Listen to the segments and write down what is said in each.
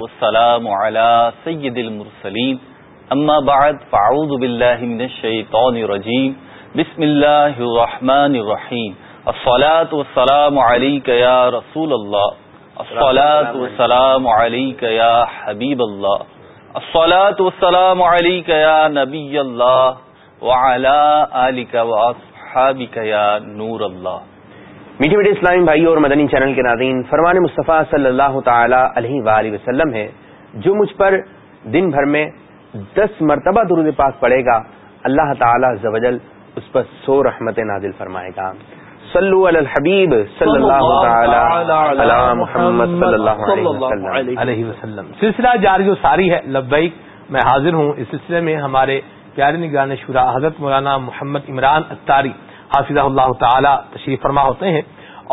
والسلام على سيد المرسلين أما بعد فعوذ بالله من الشيطان الرجيم بسم الله الرحمن الرحيم الصلاة والسلام عليك يا رسول الله الصلاة والسلام عليك يا حبيب الله الصلاة والسلام عليك يا نبي الله وعلى آلك وأصحابك يا نور الله میٹھی میٹھی اسلامی بھائی اور مدنی چینل کے ناظرین فرمان مصطفیٰ صلی اللہ تعالی علیہ وآلہ وسلم ہے جو مجھ پر دن بھر میں دس مرتبہ درود پاک پڑے گا۔ اللہ تعالی زوجل اس پر سو رحمت نازل فرمائے گا۔ صلو علی الحبیب صلی اللہ تعالی علی محمد صلی اللہ علیہ وسلم۔ سلسلہ جاری و ساری ہے۔ لبیک میں حاضر ہوں۔ اس سلسلے میں ہمارے پیارے نگران شورا حضرت مولانا محمد عمران اتاری حافظ اللہ تعالی تشریف فرما ہوتے ہیں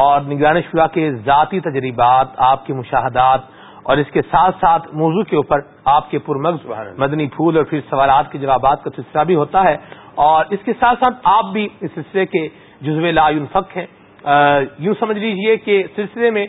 اور نگران شورا کے ذاتی تجربات، آپ کے مشاہدات اور اس کے ساتھ ساتھ موضوع کے اوپر آپ کے پرمغز مدنی پھول اور پھر سوالات کے جوابات کا سلسلہ بھی ہوتا ہے اور اس کے ساتھ ساتھ آپ بھی اس سلسلے کے جزو لا فق ہیں۔ یوں سمجھ لیجیے کہ سلسلے میں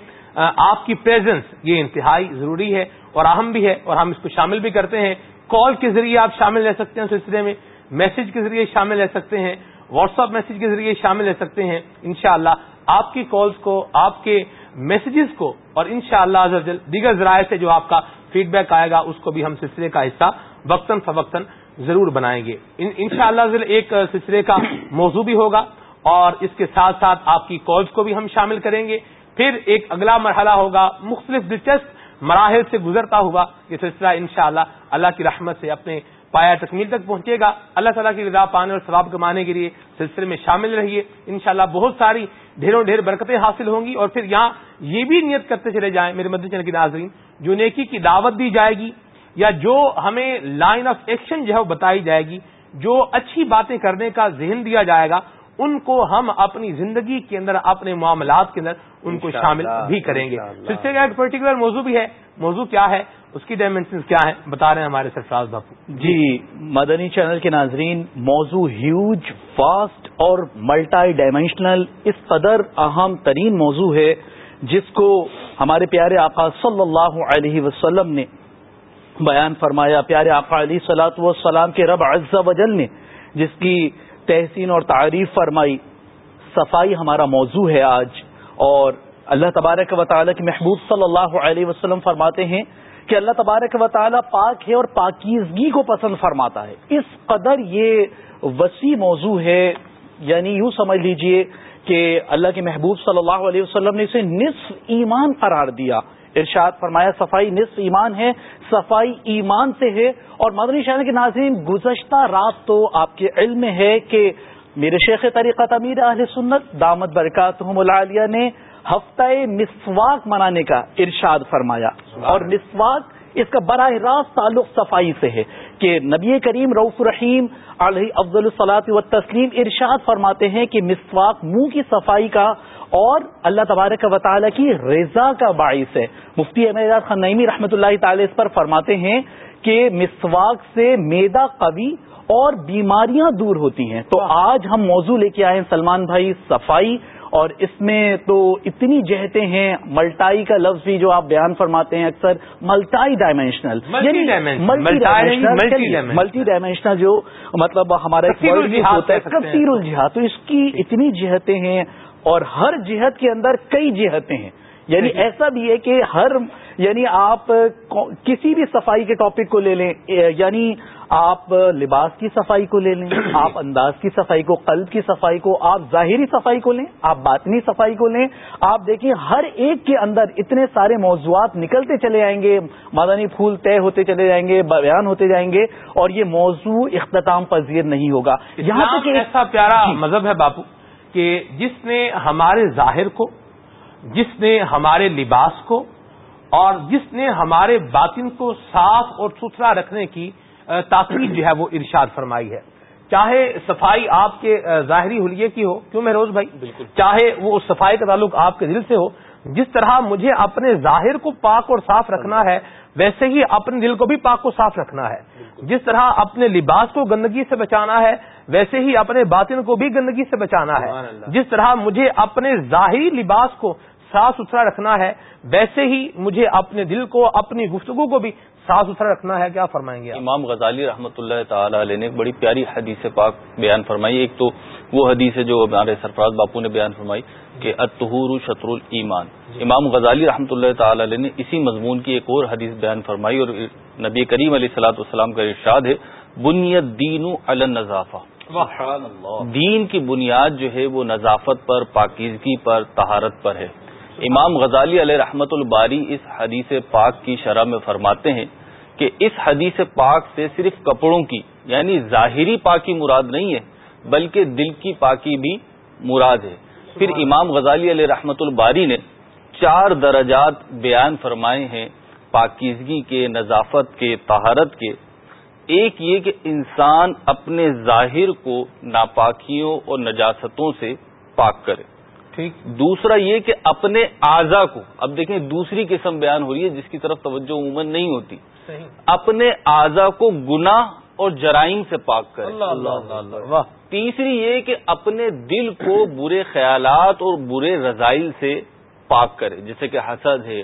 آپ کی پریزنس یہ انتہائی ضروری ہے اور اہم بھی ہے اور ہم اس کو شامل بھی کرتے ہیں۔ کال کے ذریعے آپ شامل رہ سکتے ہیں سلسلے میں میسج کے ذریعے شامل رہ سکتے ہیں۔ واٹس ایپ میسج کے ذریعے شامل رہ سکتے ہیں، انشاءاللہ اللہ آپ کی کالز کو، آپ کے میسجز کو، اور ان شاء اللہ دیگر ذرائع سے جو آپ کا فیڈ بیک آئے گا، اس کو بھی ہم سلسلے کا حصہ وقتاً فوقتاً ضرور بنائیں گے۔ ان شاء اللہ ایک سلسلے کا موضوع بھی ہوگا، اور اس کے ساتھ ساتھ آپ کی کالز کو بھی ہم شامل کریں گے۔ پھر ایک اگلا مرحلہ ہوگا، مختلف دلچسپ مراحل سے گزرتا ہوا یہ سلسلہ انشاءاللہ اللہ کی رحمت سے اپنے پایا تکمیل تک پہنچے گا۔ اللہ تعالیٰ کی رضا پانے اور ثواب کمانے کے لیے سلسلے میں شامل رہیے۔ انشاءاللہ بہت ساری ڈھیروں ڈھیر برکتیں حاصل ہوں گی اور پھر یہاں یہ بھی نیت کرتے چلے جائیں۔ میرے مدد چند کی ناظرین جو نیکی کی دعوت دی جائے گی یا جو ہمیں لائن آف ایکشن جو ہے وہ بتائی جائے گی جو اچھی باتیں کرنے کا ذہن دیا جائے گا ان کو ہم اپنی زندگی کے اندر اپنے معاملات کے اندر ان کو شامل بھی کریں گے۔ سلسلے کا ایک پرٹیکولر موضوع بھی ہے۔ موضوع کیا ہے؟ اس کی ڈائمینشن کیا ہے بتا رہے ہیں ہمارے سرفراز باپو۔ جی مدنی چینل کے ناظرین، موضوع ہیوج فاسٹ اور ملٹائی ڈائمینشنل اس قدر اہم ترین موضوع ہے جس کو ہمارے پیارے آقا صلی اللہ علیہ وسلم نے بیان فرمایا۔ پیارے آقا علیہ سلاۃ وسلام کے رب عز و جل نے جس کی تحسین اور تعریف فرمائی، صفائی ہمارا موضوع ہے آج۔ اور اللہ تبارک و تعالیٰ کے محبوب صلی اللہ علیہ وسلم فرماتے ہیں کہ اللہ تبارک و تعالیٰ پاک ہے اور پاکیزگی کو پسند فرماتا ہے۔ اس قدر یہ وسیع موضوع ہے یعنی یوں سمجھ لیجیے کہ اللہ کے محبوب صلی اللہ علیہ وسلم نے اسے نصف ایمان قرار دیا۔ ارشاد فرمایا، صفائی نصف ایمان ہے، صفائی ایمان سے ہے۔ اور مدنی شہر کے ناظرین، گزشتہ رات تو آپ کے علم میں ہے کہ میرے شیخ طریقہ امیر اہل سنت دامت برکات العالیہ نے ہفتہ مسواک منانے کا ارشاد فرمایا اور مسواک اس کا براہ راست تعلق صفائی سے ہے کہ نبی کریم رعف رحیم علیہ افضل الصلاط و تسلیم ارشاد فرماتے ہیں کہ مسواک منہ کی صفائی کا اور اللہ تبارک و تعالیٰ کی رضا کا باعث ہے۔ مفتی احمد خان نعمی رحمۃ اللہ تعالی اس پر فرماتے ہیں کہ مسواک سے میدا قوی اور بیماریاں دور ہوتی ہیں۔ تو آج ہم موضوع لے کے آئے ہیں سلمان بھائی صفائی اور اس میں تو اتنی جہتیں ہیں ملٹائی کا لفظ بھی جو آپ بیان فرماتے ہیں اکثر ملٹائی ڈائمینشنل ملٹی ڈائمینشنل جو مطلب ہمارا ہوتا ہے کثیر الجہاد۔ تو اس کی اتنی جہتیں ہیں اور ہر جہت کے اندر کئی جہتیں ہیں۔ یعنی ایسا بھی ہے کہ ہر یعنی آپ کسی بھی صفائی کے ٹاپک کو لے لیں یعنی آپ لباس کی صفائی کو لے لیں آپ انداز کی صفائی کو قلب کی صفائی کو آپ ظاہری صفائی کو لیں آپ باطنی صفائی کو لیں۔ آپ دیکھیں ہر ایک کے اندر اتنے سارے موضوعات نکلتے چلے آئیں گے۔ مدنی پھول طے ہوتے چلے جائیں گے بیان ہوتے جائیں گے اور یہ موضوع اختتام پذیر نہیں ہوگا۔ یہاں تک ایسا پیارا جی۔ مذہب ہے باپو کہ جس نے ہمارے ظاہر کو جس نے ہمارے لباس کو اور جس نے ہمارے باطن کو صاف اور ستھرا رکھنے کی تاثیر جو ہے وہ ارشاد فرمائی ہے۔ چاہے صفائی آپ کے ظاہری حلیے کی ہو کیوں مہروز بھائی؟ بالکل۔ چاہے وہ صفائی کا تعلق آپ کے دل سے ہو جس طرح مجھے اپنے ظاہر کو پاک اور صاف رکھنا ہے ویسے ہی اپنے دل کو بھی پاک کو صاف رکھنا ہے۔ جس طرح اپنے لباس کو گندگی سے بچانا ہے ویسے ہی اپنے باطن کو بھی گندگی سے بچانا ہے۔ جس طرح مجھے اپنے ظاہری لباس کو صاف ستھرا رکھنا ہے ویسے ہی مجھے اپنے دل کو اپنی گفتگو کو بھی صاف ستھرا رکھنا ہے کیا فرمائیں گے امام غزالی رحمۃ اللہ تعالی علیہ نے ایک بڑی پیاری حدیث پاک بیان فرمائی۔ ایک تو وہ حدیث ہے جو ہمارے سرفراز باپو نے بیان فرمائی کہ اتہور شطر المان جی۔ امام غزالی رحمۃ اللہ تعالی علیہ نے اسی مضمون کی ایک اور حدیث بیان فرمائی اور نبی کریم علیہ صلاح والسلام کا ارشاد ہے بنیت دین النظافہ۔ دین کی بنیاد جو ہے وہ نظافت پر پاکیزگی پر تہارت پر ہے۔ امام غزالی علیہ رحمت الباری اس حدیث پاک کی شرح میں فرماتے ہیں کہ اس حدیث پاک سے صرف کپڑوں کی یعنی ظاہری پاکی مراد نہیں ہے بلکہ دل کی پاکی بھی مراد ہے۔ پھر امام غزالی علیہ رحمت الباری نے چار درجات بیان فرمائے ہیں پاکیزگی کے نظافت کے طہارت کے۔ ایک یہ کہ انسان اپنے ظاہر کو ناپاکیوں اور نجاستوں سے پاک کرے۔ ٹھیک؟ دوسرا یہ کہ اپنے اعضا کو اب دیکھیں دوسری قسم بیان ہو رہی ہے جس کی طرف توجہ عموماً نہیں ہوتی۔ اپنے اعضا کو گناہ اور جرائم سے پاک کرے اللہ اللہ اللہ تیسری یہ کہ اپنے دل کو برے خیالات اور برے رضائل سے پاک کرے جیسے کہ حسد ہے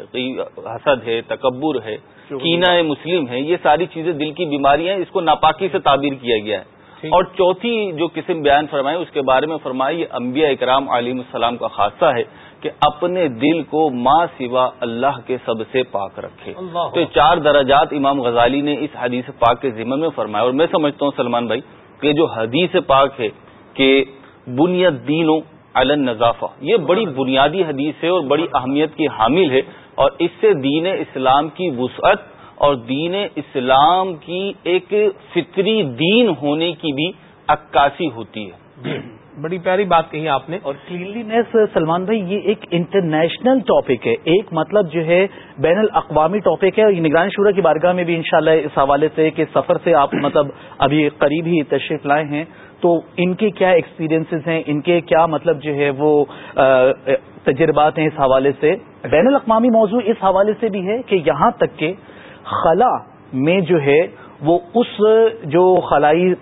حسد ہے تکبر ہے کینا مسلم ہے یہ ساری چیزیں دل کی بیماریاں ہیں اس کو ناپاکی سے تعبیر کیا گیا ہے۔ اور چوتھی جو قسم بیان فرمائے اس کے بارے میں فرمائے یہ انبیاء اکرام علیم السلام کا خاصہ ہے کہ اپنے دل کو ماں سوا اللہ کے سب سے پاک رکھے۔ تو چار درجات امام غزالی نے اس حدیث پاک کے ذمہ میں فرمایا۔ اور میں سمجھتا ہوں سلمان بھائی کہ جو حدیث پاک ہے کہ بنیاد دین و علن نظافہ یہ بڑی بنیادی حدیث ہے اور بڑی اہمیت کی حامل ہے۔ اور اس سے دین اسلام کی وسعت اور دین اسلام کی ایک فطری دین ہونے کی بھی عکاسی ہوتی ہے۔ جی، بڑی پیاری بات کہی آپ نے۔ اور کلینلینس سلمان بھائی یہ ایک انٹرنیشنل ٹاپک ہے۔ ایک مطلب جو ہے بین الاقوامی ٹاپک ہے۔ اور نگرانی شورا کی بارگاہ میں بھی انشاءاللہ اس حوالے سے کہ سفر سے آپ مطلب ابھی قریب ہی تشریف لائے ہیں۔ تو ان کے کیا ایکسپیرینس ہیں؟ ان کے کیا مطلب جو ہے وہ تجربات ہیں اس حوالے سے؟ بین الاقوامی موضوع اس حوالے سے بھی ہے کہ یہاں تک کہ خلا میں جو ہے وہ اس جو خلائی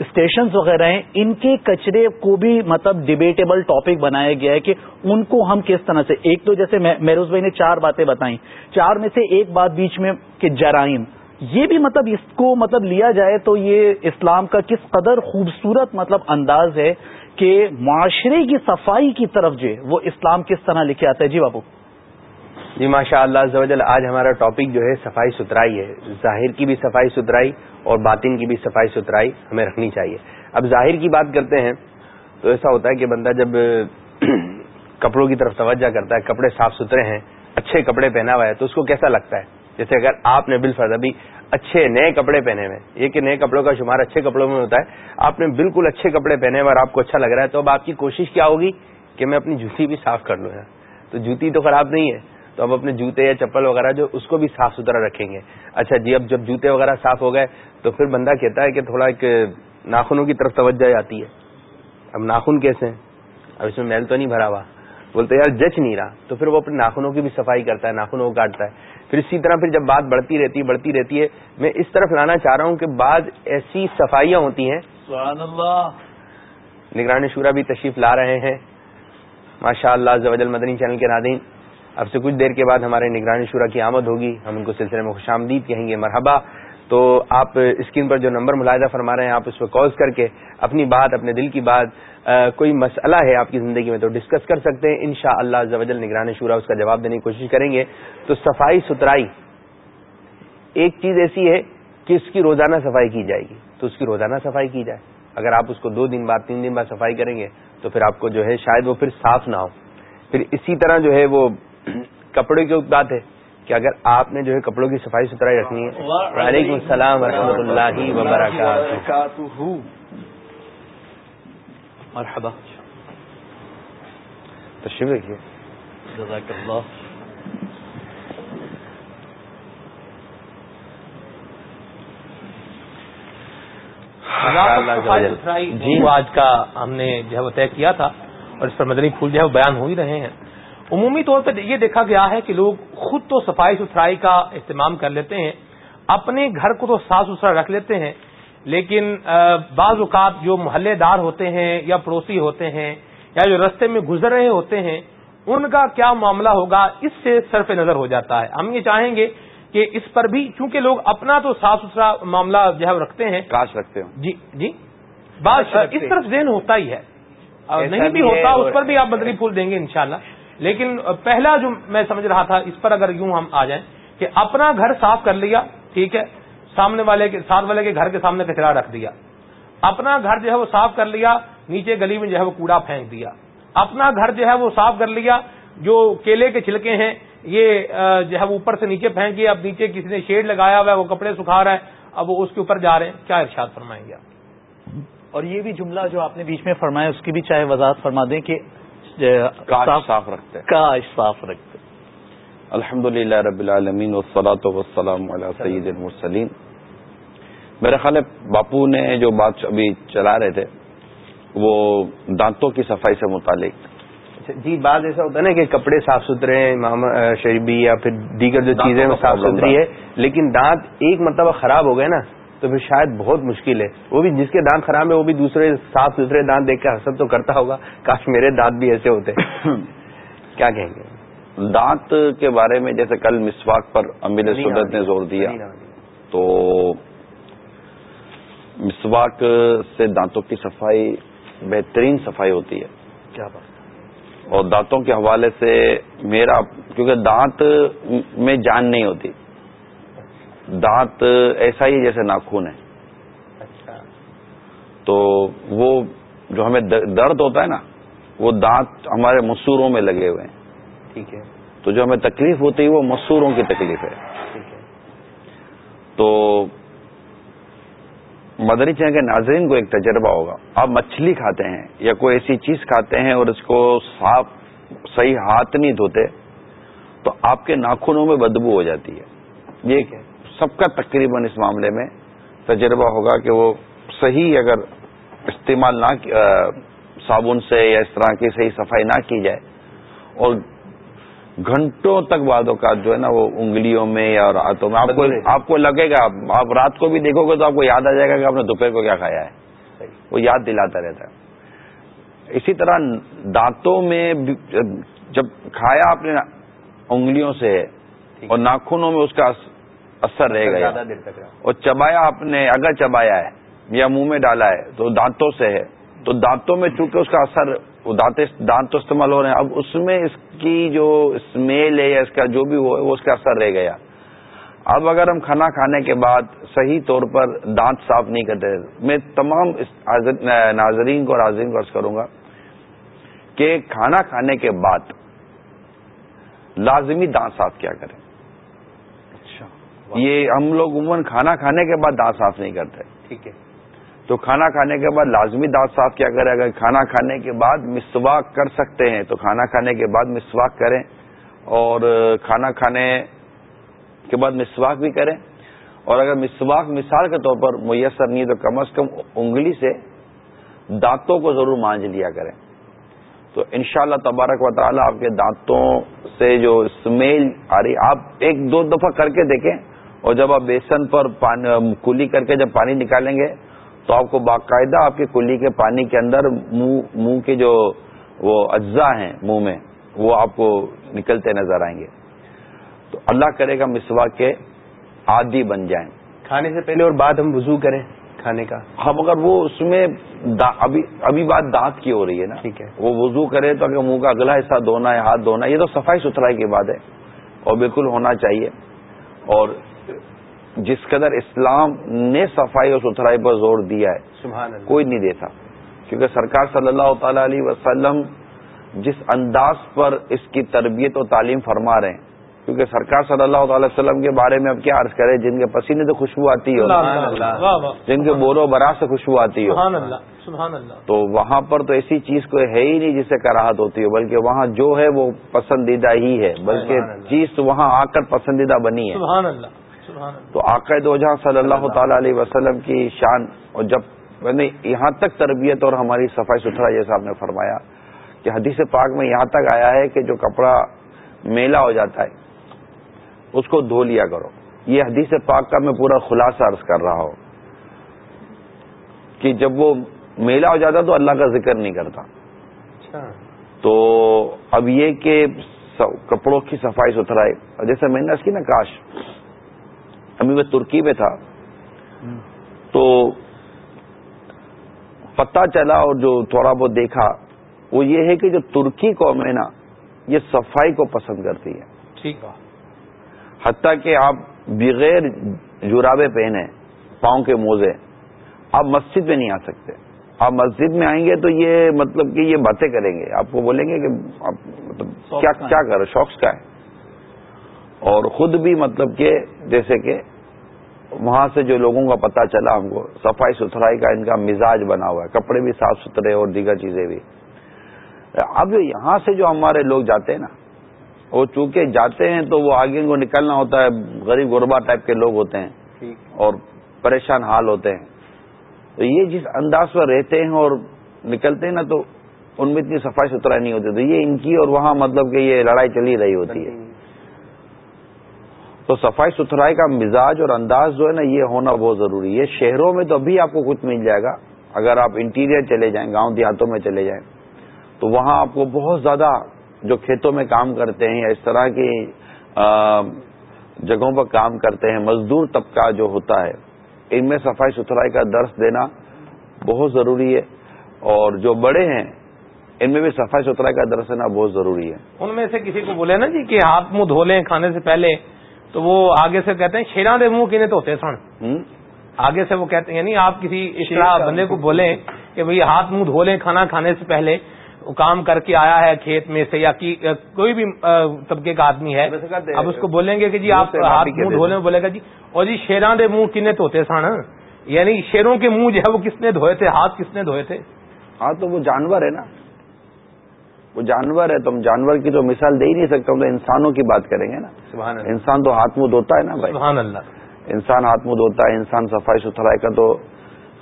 اسٹیشنز وغیرہ ہیں، ان کے کچرے کو بھی مطلب ڈبیٹیبل ٹاپک بنایا گیا ہے کہ ان کو ہم کس طرح سے ایک تو جیسے میروز بھائی نے چار باتیں بتائیں۔ چار میں سے ایک بات بیچ میں کہ جرائم۔ یہ بھی مطلب اس کو مطلب لیا جائے تو یہ اسلام کا کس قدر خوبصورت مطلب انداز ہے کہ معاشرے کی صفائی کی طرف جو وہ اسلام کس طرح لکھے آتا ہے۔ جی بابو۔ جی ماشاء اللہ زوجل آج ہمارا ٹاپک جو ہے صفائی ستھرائی ہے۔ ظاہر کی بھی صفائی ستھرائی اور باطن کی بھی صفائی ستھرائی ہمیں رکھنی چاہیے۔ اب ظاہر کی بات کرتے ہیں تو ایسا ہوتا ہے کہ بندہ جب کپڑوں کی طرف توجہ کرتا ہے، کپڑے صاف ستھرے ہیں، اچھے کپڑے پہنا ہوا ہے، تو اس کو کیسا لگتا ہے؟ جیسے اگر آپ نے بالفرض ابھی اچھے نئے کپڑے پہنے ہوئے، یہ کہ نئے کپڑوں کا شمار اچھے کپڑوں میں ہوتا ہے، آپ نے بالکل اچھے کپڑے پہنے ہوئے اور آپ کو اچھا لگ رہا ہے، تو اب آپ کی کوشش کیا ہوگی کہ میں اپنی جوتی بھی صاف کر لوں تو جوتی تو خراب نہیں ہے تو اب اپنے جوتے یا چپل وغیرہ جو اس کو بھی صاف ستھرا رکھیں گے۔ اچھا جی اب جب جوتے وغیرہ صاف ہو گئے تو پھر بندہ کہتا ہے کہ تھوڑا ایک ناخنوں کی طرف توجہ آتی ہے۔ اب ناخن کیسے ہیں؟ اب اس میں میل تو نہیں بھرا ہوا۔ بولتے یار جچ نہیں رہا۔ تو پھر وہ اپنے ناخنوں کی بھی صفائی کرتا ہے ناخنوں کو کاٹتا ہے۔ پھر اسی طرح پھر جب بات بڑھتی رہتی ہے بڑھتی رہتی ہے میں اس طرف لانا چاہ رہا ہوں کہ بعض ایسی صفائیاں ہوتی ہیں۔ سبحان اللہ۔ نگران شورا بھی تشریف لا رہے ہیں۔ ماشاء اللہ زوجل مدنی چینل کے نادین اب سے کچھ دیر کے بعد ہمارے نگرانی شورا کی آمد ہوگی، ہم ان کو سلسلے میں خوش آمدید کہیں گے، مرحبا۔ تو آپ اسکرین پر جو نمبر ملاحدہ فرما رہے ہیں، آپ اس پہ کالز کر کے اپنی بات، اپنے دل کی بات کوئی مسئلہ ہے آپ کی زندگی میں تو ڈسکس کر سکتے ہیں۔ ان شاء اللہ نگران شورا اس کا جواب دینے کی کوشش کریں گے۔ تو صفائی ستھرائی، ایک چیز ایسی ہے کہ اس کی روزانہ صفائی کی جائے گی۔ تو اس کی روزانہ صفائی کی جائے۔ اگر آپ اس کو دو دن بعد، تین دن بعد صفائی کریں گے، تو پھر آپ کو جو ہے شاید وہ پھر صاف نہ ہو۔ پھر اسی طرح جو ہے وہ کپڑے کی بات ہے کہ اگر آپ نے جو ہے کپڑوں کی صفائی ستھرائی رکھنی ہے وعلیکم السلام ورحمۃ اللہ وبرکاتہ۔ مرحبا۔ تشریف رکھیے۔ جزاک اللہ جی۔ آج کا ہم نے جو ہے وہ طے کیا تھا اور اس پر مدنی پھول جو ہے وہ بیان ہو ہی رہے ہیں۔ عمومی طور پر یہ دیکھا گیا ہے کہ لوگ خود تو صفائی ستھرائی کا اہتمام کر لیتے ہیں اپنے گھر کو تو صاف ستھرا رکھ لیتے ہیں لیکن بعض اوقات جو محلے دار ہوتے ہیں یا پڑوسی ہوتے ہیں یا جو رستے میں گزر رہے ہوتے ہیں ان کا کیا معاملہ ہوگا اس سے صرف نظر ہو جاتا ہے۔ ہم یہ چاہیں گے کہ اس پر بھی چونکہ لوگ اپنا تو صاف ستھرا معاملہ جو ہے رکھتے ہیں۔ کاش رکھتے ہوں۔ جی جی۔ بات اس طرف ذہن ہوتا ہی ہے۔ نہیں بھی ہوتا اس پر بھی آپ بدری پھول دیں گے انشاءاللہ۔ لیکن پہلا جو میں سمجھ رہا تھا، اس پر اگر یوں ہم آ جائیں کہ اپنا گھر صاف کر لیا، ٹھیک ہے، سامنے والے کے ساتھ والے کے گھر کے سامنے کچرا رکھ دیا۔ اپنا گھر جو ہے وہ صاف کر لیا، نیچے گلی میں جو ہے وہ کوڑا پھینک دیا۔ اپنا گھر جو ہے وہ صاف کر لیا، جو کیلے کے چھلکے ہیں، یہ جو ہے وہ اوپر سے نیچے پھینک گیا، اب نیچے کسی نے شیڈ لگایا ہوا ہے، وہ کپڑے سکھا رہا ہے اب وہ اس کے اوپر جا رہے ہیں۔ کیا ارشاد فرمائیں گے اور یہ بھی جملہ جو آپ نے بیچ میں فرمایا، اس کی بھی چاہے وضاحت فرما دیں کہ صاف رکھتے کاش صاف رکھتے الحمد للہ رب العالمین وسلاۃ وسلام علیہ سعید المرسلین۔ میرا خیال ہے باپو نے جو بات ابھی چلا رہے تھے وہ دانتوں کی صفائی سے متعلق۔ اچھا، جی بات ایسا ہوتا ہے نا کہ کپڑے صاف ستھرے ہیں محمد شریبی یا پھر دیگر جو چیزیں وہ صاف ستھری ہے لیکن دانت ایک مرتبہ خراب ہو گئے نا۔ تو پھر شاید بہت مشکل ہے۔ وہ بھی جس کے دانت خراب ہے وہ بھی دوسرے صاف ستھرے دانت دیکھ کے حسد تو کرتا ہوگا۔ کاش میرے دانت بھی ایسے ہوتے۔ کیا کہیں گے؟ دانت کے بارے میں جیسے کل مسواک پر امیر سدت نے زور دیا۔ تو مسواک سے دانتوں کی صفائی بہترین صفائی ہوتی ہے۔ کیا بات اور دانتوں کے حوالے سے میرا کیونکہ دانت میں جان نہیں ہوتی۔ دانت ایسا ہی جیسے ناخون ہے اچھا۔ تو وہ جو ہمیں درد ہوتا ہے نا وہ دانت ہمارے مسوروں میں لگے ہوئے ہیں۔ ٹھیک ہے۔ تو جو ہمیں تکلیف ہوتی ہے وہ مسوروں کی تکلیف ہے۔ تو مدنی چین کے ناظرین کو ایک تجربہ ہوگا۔ آپ مچھلی کھاتے ہیں یا کوئی ایسی چیز کھاتے ہیں اور اس کو صاف صحیح ہاتھ نہیں دھوتے تو آپ کے ناخنوں میں بدبو ہو جاتی ہے۔ یہ سب کا تقریباً اس معاملے میں تجربہ ہوگا کہ وہ صحیح اگر استعمال نہ صابن سے یا اس طرح کی صحیح صفائی نہ کی جائے اور گھنٹوں تک بعد اوقات جو ہے نا وہ انگلیوں میں یا راتوں میں آپ کو آپ کو لگے گا آپ رات کو بھی دیکھو گے تو آپ کو یاد آ جائے گا کہ آپ نے دوپہر کو کیا کھایا ہے۔ وہ یاد دلاتا رہتا ہے۔ اسی طرح دانتوں میں جب کھایا آپ نے انگلیوں سے اور ناخنوں میں اس کا اثر رہ گیا۔ اور چبایا آپ نے اگر چبایا ہے یا منہ میں ڈالا ہے تو دانتوں سے ہے۔ تو دانتوں میں چونکہ اس کا اثر دانت دانت تو استعمال ہو رہے ہیں اب اس میں اس کی جو اسمیل ہے یا اس کا جو بھی ہے وہ اس کا اثر رہ گیا۔ اب اگر ہم کھانا کھانے کے بعد صحیح طور پر دانت صاف نہیں کرتے میں تمام ناظرین کو حاضرین کو عرض کروں گا کہ کھانا کھانے کے بعد لازمی دانت صاف کیا کریں۔ یہ ہم لوگ عموماً کھانا کھانے کے بعد دانت صاف نہیں کرتے۔ ٹھیک ہے۔ تو کھانا کھانے کے بعد لازمی دانت صاف کیا کریں؟ اگر کھانا کھانے کے بعد مسواک کر سکتے ہیں تو کھانا کھانے کے بعد مسواک کریں۔ اور کھانا کھانے کے بعد مسواک بھی کریں۔ اور اگر مسواک مثال کے طور پر میسر نہیں تو کم از کم انگلی سے دانتوں کو ضرور مانج لیا کریں۔ تو انشاءاللہ تبارک و تعالی آپ کے دانتوں سے جو اسمیل آ رہی آپ ایک دو دفعہ کر کے دیکھیں۔ اور جب آپ بیسن پر کلی کر کے جب پانی نکالیں گے تو آپ کو باقاعدہ آپ کے کلی کے پانی کے اندر منہ منہ کے جو وہ اجزاء ہیں منہ میں وہ آپ کو نکلتے نظر آئیں گے۔ تو اللہ کرے گا مسوا کے عادی بن جائیں۔ کھانے سے پہلے اور بعد ہم وضو کریں کھانے کا۔ ہم اگر وہ اس میں ابھی ابھی بات دانت کی ہو رہی ہے نا۔ ٹھیک ہے۔ وہ وضو کرے تو اگر منہ کا اگلا حصہ دھونا ہے ہاتھ دھونا یہ تو صفائی ستھرائی کی بات ہے اور بالکل ہونا چاہیے۔ اور جس قدر اسلام نے صفائی اور ستھرائی پر زور دیا ہے سبحان اللہ۔ کوئی نہیں دیتا۔ کیونکہ سرکار صلی اللہ تعالی علیہ وسلم جس انداز پر اس کی تربیت و تعلیم فرما رہے ہیں کیونکہ سرکار صلی اللہ تعالی وسلم کے بارے میں اب کیا عرض کرے جن کے پسینے سے خوشبو آتی ہو جن کے بورو برا سے خوشبو آتی ہو۔ تو وہاں پر تو ایسی چیز کوئی ہے ہی نہیں جس سے کراہت ہوتی ہو بلکہ وہاں جو ہے وہ پسندیدہ ہی ہے بلکہ چیز وہاں آ کر پسندیدہ بنی ہے۔ تو آقا دو جہاں صلی اللہ تعالی علیہ وسلم کی شان اور جب یعنی یہاں تک تربیت اور ہماری صفائی ستھرا جیسا آپ نے فرمایا کہ حدیث پاک میں یہاں تک آیا ہے کہ جو کپڑا میلا ہو جاتا ہے اس کو دھو لیا کرو۔ یہ حدیث پاک کا میں پورا خلاصہ عرض کر رہا ہوں کہ جب وہ میلا ہو جاتا تو اللہ کا ذکر نہیں کرتا۔ تو اب یہ کہ کپڑوں کی صفائی ستھرائی جیسے میں نے اس کی نا کاش ابھی میں ترکی میں تھا۔ تو پتہ چلا اور جو تھوڑا بہت دیکھا وہ یہ ہے کہ جو ترکی قوم ہے نا یہ صفائی کو پسند کرتی ہے۔ ٹھیک ہے۔ حتیٰ کہ آپ بغیر جرابے پہنے پاؤں کے موزے آپ مسجد میں نہیں آ سکتے۔ آپ مسجد میں آئیں گے تو یہ مطلب کہ یہ باتیں کریں گے۔ آپ کو بولیں گے کہ آپ مطلب کیا کرو شوق کا ہے۔ اور خود بھی مطلب کہ جیسے کہ وہاں سے جو لوگوں کا پتہ چلا ہم کو صفائی ستھرائی کا ان کا مزاج بنا ہوا ہے کپڑے بھی صاف ستھرے اور دیگر چیزیں بھی۔ اب یہاں سے جو ہمارے لوگ جاتے ہیں نا وہ چونکہ جاتے ہیں تو وہ آگے کو نکلنا ہوتا ہے غریب غربا ٹائپ کے لوگ ہوتے ہیں اور پریشان حال ہوتے ہیں۔ تو یہ جس انداز پر رہتے ہیں اور نکلتے ہیں نا تو ان میں اتنی صفائی ستھرائی نہیں ہوتی۔ تو یہ ان کی اور وہاں مطلب کہ یہ لڑائی چلی رہی ہوتی ہے۔ تو صفائی ستھرائی کا مزاج اور انداز جو ہے نا، یہ ہونا بہت ضروری ہے۔ شہروں میں تو ابھی آپ کو کچھ مل جائے گا۔ اگر آپ انٹیریئر چلے جائیں، گاؤں دیہاتوں میں چلے جائیں، تو وہاں آپ کو بہت زیادہ جو کھیتوں میں کام کرتے ہیں یا اس طرح کی جگہوں پر کام کرتے ہیں، مزدور طبقہ جو ہوتا ہے، ان میں صفائی ستھرائی کا درس دینا بہت ضروری ہے۔ اور جو بڑے ہیں، ان میں بھی صفائی ستھرائی کا درس دینا بہت ضروری ہے۔ ان میں سے کسی کو بولے نا جی کہ ہاتھ منہ دھو لیں کھانے سے پہلے۔ تو وہ آگے سے کہتے ہیں شیران دے منہ کینے تو ہوتے سن۔ آگے سے وہ کہتے ہیں یعنی آپ کسی اشرا بندے کو بولیں کہ بھئی ہاتھ منہ دھو لیں کھانا کھانے سے پہلے کام کر کے آیا ہے کھیت میں سے یا کوئی بھی طبقے کا آدمی ہے۔ اب اس کو بولیں گے کہ جی آپ ہاتھ منہ دھونے میں بولے گا جی اور جی شیران دے منہ کنے تو ہوتے سن۔ یعنی شیروں کے منہ جو ہے وہ کس نے دھوئے تھے؟ ہاتھ کس نے دھوئے تھے؟ ہاں تو وہ جانور ہے نا۔ وہ جانور ہے تو ہم جانور کی تو مثال دے ہی نہیں سکتے ہم تو انسانوں کی بات کریں گے نا۔ سبحان انسان تو ہاتھ منہ دھوتا ہے نا بھائی؟ سبحان اللہ۔ انسان ہاتھ منہ دھوتا ہے انسان صفائی ستھرائی کا تو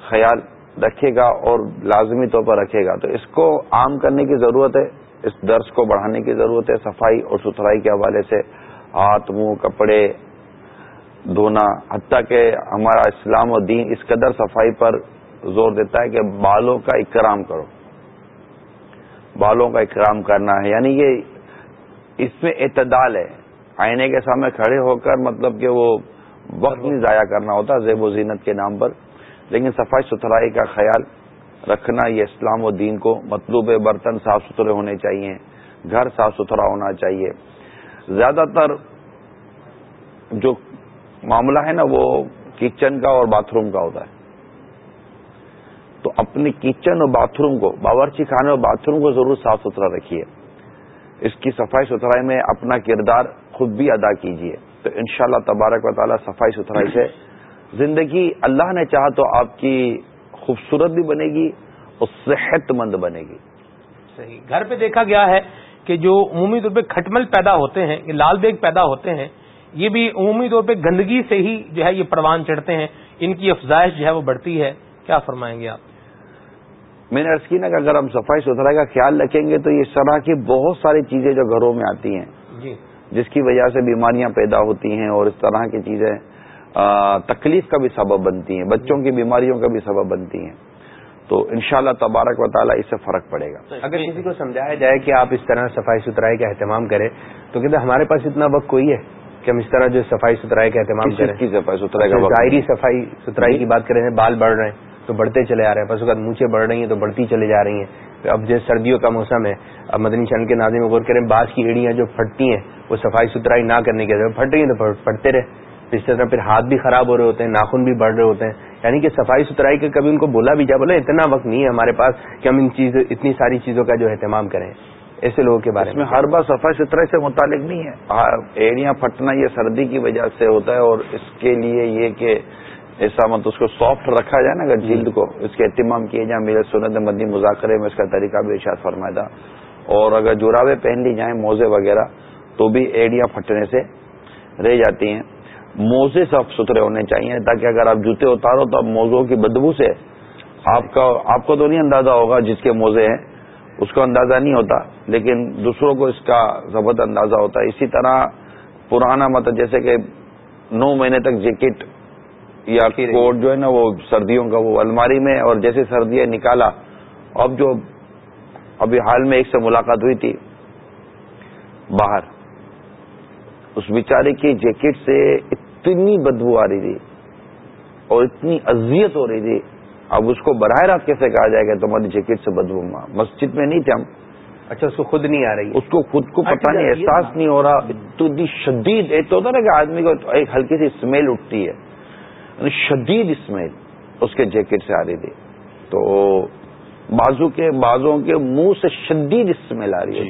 خیال رکھے گا اور لازمی طور پر رکھے گا۔ تو اس کو عام کرنے کی ضرورت ہے اس درس کو بڑھانے کی ضرورت ہے صفائی اور ستھرائی کے حوالے سے۔ ہاتھ منہ کپڑے دھونا حتیٰ کہ ہمارا اسلام و دین اس قدر صفائی پر زور دیتا ہے کہ بالوں کا اکرام کرو۔ بالوں کا اکرام کرنا ہے۔ یعنی کہ اس میں اعتدال ہے۔ آئینے کے سامنے کھڑے ہو کر مطلب کہ وہ وقت نہیں ضائع کرنا ہوتا زیب و زینت کے نام پر۔ لیکن صفائی ستھرائی کا خیال رکھنا یہ اسلام و دین کو مطلوب برتن صاف ستھرے ہونے چاہیے۔ گھر صاف ستھرا ہونا چاہیے۔ زیادہ تر جو معاملہ ہے نا وہ کچن کا اور باتھ روم کا ہوتا ہے۔ تو اپنی کچن اور باتھ روم کو، باورچی خانے اور باتھ روم کو ضرور صاف ستھرا رکھیے۔ اس کی صفائی ستھرائی میں اپنا کردار خود بھی ادا کیجیے۔ تو انشاءاللہ تبارک و تعالی صفائی ستھرائی سے زندگی اللہ نے چاہا تو آپ کی خوبصورت بھی بنے گی اور صحت مند بنے گی۔ صحیح۔ گھر پہ دیکھا گیا ہے کہ جو عمومی طور پہ کھٹمل پیدا ہوتے ہیں لال بیگ پیدا ہوتے ہیں، یہ بھی عمومی طور پہ گندگی سے ہی جو ہے یہ پروان چڑھتے ہیں۔ ان کی افزائش جو ہے وہ بڑھتی ہے۔ کیا فرمائیں گے آپ؟ میں نے ارض کی نا کہ اگر ہم صفائی ستھرائی کا خیال رکھیں گے تو اس طرح کی بہت ساری چیزیں جو گھروں میں آتی ہیں جی۔ جس کی وجہ سے بیماریاں پیدا ہوتی ہیں اور اس طرح کی چیزیں تکلیف کا بھی سبب بنتی ہیں بچوں کی بیماریوں کا بھی سبب بنتی ہیں۔ تو انشاءاللہ تبارک و تعالیٰ اس سے فرق پڑے گا۔ اگر کسی کو سمجھایا جائے کہ آپ اس طرح صفائی ستھرائی کا اہتمام کریں تو کہتے ہمارے پاس اتنا وقت کوئی ہے کہ ہم اس طرح جو صفائی ستھرائی کا اہتمام کریں؟ کی صفائی ستھرائی کا ظاہری صفائی ستھرائی کی بات کریں بال بڑھ رہے ہیں۔ تو بڑھتے چلے آ رہے ہیں۔ بس اوقات مونچے بڑھ رہی ہیں تو بڑھتی چلے جا رہی ہیں۔ اب جیسے سردیوں کا موسم ہے اب مدنی چند کے نازی میں غور کریں بعض کی ایڑیاں جو پھٹتی ہیں وہ صفائی ستھرائی نہ کرنے کی پھٹ رہی ہیں تو پھٹتے رہے۔ اس طرح پھر ہاتھ بھی خراب ہو رہے ہوتے ہیں ناخن بھی بڑھ رہے ہوتے ہیں۔ یعنی کہ صفائی ستھرائی کے کبھی ان کو بولا بھی جا بولا اتنا وقت نہیں ہے ہمارے پاس کہ ہم ان چیز اتنی ساری چیزوں کا جو اہتمام کریں۔ ایسے لوگوں کے بارے میں ہر بار صفائی ستھرائی سے متعلق نہیں ہے۔ ایڑیاں پھٹنا یہ سردی کی وجہ سے ہوتا ہے اور اس کے لیے یہ کہ ایسا مت مطلب اس کو سافٹ رکھا جائے نا، اگر جلد کو اس کے اہتمام کیے جائیں، میرے سنت مدی مذاکرے میں اس کا طریقہ بھی ارشاد فرمایا تھا۔ اور اگر جرابے پہن لی جائیں، موزے وغیرہ، تو بھی ایڑیاں پھٹنے سے رہ جاتی ہیں۔ موزے صاف ستھرے ہونے چاہیے تاکہ اگر آپ جوتے اتارو تو اب موزوں کی بدبو سے آپ کا، آپ کو تو نہیں اندازہ ہوگا جس کے موزے ہیں، اس کو اندازہ نہیں ہوتا، لیکن دوسروں کو اس کا ضبط اندازہ ہوتا ہے۔ اسی طرح پرانا مطلب جیسے کہ نو مہینے تک جیکٹ یا کوٹ جو ہے نا وہ سردیوں کا وہ الماری میں اور جیسے سردیاں نکالا اب جو ابھی حال میں ایک سے ملاقات ہوئی تھی باہر اس بیچارے کی جیکٹ سے اتنی بدبو آ رہی تھی اور اتنی اذیت ہو رہی تھی۔ اب اس کو براہ راست کیسے کہا جائے گا تمہاری جیکٹ سے بدبو؟ مسجد میں نہیں تھے ہم۔ اچھا اس کو خود نہیں آ رہی۔ اس کو خود کو پتہ نہیں احساس نہیں ہو رہا اتنی شدید ایک تو ہوتا نا کہ آدمی کو ایک ہلکی سی اسمیل اٹھتی ہے۔ شدید اسمیل اس کے جیکٹ سے آ رہی تھی تو بازو کے بازوں کے منہ سے شدید اسمیل آ رہی ہے۔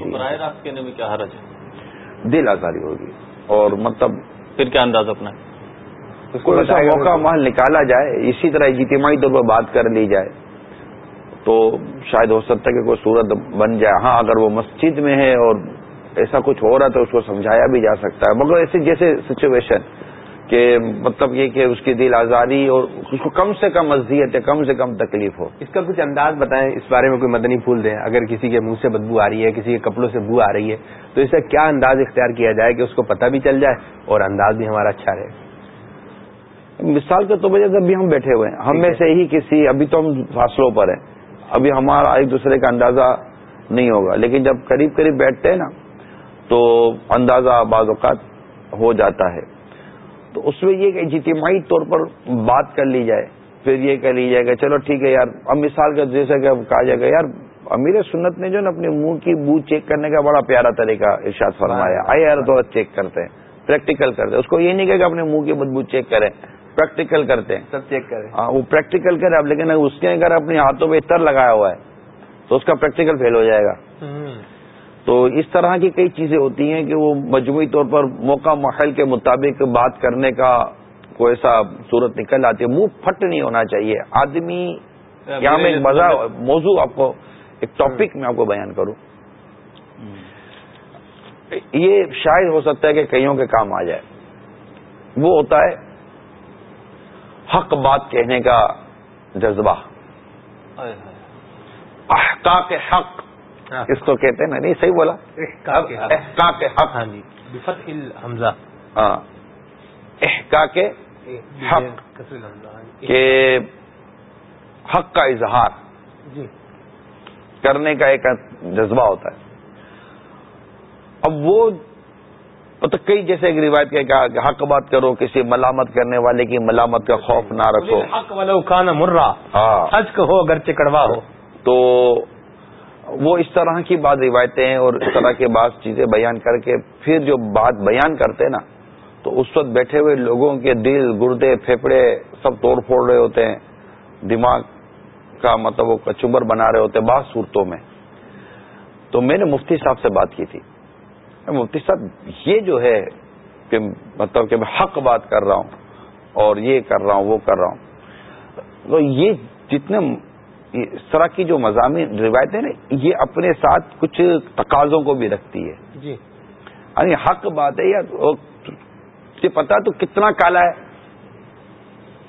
کیا حرج ہے؟ دل آزاری ہوگی۔ اور مطلب پھر کیا انداز اپنا کوئی ایسا موقع محل نکالا جائے اسی طرح اجتماعی طور پر بات کر لی جائے تو شاید ہو سکتا ہے کہ کوئی صورت بن جائے۔ ہاں اگر وہ مسجد میں ہے اور ایسا کچھ ہو رہا تو اس کو سمجھایا بھی جا سکتا ہے۔ مگر ایسے جیسے سچویشن کہ مطلب یہ کہ اس کی دل آزاری اور اس کو کم سے کم اذیت ہے کم سے کم تکلیف ہو۔ اس کا کچھ انداز بتائیں، اس بارے میں کوئی مدنی پھول دیں۔ اگر کسی کے منہ سے بدبو آ رہی ہے، کسی کے کپڑوں سے بو آ رہی ہے، تو اسے کیا انداز اختیار کیا جائے کہ اس کو پتہ بھی چل جائے اور انداز بھی ہمارا اچھا رہے؟ مثال کے طور پر جب بھی ہم بیٹھے ہوئے ہیں، ہم میں سے ہی کسی، ابھی تو ہم فاصلوں پر ہیں۔ ابھی ہمارا ایک دوسرے کا اندازہ نہیں ہوگا، لیکن جب قریب قریب بیٹھتے ہیں نا، تو اندازہ بعض اوقات ہو جاتا ہے۔ تو اس میں یہ کہ اجتماعی طور پر بات کر لی جائے پھر یہ کہہ لی جائے کہ چلو ٹھیک ہے یار اب مثال کا جیسا کہ کہا جائے گا یار امیر سنت نے جو نا اپنے منہ کی بو چیک کرنے کا بڑا پیارا طریقہ ارشاد فرمایا۔ آئے یار تھوڑا چیک کرتے ہیں پریکٹیکل کرتے ہیں۔ اس کو یہ نہیں کہ اپنے منہ کی بدبو چیک کریں پریکٹیکل کرتے ہیں۔ سب چیک کریں۔ ہاں وہ پریکٹیکل کرے اب لیکن اس کے اگر اپنے ہاتھوں میں اتر لگایا ہوا ہے تو اس کا پریکٹیکل فیل ہو جائے گا۔ تو اس طرح کی کئی چیزیں ہوتی ہیں کہ وہ مجموعی طور پر موقع محل کے مطابق بات کرنے کا کوئی ایسا صورت نکل آتی ہے۔ منہ پھٹ نہیں ہونا چاہیے۔ آدمی یہاں میں مزہ موضوع آپ کو ایک ٹاپک میں آپ کو بیان کروں۔ یہ شاید ہو سکتا ہے کہ کئیوں کے کام آ جائے۔ وہ ہوتا ہے حق بات کہنے کا جذبہ۔ احقاق حق۔ اس کو کہتے ہیں؟ نہیں صحیح بولا. احقاق حق. ہاں جی. حمزہ ہاں. احقاق حق. ہاں کہ حق کا اظہار جی. کرنے کا ایک جذبہ ہوتا ہے. اب وہ تو کئی جیسے ایک روایت کہا کہ حق بات کرو کسی ملامت کرنے والے کی ملامت کا خوف نہ رکھو. حق والا مرا. ہاں. ہو اگر چکڑوا ہو. تو وہ اس طرح کی بات روایتیں اور اس طرح کے بعض چیزیں بیان کر کے پھر جو بات بیان کرتے نا، تو اس وقت بیٹھے ہوئے لوگوں کے دل، گردے پھیپڑے سب توڑ پھوڑ رہے ہوتے ہیں۔ دماغ کا مطلب وہ کچمبر بنا رہے ہوتے ہیں بعض صورتوں میں۔ تو میں نے مفتی صاحب سے بات کی تھی۔ مفتی صاحب، یہ جو ہے کہ مطلب کہ میں حق بات کر رہا ہوں اور یہ کر رہا ہوں، وہ کر رہا ہوں۔ تو یہ جتنے اس طرح کی جو مضامین روایتیں نا یہ اپنے ساتھ کچھ تقاضوں کو بھی رکھتی ہے۔ جی۔ یعنی حق بات ہے یا پتا تو کتنا کالا ہے؟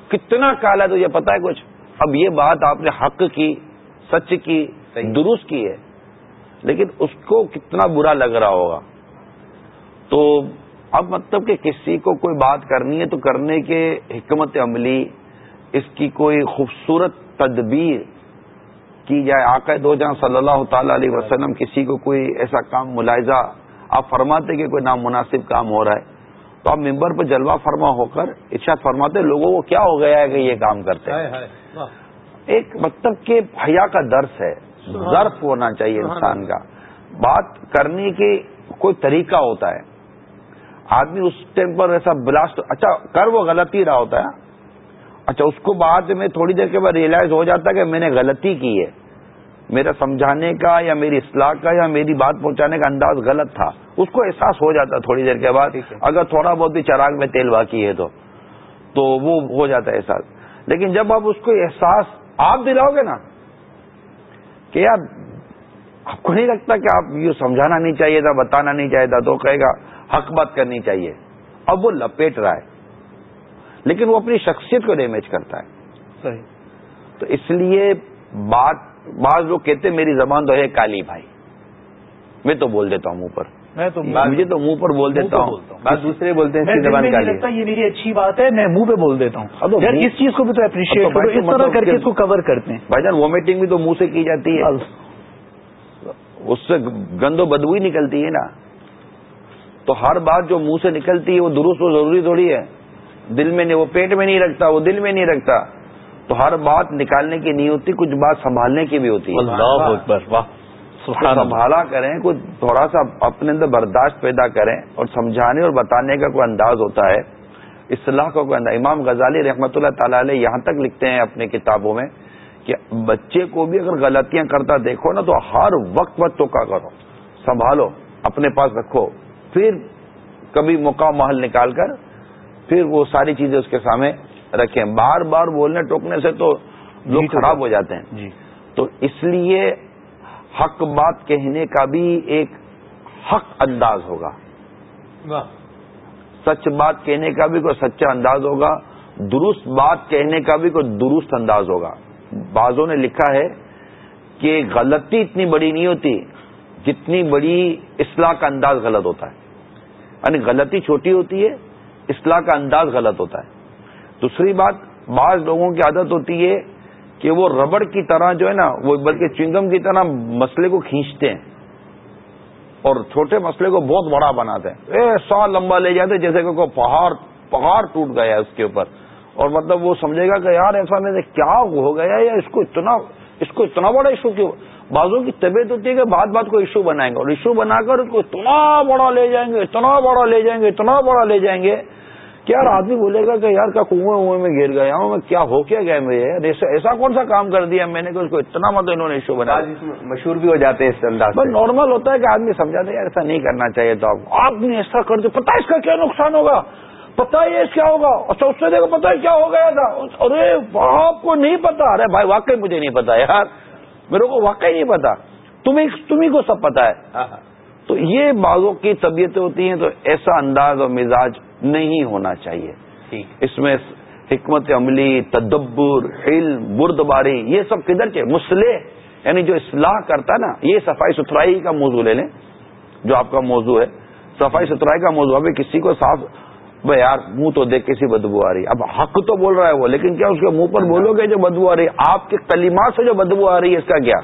کتنا کالا ہے تو یہ پتا ہے کچھ؟ اب یہ بات آپ نے حق کی سچ کی درست کی ہے۔ لیکن اس کو کتنا برا لگ رہا ہوگا۔ تو اب مطلب کہ کسی کو کوئی بات کرنی ہے تو کرنے کے حکمت عملی اس کی کوئی خوبصورت تدبیر کی جائے آقا دو جہاں صلی اللہ تعالی علیہ وسلم کسی کو کوئی ایسا کام ملاحظہ آپ فرماتے کہ کوئی نامناسب کام ہو رہا ہے تو آپ ممبر پہ جلوہ فرما ہو کر ارشاد فرماتے لوگوں کو کیا ہو گیا ہے کہ یہ کام کرتے ہیں؟ ایک مطلب کہ حیا کا درس ہے ظرف ہونا چاہیے انسان کا۔ بات کرنے کے کوئی طریقہ ہوتا ہے۔ آدمی اس ٹائم پر ایسا بلاسٹ اچھا کر وہ غلطی رہا ہوتا ہے۔ اچھا اس کو بعد میں تھوڑی دیر کے بعد ریئلائز ہو جاتا ہے کہ میں نے غلطی کی ہے۔ میرا سمجھانے کا یا میری اصلاح کا یا میری بات پہنچانے کا انداز غلط تھا۔ اس کو احساس ہو جاتا تھوڑی دیر کے بعد اگر تھوڑا بہت بھی چراغ میں تیل باقی ہے تو۔ تو وہ ہو جاتا ہے احساس۔ لیکن جب آپ اس کو احساس آپ دلاؤ گے نا کہ یار آپ کو نہیں لگتا کہ آپ یہ سمجھانا نہیں چاہیے تھا بتانا نہیں چاہیے تھا تو کہے گا حق بات کرنی چاہیے۔ اب وہ لپیٹ رہا ہے۔ لیکن وہ اپنی شخصیت کو ڈیمیج کرتا ہے۔ صحیح۔ تو اس لیے بات بعض لوگ کہتے ہیں میری زبان تو ہے کالی بھائی۔ میں تو بول دیتا ہوں منہ پر۔ میں تو مجھے تو منہ پر بول دیتا ہوں۔ دوسرے بولتے ہیں زبان لگتا یہ میری اچھی بات ہے میں منہ پہ بول دیتا ہوں۔ اس چیز کو بھی تو اپریشیٹ اس طرح کر کے اس کو کور کرتے ہیں۔ بھائی جان وومیٹنگ بھی تو منہ سے کی جاتی ہے۔ اس سے گند و بدبو ہی نکلتی ہے نا۔ تو ہر بات جو منہ سے نکلتی ہے وہ درست و ضروری تھوڑی ہے۔ دل میں نہیں وہ پیٹ میں نہیں رکھتا وہ دل میں نہیں رکھتا۔ تو ہر بات نکالنے کی نہیں ہوتی کچھ بات سنبھالنے کی بھی ہوتی ہے۔ سنبھالا کریں کچھ تھوڑا سا اپنے اندر برداشت پیدا کریں اور سمجھانے اور بتانے کا کوئی انداز ہوتا ہے۔ اصلاح کا کوئی انداز۔ امام غزالی رحمۃ اللہ تعالی علیہ یہاں تک لکھتے ہیں اپنی کتابوں میں کہ بچے کو بھی اگر غلطیاں کرتا دیکھو نا تو ہر وقت وقت ٹوکا کرو؟ سنبھالو اپنے پاس رکھو۔ پھر کبھی موقع محل نکال کر پھر وہ ساری چیزیں اس کے سامنے رکھیں۔ بار بار بولنے ٹوکنے سے تو لوگ جی خراب ہو جاتے ہیں۔ جی۔ تو اس لیے حق بات کہنے کا بھی ایک حق انداز ہوگا۔ سچ بات کہنے کا بھی کوئی سچا انداز ہوگا درست بات کہنے کا بھی کوئی درست انداز ہوگا۔ بعضوں نے لکھا ہے کہ غلطی اتنی بڑی نہیں ہوتی جتنی بڑی اصلاح کا انداز غلط ہوتا ہے۔ یعنی غلطی چھوٹی ہوتی ہے اصلاح کا انداز غلط ہوتا ہے۔ دوسری بات، بعض لوگوں کی عادت ہوتی ہے کہ وہ ربڑ کی طرح جو ہے نا، وہ بلکہ چنگم کی طرح مسئلے کو کھینچتے ہیں۔ اور چھوٹے مسئلے کو بہت بڑا بناتے ہیں۔ اے، سال لمبا لے جاتے جیسے کہ کوئی پہاڑ پہاڑ ٹوٹ گیا ہے اس کے اوپر۔ اور مطلب وہ سمجھے گا کہ یار ایسا میں کیا ہو گیا یا اس کو اتنا، اس کو اتنا بڑا ایشو کیوں؟ بازوں کی طبیعت ہوتی ہے کہ بات بات کو ایشو بنائیں گے اور ایشو بنا کر اس کو اتنا بڑا لے جائیں گے اتنا بڑا لے جائیں گے اتنا بڑا لے جائیں گے کہ یار آدمی بولے گا کہ یار کیا کنویں اوے میں گر گیا ہوں میں کیا ہو کیا گیا میرے ایسا کون سا کام کر دیا میں نے کہ اس کو اتنا مطلب انہوں نے ایشو بنا مشہور بھی ہو جاتے ہیں اس انداز نارمل ہوتا ہے کہ آدمی سمجھا دے یار ایسا نہیں کرنا چاہیے تو آپ نے ایسا کر دیا۔ پتا اس کا کیا نقصان ہوگا؟ پتا ہی کیا ہوگا؟ اچھا اس سے دیکھو پتا کیا ہو گیا تھا؟ ارے آپ کو نہیں پتا ارے بھائی واقعی مجھے نہیں پتا یار۔ میرے کو واقعی نہیں پتا۔ تمہیں تمہیں کو سب پتا ہے۔ ہاں، ہاں۔ تو یہ بعضوں کی طبیعتیں ہوتی ہیں تو ایسا انداز اور مزاج نہیں ہونا چاہیے۔ اس میں حکمت عملی تدبر علم بردباری یہ سب کدھر کے مسلح یعنی جو اصلاح کرتا ہے نا یہ صفائی ستھرائی کا موضوع لے لیں۔ جو آپ کا موضوع ہے صفائی ستھرائی کا موضوع ابھی کسی کو صاف بھائی یار منہ تو دیکھ کسی بدبو آ رہی اب حق تو بول رہا ہے وہ لیکن کیا اس کے منہ پر بولو گے جو بدبو آ رہی ہے؟ آپ کے کلیمات سے جو بدبو آ رہی ہے اس کا کیا؟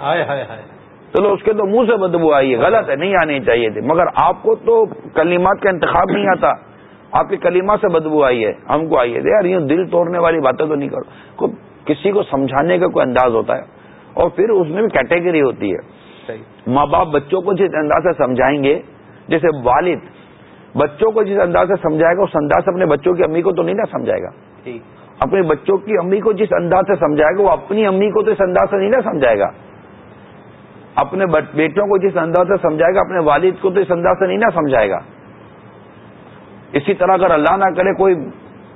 چلو اس کے تو منہ سے بدبو آئی ہے غلط ہے نہیں آنی چاہیے تھی۔ مگر آپ کو تو کلیمات کا انتخاب نہیں آتا۔ آپ کے کلیما سے بدبو آئی ہے ہم کو آئی ہے۔ یار یہ دل توڑنے والی باتیں تو نہیں کرو۔ کسی کو سمجھانے کا کوئی انداز ہوتا ہے۔ اور پھر اس میں بھی کیٹیگری ہوتی ہے۔ ماں باپ بچوں کو جس انداز سے سمجھائیں گے جیسے والد بچوں کو جس انداز سے سمجھائے گا اس انداز سے اپنے بچوں کی امی کو تو نہیں نہ سمجھائے گا۔ اپنے بچوں کی امی کو جس انداز سے سمجھائے گا وہ اپنی امی کو تو اس انداز سے نہیں نہ سمجھائے گا۔ اپنے بیٹوں کو جس انداز سے سمجھائے گا اپنے والد کو تو اس انداز سے نہیں نہ سمجھائے گا۔ اسی طرح اگر اللہ نہ کرے کوئی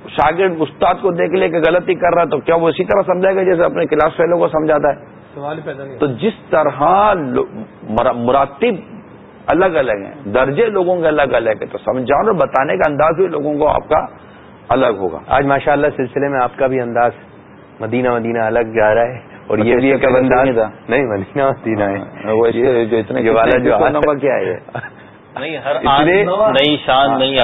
شاگرد استاد کو دیکھ لے کہ غلطی کر رہا ہے تو کیا وہ اسی طرح سمجھائے گا جیسے اپنے کلاس فیلو کو سمجھاتا ہے؟ تو جس طرح مراتب الگ الگ ہیں۔ درجے لوگوں کے الگ الگ ہیں۔ تو سمجھانے اور بتانے کا انداز بھی لوگوں کو آپ کا الگ ہوگا۔ آج ماشاء اللہ سلسلے میں آپ کا بھی انداز مدینہ مدینہ الگ جا رہا ہے اور یہ بھی ایک انداز نہیں مدینہ مدینہ ہے۔ جو اتنے کیا ہے نئی شان نئی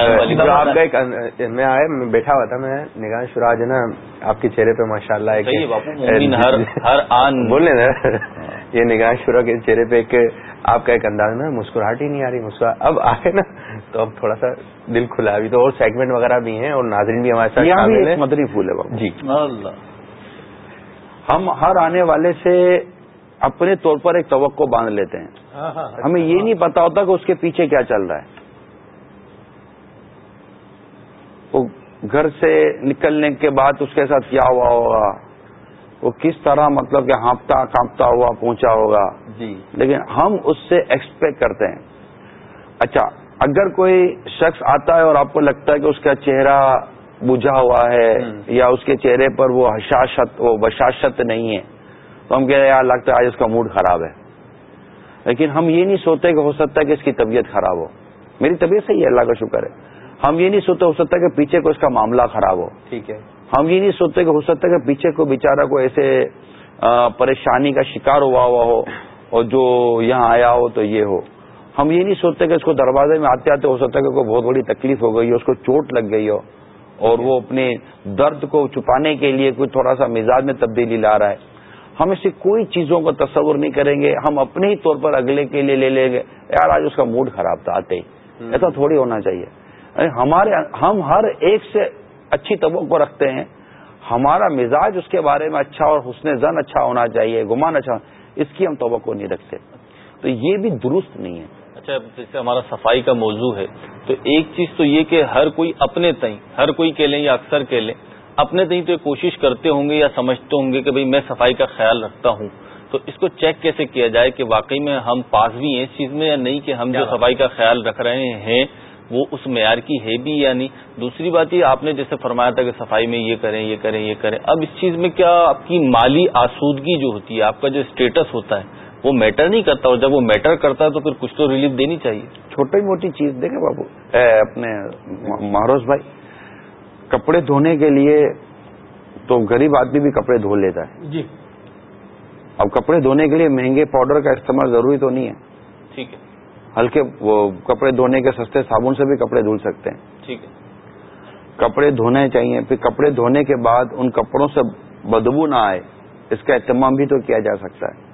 آپ کا میں آیا میں بیٹھا ہوا تھا میں نگاہ شراج ہے نا آپ کے چہرے پہ ماشاء اللہ بولنے یہ نگاہ شرا کے چہرے پہ ایک آپ کا ایک انداز نا مسکراہٹ ہی نہیں آ رہی مسکرا اب آئے نا تو اب تھوڑا سا دل کھلا ابھی تو اور سیگمنٹ وغیرہ بھی ہیں اور ناظرین بھی ہمارے ساتھ مدری پھول ہے جی۔ ہم ہر آنے والے سے اپنے طور پر ایک توقع باندھ لیتے ہیں۔ ہاں، ہمیں یہ نہیں پتا ہوتا کہ اس کے پیچھے کیا چل رہا ہے۔ وہ گھر سے نکلنے کے بعد اس کے ساتھ کیا ہوا ہوگا؟ وہ کس طرح مطلب کہ ہانپتا کانپتا ہوا پہنچا ہوگا۔ جی۔ لیکن ہم اس سے ایکسپیکٹ کرتے ہیں۔ اچھا اگر کوئی شخص آتا ہے اور آپ کو لگتا ہے کہ اس کا چہرہ بجھا ہوا ہے یا اس کے چہرے پر وہ حشاشت وہ بشاشت نہیں ہے تو ہم کہہ رہے ہیں لگتا ہے آج اس کا موڈ خراب ہے۔ لیکن ہم یہ نہیں سوتے کہ ہو سکتا ہے کہ اس کی طبیعت خراب ہو۔ میری طبیعت صحیح ہے اللہ کا شکر ہے۔ ہم یہ نہیں سوتے ہو سکتا کہ پیچھے کو اس کا معاملہ خراب ہو۔ ٹھیک ہے۔ ہم یہ نہیں سوچتے کہ ہو سکتا ہے کہ پیچھے کو بےچارا کو ایسے پریشانی کا شکار ہوا ہوا ہو اور جو یہاں آیا ہو تو یہ ہو۔ ہم یہ نہیں سوچتے کہ اس کو دروازے میں آتے آتے ہو سکتا ہے کہ کوئی بہت بڑی تکلیف ہو گئی ہو، اس کو چوٹ لگ گئی ہو اور وہ اپنے درد کو چھپانے کے لیے کوئی تھوڑا سا مزاج میں تبدیلی لا رہا ہے۔ ہم اسے کوئی چیزوں کا تصور نہیں کریں گے، ہم اپنے ہی طور پر اگلے کے لیے لے لیں گے۔ یار، آج اس کا موڈ خراب تھا، آتے ہی۔ ایسا تھوڑی ہونا چاہیے۔ ہمارے، ہم ہر ایک سے اچھی توقع رکھتے ہیں۔ ہمارا مزاج اس کے بارے میں اچھا اور حسن زن اچھا ہونا چاہیے گمان اچھا اس کی ہم توقع نہیں رکھتے۔ تو یہ بھی درست نہیں ہے۔ اچھا جیسے ہمارا صفائی کا موضوع ہے تو ایک چیز تو یہ کہ ہر کوئی اپنے تئیں ہر کوئی کہہ لیں یا اکثر کہہ لیں اپنے تئیں تو کوشش کرتے ہوں گے یا سمجھتے ہوں گے کہ بھئی میں صفائی کا خیال رکھتا ہوں۔ تو اس کو چیک کیسے کیا جائے کہ واقعی میں ہم پاس بھی ہیں اس چیز میں یا نہیں کہ ہم جو صفائی کا خیال رکھ رہے ہیں وہ اس معیار کی ہے بھی یا نہیں؟ دوسری بات یہ آپ نے جیسے فرمایا تھا کہ صفائی میں یہ کریں یہ کریں یہ کریں۔ اب اس چیز میں کیا آپ کی مالی آسودگی جو ہوتی ہے آپ کا جو اسٹیٹس ہوتا ہے وہ میٹر نہیں کرتا؟ اور جب وہ میٹر کرتا ہے تو پھر کچھ تو ریلیف دینی چاہیے۔ چھوٹی موٹی چیز دیکھیں بابو۔ اپنے مہاروز بھائی کپڑے دھونے کے لیے تو غریب آدمی بھی کپڑے دھو لیتا ہے۔ جی۔ اب کپڑے دھونے کے لیے مہنگے پاؤڈر کا استعمال ضروری تو نہیں ہے۔ ٹھیک ہے۔ ہلکے وہ کپڑے دھونے کے سستے صابن سے بھی کپڑے دھل سکتے ہیں۔ ٹھیک ہے۔ کپڑے دھونے چاہیے پھر کپڑے دھونے کے بعد ان کپڑوں سے بدبو نہ آئے اس کا اہتمام بھی تو کیا جا سکتا ہے۔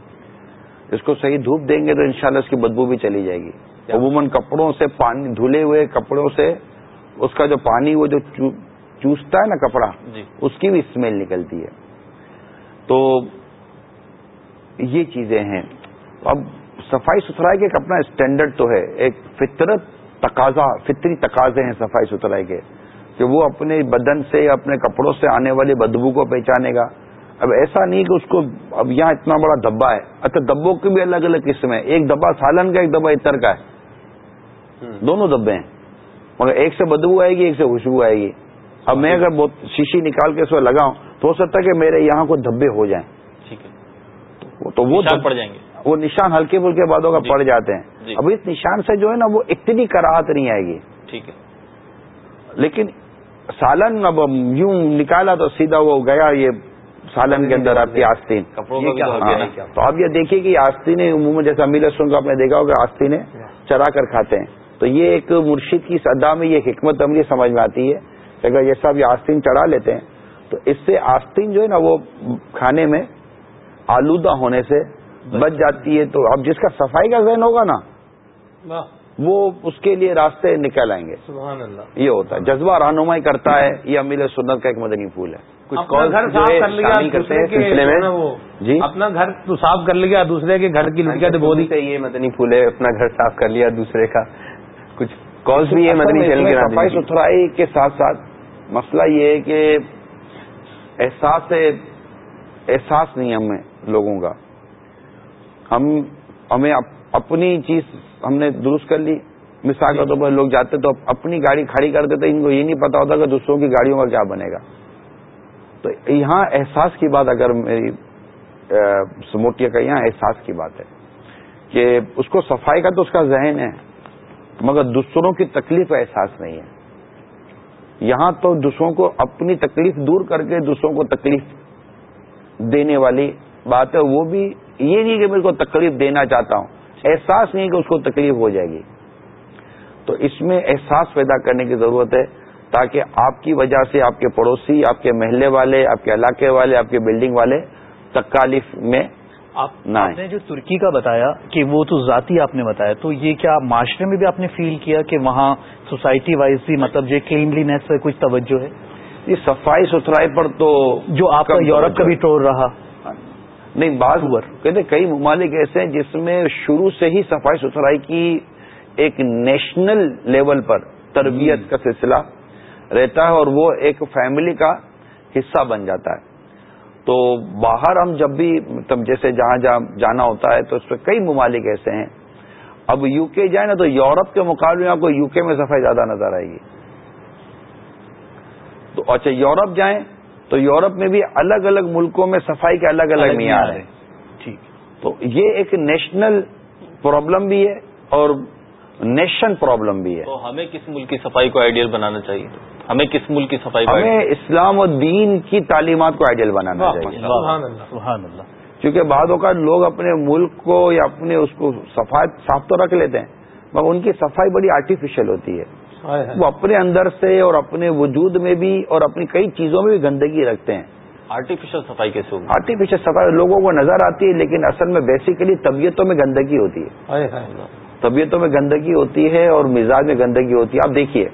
اس کو صحیح دھوپ دیں گے تو انشاءاللہ اس کی بدبو بھی چلی جائے گی۔ عموماً کپڑوں سے پانی دھلے ہوئے کپڑوں سے اس کا جو پانی وہ جو چوستا ہے نا کپڑا جی۔ اس کی بھی اسمیل نکلتی ہے۔ تو یہ چیزیں ہیں۔ اب صفائی ستھرائی کے ایک اپنا اسٹینڈرڈ تو ہے ایک فطرت تقاضا فطری تقاضے ہیں صفائی ستھرائی کے کہ وہ اپنے بدن سے اپنے کپڑوں سے آنے والی بدبو کو پہچانے گا۔ اب ایسا نہیں کہ اس کو اب یہاں اتنا بڑا دبا ہے اچھا دبوں کی بھی الگ الگ قسم ہے۔ ایک دبا سالن کا ایک دبا اتر کا ہے۔ دونوں دبے ہیں۔ مگر ایک سے بدبو آئے گی ایک سے خوشبو آئے گی۔ اب میں اگر شیشی نکال کے اس میں لگاؤں تو ہو سکتا ہے کہ میرے یہاں کو دھبے ہو جائیں۔ ٹھیک ہے۔ تو وہ پڑ جائیں گے۔ وہ نشان ہلکے پھلکے بادوں کا جی۔ پڑ جاتے ہیں۔ جی۔ اب اس نشان سے جو ہے نا وہ اتنی کراہت نہیں آئے گی۔ ٹھیک ہے۔ لیکن سالن اب یوں نکالا تو سیدھا وہ گیا یہ سالن کے اندر آپ کی آستین۔ بھی تو اب یہ دیکھیے کہ آستین عموماً جیسا امیل رسول کو آپ نے دیکھا ہوگا آستینیں چرا کر کھاتے ہیں۔ تو یہ ایک مرشد کی صدا میں یہ حکمت عملی سمجھ میں آتی ہے کہ اگر یہ سب یہ آستین چڑھا لیتے ہیں تو اس سے آستین جو ہے نا وہ کھانے میں آلودہ ہونے سے بچ جاتی ہے تو اب جس کا صفائی کا ذہن ہوگا نا وہ اس کے لیے راستے نکل آئیں گے۔ سبحان اللہ۔ یہ ہوتا ہے۔ جذبہ رہنمائی کرتا ہے یہ امیل سنت کا ایک مدنی پھول ہے۔ کچھ گھر صاف کر لیا جی۔ اپنا گھر تو صاف کر لیا دوسرے کے گھر کی لڑکیاں تو بہت یہ مدنی پھول ہے اپنا گھر صاف کر لیا دوسرے کا۔ کچھ کالس بھی ہے مدنی چینل کے صفائی ستھرائی کے ساتھ ساتھ مسئلہ یہ ہے کہ احساس احساس نہیں ہمیں لوگوں کا۔ ہم ہمیں اپنی چیز ہم نے درست کر لی۔ مثال کے طور پر لوگ جاتے تو اپنی گاڑی کھڑی کر دیتے ان کو یہ نہیں پتا ہوتا کہ دوسروں کی گاڑیوں کا کیا بنے گا۔ تو یہاں احساس کی بات اگر میری سموٹیا کا یہاں احساس کی بات ہے کہ اس کو صفائی کا تو اس کا ذہن ہے، مگر دوسروں کی تکلیف کا احساس نہیں ہے۔ یہاں تو دوسروں کو اپنی تکلیف دور کر کے دوسروں کو تکلیف دینے والی بات ہے، وہ بھی یہ نہیں کہ میرے کو تکلیف دینا چاہتا ہوں احساس نہیں کہ اس کو تکلیف ہو جائے گی۔ تو اس میں احساس پیدا کرنے کی ضرورت ہے تاکہ آپ کی وجہ سے آپ کے پڑوسی آپ کے محلے والے آپ کے علاقے والے آپ کے بلڈنگ والے تکالیف میں آپ نے جو ترکی کا بتایا کہ وہ تو ذاتی آپ نے بتایا تو یہ کیا معاشرے میں بھی آپ نے فیل کیا کہ وہاں سوسائٹی وائز بھی مطلب جو کلینلینس پہ کچھ توجہ ہے؟ یہ صفائی ستھرائی پر تو جو آپ کا یورپ کا بھی ٹور رہا۔ نہیں بعض کہتے کئی ممالک ایسے ہیں جس میں شروع سے ہی صفائی ستھرائی کی ایک نیشنل لیول پر تربیت کا سلسلہ رہتا ہے اور وہ ایک فیملی کا حصہ بن جاتا ہے۔ تو باہر ہم جب بھی مطلب جیسے جہاں جہاں جانا ہوتا ہے تو اس پہ کئی ممالک ایسے ہیں۔ اب یو کے جائیں نا تو یورپ کے مقابلے میں آپ کو یو کے میں صفائی زیادہ نظر آئے گی۔ تو اچھا یورپ جائیں تو یورپ میں بھی الگ الگ ملکوں میں صفائی کے الگ الگ معیار ہیں۔ ٹھیک۔ تو یہ ایک نیشنل پرابلم بھی ہے اور نیشن پرابلم بھی ہے۔ تو ہمیں کس ملک کی صفائی کو آئیڈیل بنانا چاہیے؟ ہمیں کس ملک کی صفائی کو ہمیں اسلام و دین کی تعلیمات کو آئیڈیل بنانا چاہیے۔ سبحان اللہ سبحان اللہ۔ کیونکہ بعض اوقات لوگ اپنے ملک کو یا اپنے اس کو صفائی صاف تو رکھ لیتے ہیں مگر ان کی صفائی بڑی آرٹیفیشل ہوتی ہے۔ وہ اپنے اندر سے اور اپنے وجود میں بھی اور اپنی کئی چیزوں میں بھی گندگی رکھتے ہیں۔ آرٹیفیشل صفائی کیسے ہوگی آرٹیفیشل صفائی لوگوں کو نظر آتی ہے لیکن اصل میں بیسیکلی طبیعتوں میں گندگی ہوتی ہے۔ طبیعتوں میں گندگی ہوتی ہے اور مزاج میں گندگی ہوتی ہے۔ آپ دیکھیے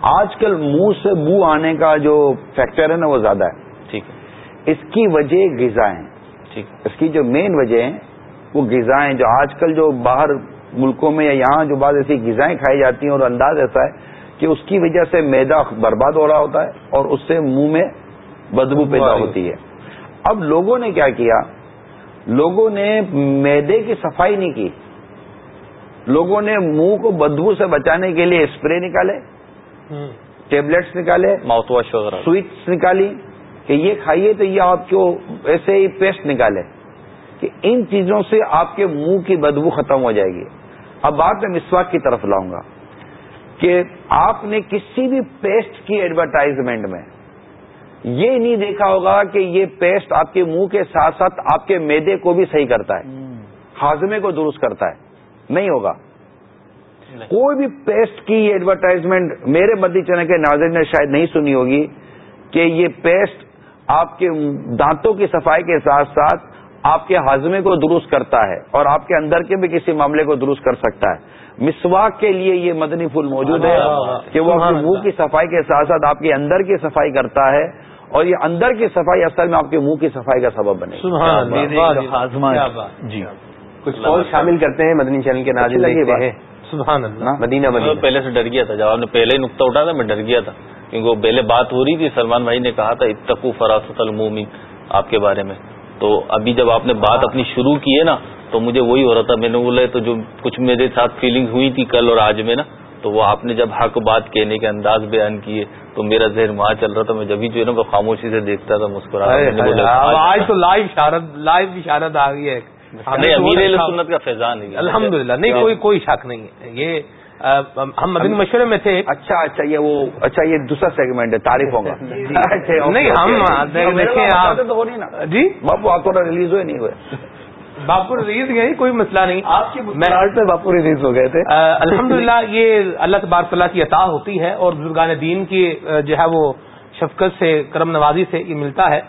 آج کل منہ سے منہ آنے کا جو فیکٹر ہے نا وہ زیادہ ہے۔ ٹھیک ہے۔ اس کی وجہ غذا ہیں ٹھیک۔ اس کی جو مین وجہ ہیں وہ غذائیں جو آج کل جو باہر ملکوں میں یا یہاں جو بعض ایسی غذائیں کھائی جاتی ہیں اور انداز ایسا ہے کہ اس کی وجہ سے میدا برباد ہو رہا ہوتا ہے اور اس سے منہ میں بدبو پیدا ہوتی ہے۔ اب لوگوں نے کیا کیا؟ لوگوں نے میدے کی صفائی نہیں کی۔ لوگوں نے منہ کو بدبو سے بچانے کے لیے اسپرے نکالے ٹیبلٹس نکالے ماؤتھ واش وغیرہ۔ سویٹس نکالی کہ یہ کھائیے تو یہ آپ کو ایسے ہی پیسٹ نکالے۔ کہ ان چیزوں سے آپ کے منہ کی بدبو ختم ہو جائے گی۔ اب بات میں مسواک کی طرف لاؤں گا کہ آپ نے کسی بھی پیسٹ کی ایڈورٹائزمنٹ میں یہ نہیں دیکھا ہوگا کہ یہ پیسٹ آپ کے منہ کے ساتھ ساتھ آپ کے میدے کو بھی صحیح کرتا ہے ہاضمے کو درست کرتا ہے۔ نہیں ہوگا۔ کوئی بھی پیسٹ کی ایڈورٹائزمنٹ میرے بدی چنے کے ناظرین نے شاید نہیں سنی ہوگی کہ یہ پیسٹ آپ کے دانتوں کی صفائی کے ساتھ ساتھ آپ کے ہاضمے کو درست کرتا ہے اور آپ کے اندر کے بھی کسی معاملے کو درست کر سکتا ہے۔ مسواک کے لیے یہ مدنی پھول موجود ہے کہ وہ اپنے منہ کی صفائی کے ساتھ ساتھ آپ کے اندر کی صفائی کرتا ہے اور یہ اندر کی صفائی اصل میں آپ کے منہ کی صفائی کا سبب بنے۔ جی۔ کچھ اور شامل کرتے ہیں مدنی چینل کے ناظرین دیکھتے۔ ہیں۔ سبحان اللہ۔ مدینہ مدینہ۔ پہلے سے ڈر گیا تھا جب آپ نے پہلے ہی نقطہ اٹھا تھا میں ڈر گیا تھا۔ کیونکہ وہ پہلے بات ہو رہی تھی سلمان بھائی نے کہا تھا اتقو فراست المومن آپ کے بارے میں۔ تو ابھی جب آپ نے بات اپنی شروع کی ہے نا تو مجھے وہی ہو رہا تھا میں نے بولا تو جو کچھ میرے ساتھ فیلنگ ہوئی تھی کل اور آج میں نا تو وہ آپ نے جب حق بات کہنے کے انداز بیان کیے تو میرا ذہن وہاں چل رہا تھا میں جبھی جو ہے نا وہ خاموشی سے دیکھتا تھا مسکرا آج تو لائیو لائیو اشارت آ گئی ہے۔ امیر سنت کا فیضان الحمد للہ نہیں کوئی کوئی شک نہیں ہے۔ یہ ہم مدنی مشورے میں تھے۔ اچھا اچھا یہ وہ اچھا یہ دوسرا سیگمنٹ ہے تعریف ہوگا۔ نہیں ہم آپ تو ہو نہیں نا۔ جی؟ باپو آپ تھوڑا ریلیز ہوئے نہیں ہوئے۔ باپو ریلیز گئی کوئی مسئلہ نہیں۔ آپ کی میں باپو ریلیز ہو گئے تھے۔ الحمد للہ یہ اللہ تبارک اللہ کی عطا ہوتی ہے اور بزرگان دین کی جو ہے وہ شفقت سے کرم نوازی سے یہ ملتا ہے۔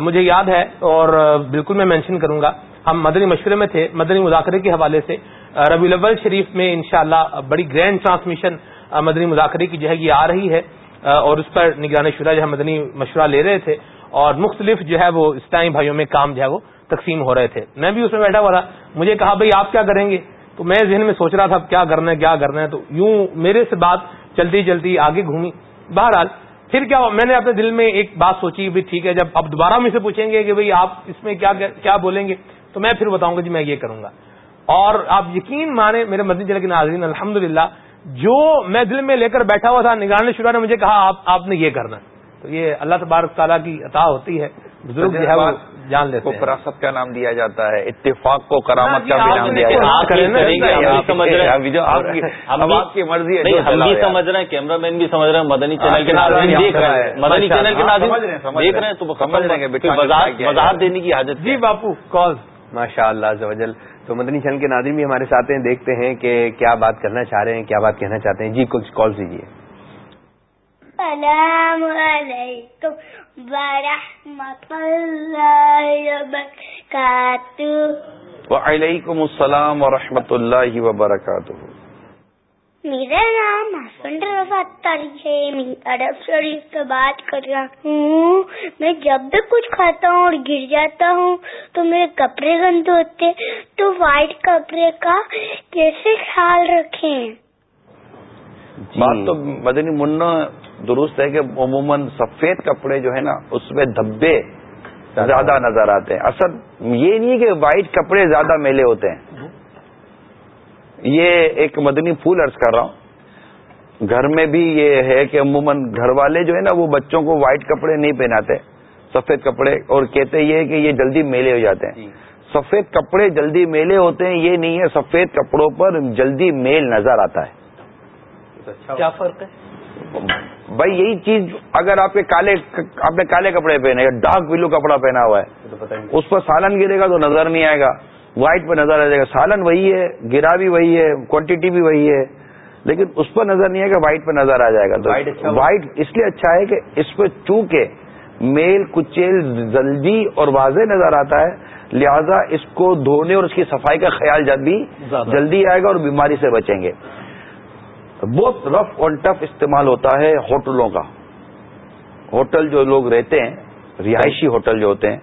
مجھے یاد ہے اور بالکل میں مینشن کروں گا۔ ہم مدنی مشورے میں تھے مدنی مذاکرے کے حوالے سے۔ آ، ربیع الاول شریف میں انشاءاللہ بڑی گرینڈ ٹرانسمیشن مدنی مذاکرے کی جو ہے یہ آ رہی ہے اور اس پر نگران شورا جو ہے مدنی مشورہ لے رہے تھے اور مختلف جو ہے وہ اسلامی بھائیوں میں کام جو ہے وہ تقسیم ہو رہے تھے۔ میں بھی اس میں بیٹھا ہوا تھا مجھے کہا بھائی آپ کیا کریں گے؟ تو میں ذہن میں سوچ رہا تھا اب کیا کرنا ہے کیا کرنا ہے؟ تو یوں میرے سے بات چلتی چلتی آگے گھومی۔ بہرحال پھر کیا میں نے اپنے دل میں ایک بات سوچی بھی ٹھیک ہے جب اب دوبارہ مجھ سے پوچھیں گے کہ بھئی آپ اس میں کیا کیا بولیں گے؟ تو میں پھر بتاؤں گا جی میں یہ کروں گا۔ اور آپ یقین مانے میرے مدنی چلے کے ناظرین الحمد جو میں دل میں لے کر بیٹھا ہوا تھا نگران شورا نے مجھے کہا آپ آپ نے یہ کرنا۔ تو یہ اللہ تبارک تعالیٰ کی عطا ہوتی ہے۔ بزرگ جو ہے وہ جان لیتے ہیں۔ فراست کا نام دیا جاتا ہے اتفاق کو کرامت کا ہاں بھی جی، نام دیا جاتا ہم آپ کی مرضی ہے جو ہم بھی۔ سمجھ رہے ہیں کیمرہ مین بھی سمجھ رہے ہیں مدنی چینل کے ناظرین دیکھ رہے ہیں۔ مدنی چینل کے ہاں، ناظرین دیکھ رہے ہیں۔ تو سمجھ رہے ہیں، وضاحت دینے کی حاجت جی باپو کال۔ ماشاء اللہ زوجل تو مدنی چینل کے ناظرین بھی ہمارے ساتھ ہیں دیکھتے ہیں کہ کیا بات کرنا چاہ رہے ہیں کیا بات کہنا چاہتے ہیں۔ جی کچھ کال دیجیے السلام علیکم ورحمۃ اللہ وبرکاتہ۔ وعلیکم السلام ورحمۃ اللہ وبرکاتہ۔ میرا نام حسن رفا ہے، میں شریف سے بات کر رہا ہوں۔ میں جب بھی کچھ کھاتا ہوں اور گر جاتا ہوں، تو میرے کپڑے گندے ہوتے تو وائٹ کپڑے کا کیسے خیال رکھیں؟ جی۔ بات تو مدنی منا درست ہے کہ عموماً سفید کپڑے جو ہے نا، اس میں دھبے زیادہ نظر آتے ہیں۔ اصل یہ نہیں کہ وائٹ کپڑے زیادہ میلے ہوتے ہیں۔ یہ ایک مدنی پھول عرض کر رہا ہوں۔ گھر میں بھی یہ ہے کہ عموماً گھر والے جو ہے نا وہ بچوں کو وائٹ کپڑے نہیں پہناتے سفید کپڑے اور کہتے یہ کہ یہ جلدی میلے ہو جاتے ہیں۔ سفید کپڑے جلدی میلے ہوتے ہیں یہ نہیں ہے سفید کپڑوں پر جلدی میل نظر آتا ہے۔ کیا فرق ہے؟ بھائی یہی چیز اگر آپ کے کالے آپ نے کالے کپڑے پہنے یا ڈارک بلو کپڑا پہنا ہوا ہے اس پر سالن گرے گا تو نظر نہیں آئے گا۔ وائٹ پہ نظر آ جائے گا۔ سالن وہی ہے گرا بھی وہی ہے کوانٹٹی بھی وہی ہے لیکن اس پر نظر نہیں آئے گا وائٹ پہ نظر آ جائے گا۔ تو وائٹ اس لیے اچھا ہے کہ اس پہ چونکہ میل کچیل جلدی اور واضح نظر آتا ہے لہذا اس کو دھونے اور اس کی صفائی کا خیال جب بھی جلدی آئے گا اور بیماری سے بچیں گے۔ بہت رف اور ٹف استعمال ہوتا ہے ہوٹلوں کا۔ ہوٹل جو لوگ رہتے ہیں رہائشی ہوٹل جو ہوتے ہیں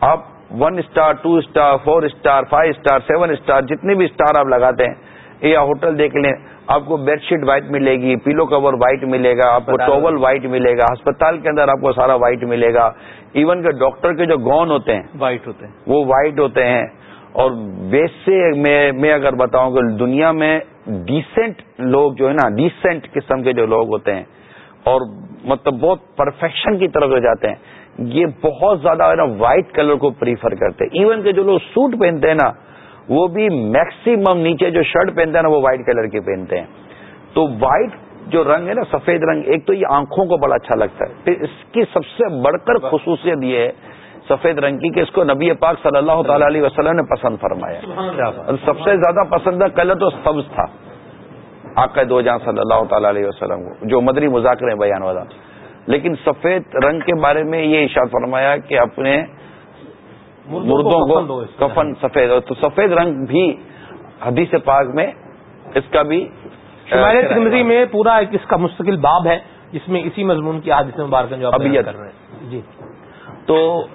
آپ one star two star four star five star seven star جتنے بھی اسٹار آپ لگاتے ہیں یا ہوٹل دیکھ لیں آپ کو بیڈ شیٹ وائٹ ملے گی پیلو کور وائٹ ملے گا آپ کو ٹاول وائٹ ملے گا ہسپتال کے اندر آپ کو سارا وائٹ ملے گا۔ ایون کہ ڈاکٹر کے جو گون ہوتے ہیں وائٹ ہوتے ہیں۔ وہ وائٹ ہوتے ہیں۔ اور ویسے میں اگر بتاؤں کہ دنیا میں ڈیسنٹ لوگ جو ہے نا ڈیسنٹ قسم کے جو لوگ ہوتے ہیں اور مطلب بہت پرفیکشن کی طرف جاتے ہیں یہ بہت زیادہ ہے نا وائٹ کلر کو پریفر کرتے ہیں۔ ایون کہ جو لوگ سوٹ پہنتے ہیں نا، وہ بھی میکسیمم نیچے جو شرٹ پہنتے ہیں نا، وہ وائٹ کلر کے پہنتے ہیں۔ تو وائٹ جو رنگ ہے نا، سفید رنگ، ایک تو یہ آنکھوں کو بڑا اچھا لگتا ہے۔ پھر اس کی سب سے بڑھ کر خصوصیت یہ ہے، سفید رنگ کی، کہ اس کو نبی پاک صلی اللہ تعالی علیہ وسلم نے پسند فرمایا۔ سب سے زیادہ پسندہ کلر تو سبز تھا۔ آقا دو جہاں صلی اللہ تعالی علیہ وسلم کو، جو مدری مذاکرے بیان والا۔ لیکن سفید رنگ کے بارے میں یہ اشارہ فرمایا کہ اپنے مردوں کو کفن سفید تو سفید رنگ بھی حدیث پاک میں اس کا بھی ترمزی میں پورا ایک اس کا مستقل باب ہے جس میں اسی مضمون کی حادث مبارک جو ابیت۔ کر رہے ہیں۔ جی۔ تو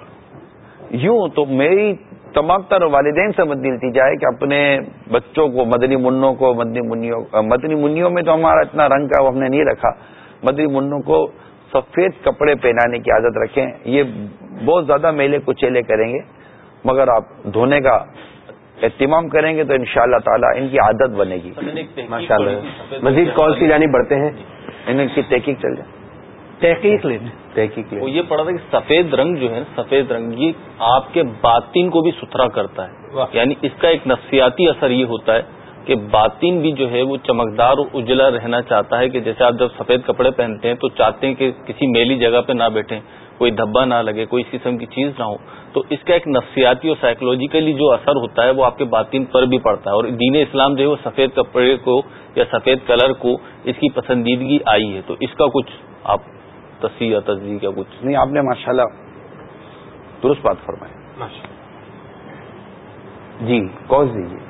یوں تو میری تمام تر والدین سے مدنی جائے کہ اپنے بچوں کو مدنی منوں کو مدنی منوں مدنی منوں میں تو ہمارا اتنا رنگ کا وہ ہم نے نہیں رکھا مدنی منوں کو سفید کپڑے پہنانے کی عادت رکھیں۔ یہ بہت زیادہ میلے کچیلے کریں گے مگر آپ دھونے کا اہتمام کریں گے تو ان شاء اللہ تعالیٰ ان کی عادت بنے گی۔ ماشاء اللہ مزید کال کی جانی بڑھتے ہیں۔ ان کی تحقیق چل جائے۔ تحقیق لیں۔ تحقیق وہ یہ پڑا تھا کہ سفید رنگ جو ہے سفید رنگ یہ آپ کے باطن کو بھی ستھرا کرتا ہے۔ یعنی اس کا ایک نفسیاتی اثر یہ ہوتا ہے کہ باطن بھی جو ہے وہ چمکدار اور اجلا رہنا چاہتا ہے کہ جیسے آپ جب سفید کپڑے پہنتے ہیں تو چاہتے ہیں کہ کسی میلی جگہ پہ نہ بیٹھیں کوئی دھبا نہ لگے کوئی اس قسم کی چیز نہ ہو۔ تو اس کا ایک نفسیاتی اور سائیکولوجیکلی جو اثر ہوتا ہے وہ آپ کے باطن پر بھی پڑتا ہے اور دین اسلام جو ہے وہ سفید کپڑے کو یا سفید کلر کو اس کی پسندیدگی آئی ہے۔ تو اس کا کچھ آپ تصویر یا تصدیق یا کچھ۔ نہیں آپ نے ماشاء اللہ درست بات فرمائی۔ جی کون دیجیے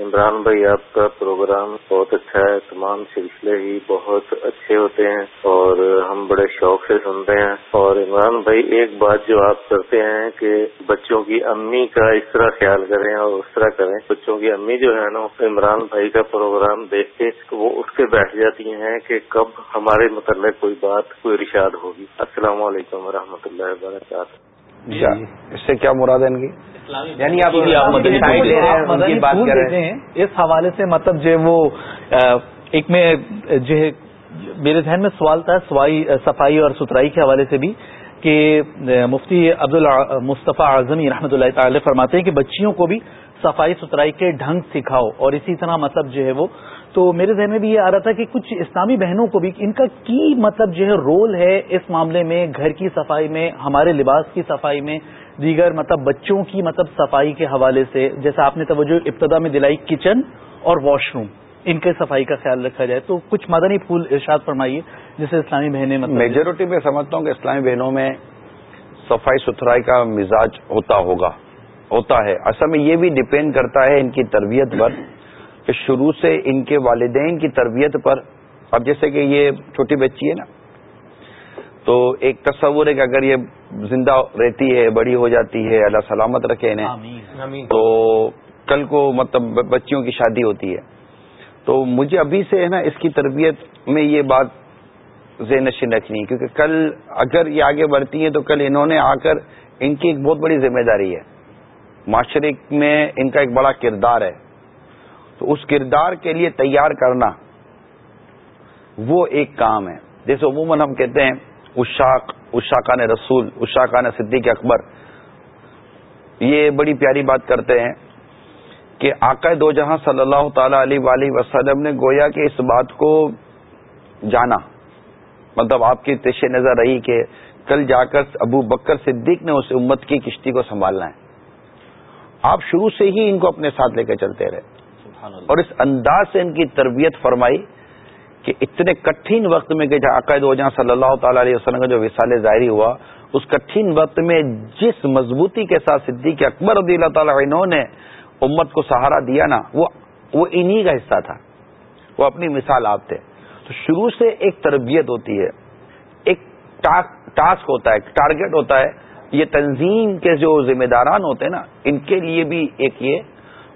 عمران بھائی، آپ کا پروگرام بہت اچھا ہے۔ تمام سلسلے ہی بہت اچھے ہوتے ہیں اور ہم بڑے شوق سے سنتے ہیں۔ اور عمران بھائی، ایک بات جو آپ کرتے ہیں کہ بچوں کی امی کا اس طرح خیال کریں اور اس طرح کریں۔ بچوں کی امی جو ہے نا، عمران بھائی کا پروگرام دیکھ کے وہ اٹھ کے بیٹھ جاتی ہیں کہ کب ہمارے متعلق کوئی بات، کوئی ارشاد ہوگی۔ السلام علیکم و اللہ وبرکاتہ۔ اس سے کیا مراد ہے یعنی آپ بات کر رہے ہیں۔ اس حوالے سے مطلب جو وہ ایک میں جو ہے میرے ذہن میں سوال تھا صفائی اور ستھرائی کے حوالے سے بھی کہ مفتی عبد مصطفیٰ اعظمی رحمۃ اللہ تعالی فرماتے ہیں کہ بچیوں کو بھی صفائی ستھرائی کے ڈھنگ سکھاؤ اور اسی طرح مطلب جو ہے وہ تو میرے ذہن میں بھی یہ آ رہا تھا کہ کچھ اسلامی بہنوں کو بھی ان کا کی مطلب جو ہے رول ہے اس معاملے میں، گھر کی صفائی میں، ہمارے لباس کی صفائی میں، دیگر مطلب بچوں کی مطلب صفائی کے حوالے سے، جیسا آپ نے توجہ ابتدا میں دلائی کچن اور واش روم، ان کے صفائی کا خیال رکھا جائے تو کچھ مدنی پھول ارشاد فرمائیے جیسے اسلامی بہنیں مطلب میجورٹی میں سمجھتا ہوں کہ اسلامی بہنوں میں صفائی ستھرائی کا مزاج ہوتا ہوگا، ہوتا ہے۔ اصل میں یہ بھی ڈپینڈ کرتا ہے ان کی تربیت پر کہ شروع سے ان کے والدین کی تربیت پر اب جیسے کہ یہ چھوٹی بچی ہے نا تو ایک تصور ہے کہ اگر یہ زندہ رہتی ہے بڑی ہو جاتی ہے اللہ سلامت رکھے انہیں تو کل کو مطلب بچیوں کی شادی ہوتی ہے۔ تو مجھے ابھی سے ہے نا اس کی تربیت میں یہ بات ذہن نشین رکھنی کیونکہ کل اگر یہ آگے بڑھتی ہیں تو کل انہوں نے آ کر ان کی ایک بہت بڑی ذمہ داری ہے۔ معاشرے میں ان کا ایک بڑا کردار ہے۔ تو اس کردار کے لیے تیار کرنا وہ ایک کام ہے۔ جیسے عموماً ہم کہتے ہیں اشاق اشاقان رسول اشاقان صدیق اکبر۔ یہ بڑی پیاری بات کرتے ہیں کہ آقا دو جہاں صلی اللہ تعالی علیہ وسلم نے گویا کہ اس بات کو جانا۔ مطلب آپ کی پیش نظر رہی کہ کل جا کر ابو بکر صدیق نے اس امت کی کشتی کو سنبھالنا ہے۔ آپ شروع سے ہی ان کو اپنے ساتھ لے کے چلتے رہے۔ اور اس انداز سے ان کی تربیت فرمائی کہ اتنے کٹھن وقت میں کہ عقائد و جہاں صلی اللہ تعالی علیہ وسلم کا جو وصال ظاہری ہوا، اس کٹھن وقت میں جس مضبوطی کے ساتھ صدیق اکبر رضی اللہ تعالیٰ عنہ نے امت کو سہارا دیا نا، وہ وہ انہی کا حصہ تھا۔ وہ اپنی مثال آپ تھے تو شروع سے ایک تربیت ہوتی ہے، ایک ٹاسک ہوتا ہے ٹارگیٹ ہوتا ہے۔ یہ تنظیم کے جو ذمہ داران ہوتے ہیں نا، ان کے لیے بھی ایک یہ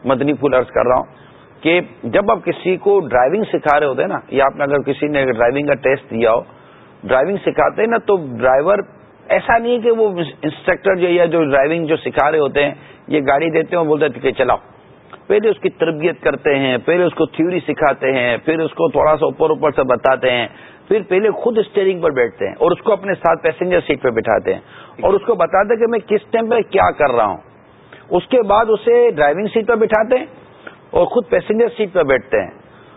مدنی پھول عرض کر رہا ہوں۔ کہ جب آپ کسی کو ڈرائیونگ سکھا رہے ہوتے ہیں نا، یا آپ نے اگر کسی نے ڈرائیونگ کا ٹیسٹ دیا ہو ڈرائیونگ سکھاتے ہیں نا، تو ڈرائیور ایسا نہیں کہ وہ انسٹرکٹر جو یا جو ڈرائیونگ جو سکھا رہے ہوتے ہیں، یہ گاڑی دیتے ہیں بولتے کہ چلاؤ. پہلے اس کی تربیت کرتے ہیں، پہلے اس کو تھیوری سکھاتے ہیں، پھر اس کو تھوڑا سا اوپر اوپر سے بتاتے ہیں، پھر پہلے خود اسٹیئرنگ پر بیٹھتے ہیں اور اس کو اپنے ساتھ پیسنجر سیٹ پہ بٹھاتے ہیں اور اس کو بتاتے ہیں کہ میں کس ٹائم پہ کیا کر رہا ہوں۔ اس کے بعد اسے ڈرائیونگ سیٹ پہ بٹھاتے ہیں اور خود پیسنجر سیٹ پہ بیٹھتے ہیں۔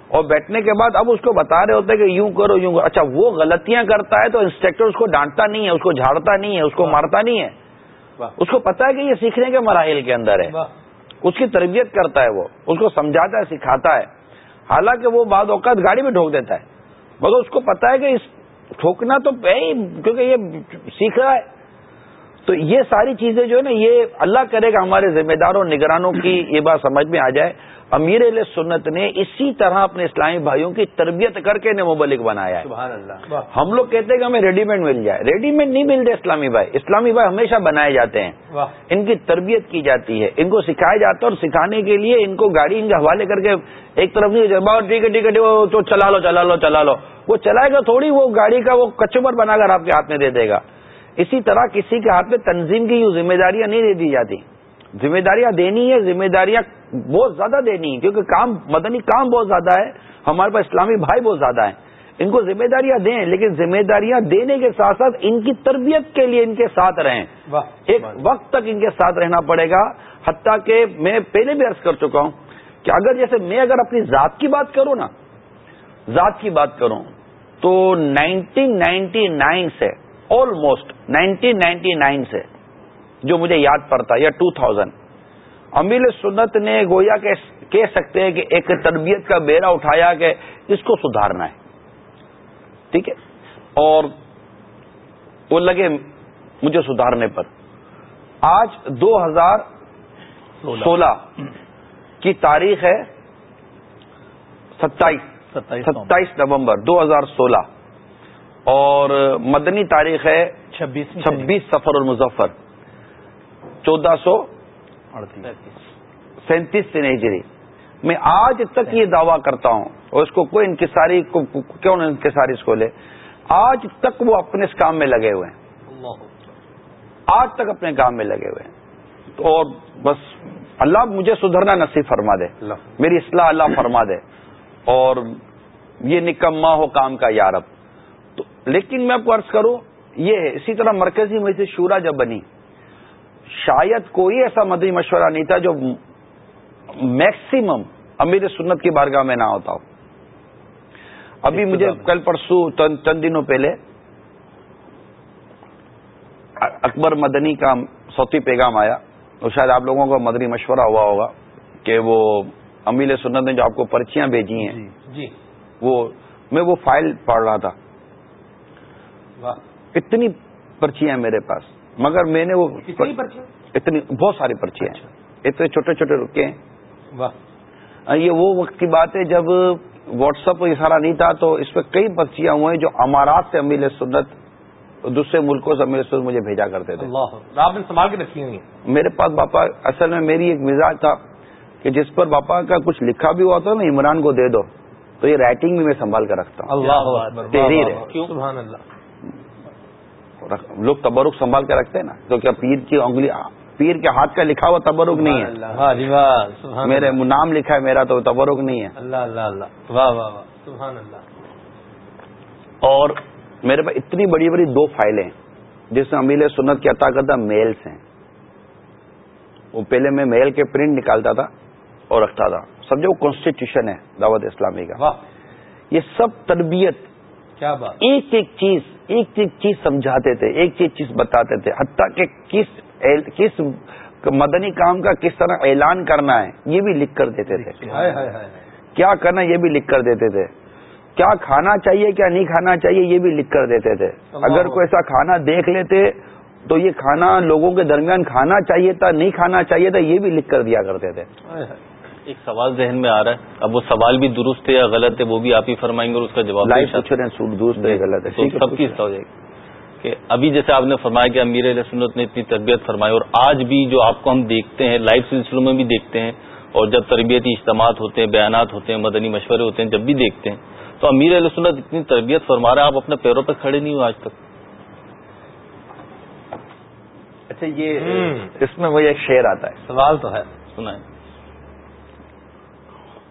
اور بیٹھنے کے بعد اب اس کو بتا رہے ہوتے ہیں کہ یوں کرو یوں کرو۔ اچھا وہ غلطیاں کرتا ہے تو انسٹرکٹر اس کو ڈانٹتا نہیں ہے اس کو جھاڑتا نہیں ہے اس کو مارتا نہیں ہے۔ اس کو پتا ہے کہ یہ سیکھنے کے مراحل کے اندر ہے۔ اس کی تربیت کرتا ہے وہ اس کو سمجھاتا ہے سکھاتا ہے۔ حالانکہ وہ بعض اوقات گاڑی میں ٹھوک دیتا ہے۔ مگر اس کو پتا ہے کہ اس ٹھوکنا تو کیونکہ یہ سیکھ رہا ہے۔ تو یہ ساری چیزیں جو ہے نا یہ اللہ کرے گا ہمارے ذمہ داروں نگرانوں کی یہ بات سمجھ میں آ جائے۔ امیر علیہ سنت نے اسی طرح اپنے اسلامی بھائیوں کی تربیت کر کے مبلک بنایا ہے۔ سبحان اللہ۔ ہم لوگ کہتے ہیں کہ ہمیں ریڈی میڈ مل جائے۔ ریڈی میڈ نہیں ملتے اسلامی بھائی۔ اسلامی بھائی ہمیشہ بنائے جاتے ہیں۔ ان کی تربیت کی جاتی ہے۔ ان کو سکھایا جاتا ہے اور سکھانے کے لیے ان کو گاڑی ان کے حوالے کر کے ایک طرف نہیں ٹھیک ہے ٹھیک ہے تو چلا لو چلا لو چلا لو۔ وہ چلائے گا تھوڑی وہ گاڑی کا وہ کچمر بنا کر آپ کے ہاتھ میں دے دے گا۔ اسی طرح کسی کے ہاتھ میں تنظیم کی ذمہ داریاں نہیں دے دی جاتی۔ ذمہ داریاں دینی ہے ذمہ داریاں بہت زیادہ دینی ہے کیونکہ کام مدنی کام بہت زیادہ ہے ہمارے پاس اسلامی بھائی بہت زیادہ ہیں۔ ان کو ذمہ داریاں دیں لیکن ذمہ داریاں دینے کے ساتھ ساتھ ان کی تربیت کے لیے ان کے ساتھ رہیں۔ ایک وقت تک ان کے ساتھ رہنا پڑے گا حتیٰ کہ میں پہلے بھی عرض کر چکا ہوں کہ اگر جیسے میں اگر اپنی ذات کی بات کروں نا ذات کی بات کروں تو نائنٹین نائنٹی نائن سے آلموسٹ نائنٹین نائنٹی نائن سے جو مجھے یاد پڑتا یا ٹو تھاؤزینڈ امیل سنت نے گویا کہ کہہ سکتے ہیں کہ ایک تربیت کا بیڑا اٹھایا کہ اس کو سدھارنا ہے۔ ٹھیک ہے؟ اور وہ لگے مجھے سدھارنے پر۔ آج دو ہزار سولہ کی تاریخ ہے ستائیس۔ ستائیس نومبر۔ دو ہزار سولہ۔ اور مدنی تاریخ ہے چھبیس چھبیس سفر المظفر۔ چودہ سو سینتیس سے نہیں میں آج تک یہ دعویٰ کرتا ہوں اور اس کو کوئی انکساری کیوں نہ انکساری اس کو لے؟ آج تک وہ اپنے اس کام میں لگے ہوئے ہیں۔ آج تک اپنے کام میں لگے ہوئے ہیں۔ اور بس اللہ مجھے سدھرنا نصیب فرما دے۔ میری اصلاح اللہ فرما دے۔ اور یہ نکما ہو کام کا یارب تو لیکن میں آپ کو عرض کروں یہ ہے اسی طرح مرکزی میں سے شورا جب بنی شاید کوئی ایسا مدنی مشورہ نہیں تھا جو میکسیمم امیر سنت کی بارگاہ میں نہ ہوتا ہو۔ ابھی مجھے کل پرسوں چند دنوں پہلے اکبر مدنی کا سوتی پیغام آیا اور شاید آپ لوگوں کا مدنی مشورہ ہوا ہوگا کہ وہ امیل سنت نے جو آپ کو پرچیاں بھیجی ہیں جی, جی۔ وہ میں وہ فائل پڑھ رہا تھا۔ اتنی پرچیاں میرے پاس۔ مگر میں نے وہ اتنی بہت ساری پرچیاں ہیں۔ اچھا۔ اتنے چھوٹے چھوٹے رکے ہیں۔ یہ وہ وقت کی بات ہے جب واٹس ایپ یہ سارا نہیں تھا تو اس پہ کئی پرچیاں ہوئے ہیں جو امارات سے امیل سنت دوسرے ملکوں سے امیل سنت مجھے بھیجا کرتے تھے۔ آپ نے سنبھال کے رکھی ہوئی میرے پاس باپا اصل میں میری ایک مزاج تھا کہ جس پر باپا کا کچھ لکھا بھی ہوا تھا نا عمران کو دے دو تو یہ رائٹنگ بھی میں سنبھال کر رکھتا ہوں۔ اللہ۔ لوگ تبرک سنبھال کے رکھتے ہیں نا۔ تو کیا پیر کی انگلی پیر کے ہاتھ کا لکھا ہوا تبرک نہیں ہے؟ میرے نام لکھا ہے میرا تو تبرک نہیں ہے۔ اللہ اللہ اللہ واہ واہ واہ سبحان اللہ۔ اور میرے پاس اتنی بڑی بڑی دو فائلیں جس میں امیل سنت کی عطا کردہ میلس ہیں۔ وہ پہلے میں میل کے پرنٹ نکالتا تھا اور رکھتا تھا۔ سمجھو وہ کانسٹیٹیوشن ہے دعوت اسلامی کا۔ یہ سب تربیت کیا بات۔ ایک ایک چیز ایک ایک چیز سمجھاتے تھے ایک ایک چیز بتاتے تھے حتیٰ کہ کس کس مدنی کام کا کس طرح اعلان کرنا ہے یہ بھی لکھ کر دیتے تھے۔ کیا کرنا یہ بھی لکھ کر دیتے تھے۔ کیا کھانا چاہیے کیا نہیں کھانا چاہیے یہ بھی لکھ کر دیتے تھے۔ اگر کوئی ایسا کھانا دیکھ لیتے تو یہ کھانا لوگوں کے درمیان کھانا چاہیے تھا نہیں کھانا چاہیے تھا یہ بھی لکھ کر دیا کرتے تھے۔ ایک سوال ذہن میں آ رہا ہے۔ اب وہ سوال بھی درست ہے یا غلط ہے وہ بھی آپ ہی فرمائیں گے اور اس کا جواب درست ہے غلط ہے؟ سب کی ہو جائے گی کہ ابھی جیسے آپ نے فرمایا کہ امیر علیہ سنت نے اتنی تربیت فرمائی اور آج بھی جو آپ کو ہم دیکھتے ہیں لائیو سلسلوں میں بھی دیکھتے ہیں اور جب تربیتی اجتماعات ہوتے ہیں بیانات ہوتے ہیں مدنی مشورے ہوتے ہیں جب بھی دیکھتے ہیں تو امیر علیہ سنت اتنی تربیت فرما رہے ہیں آپ اپنے پیروں پہ کھڑے نہیں ہو آج تک۔ اچھا یہ اس میں وہ ایک شعر آتا ہے۔ سوال تو ہے۔ سنائیں۔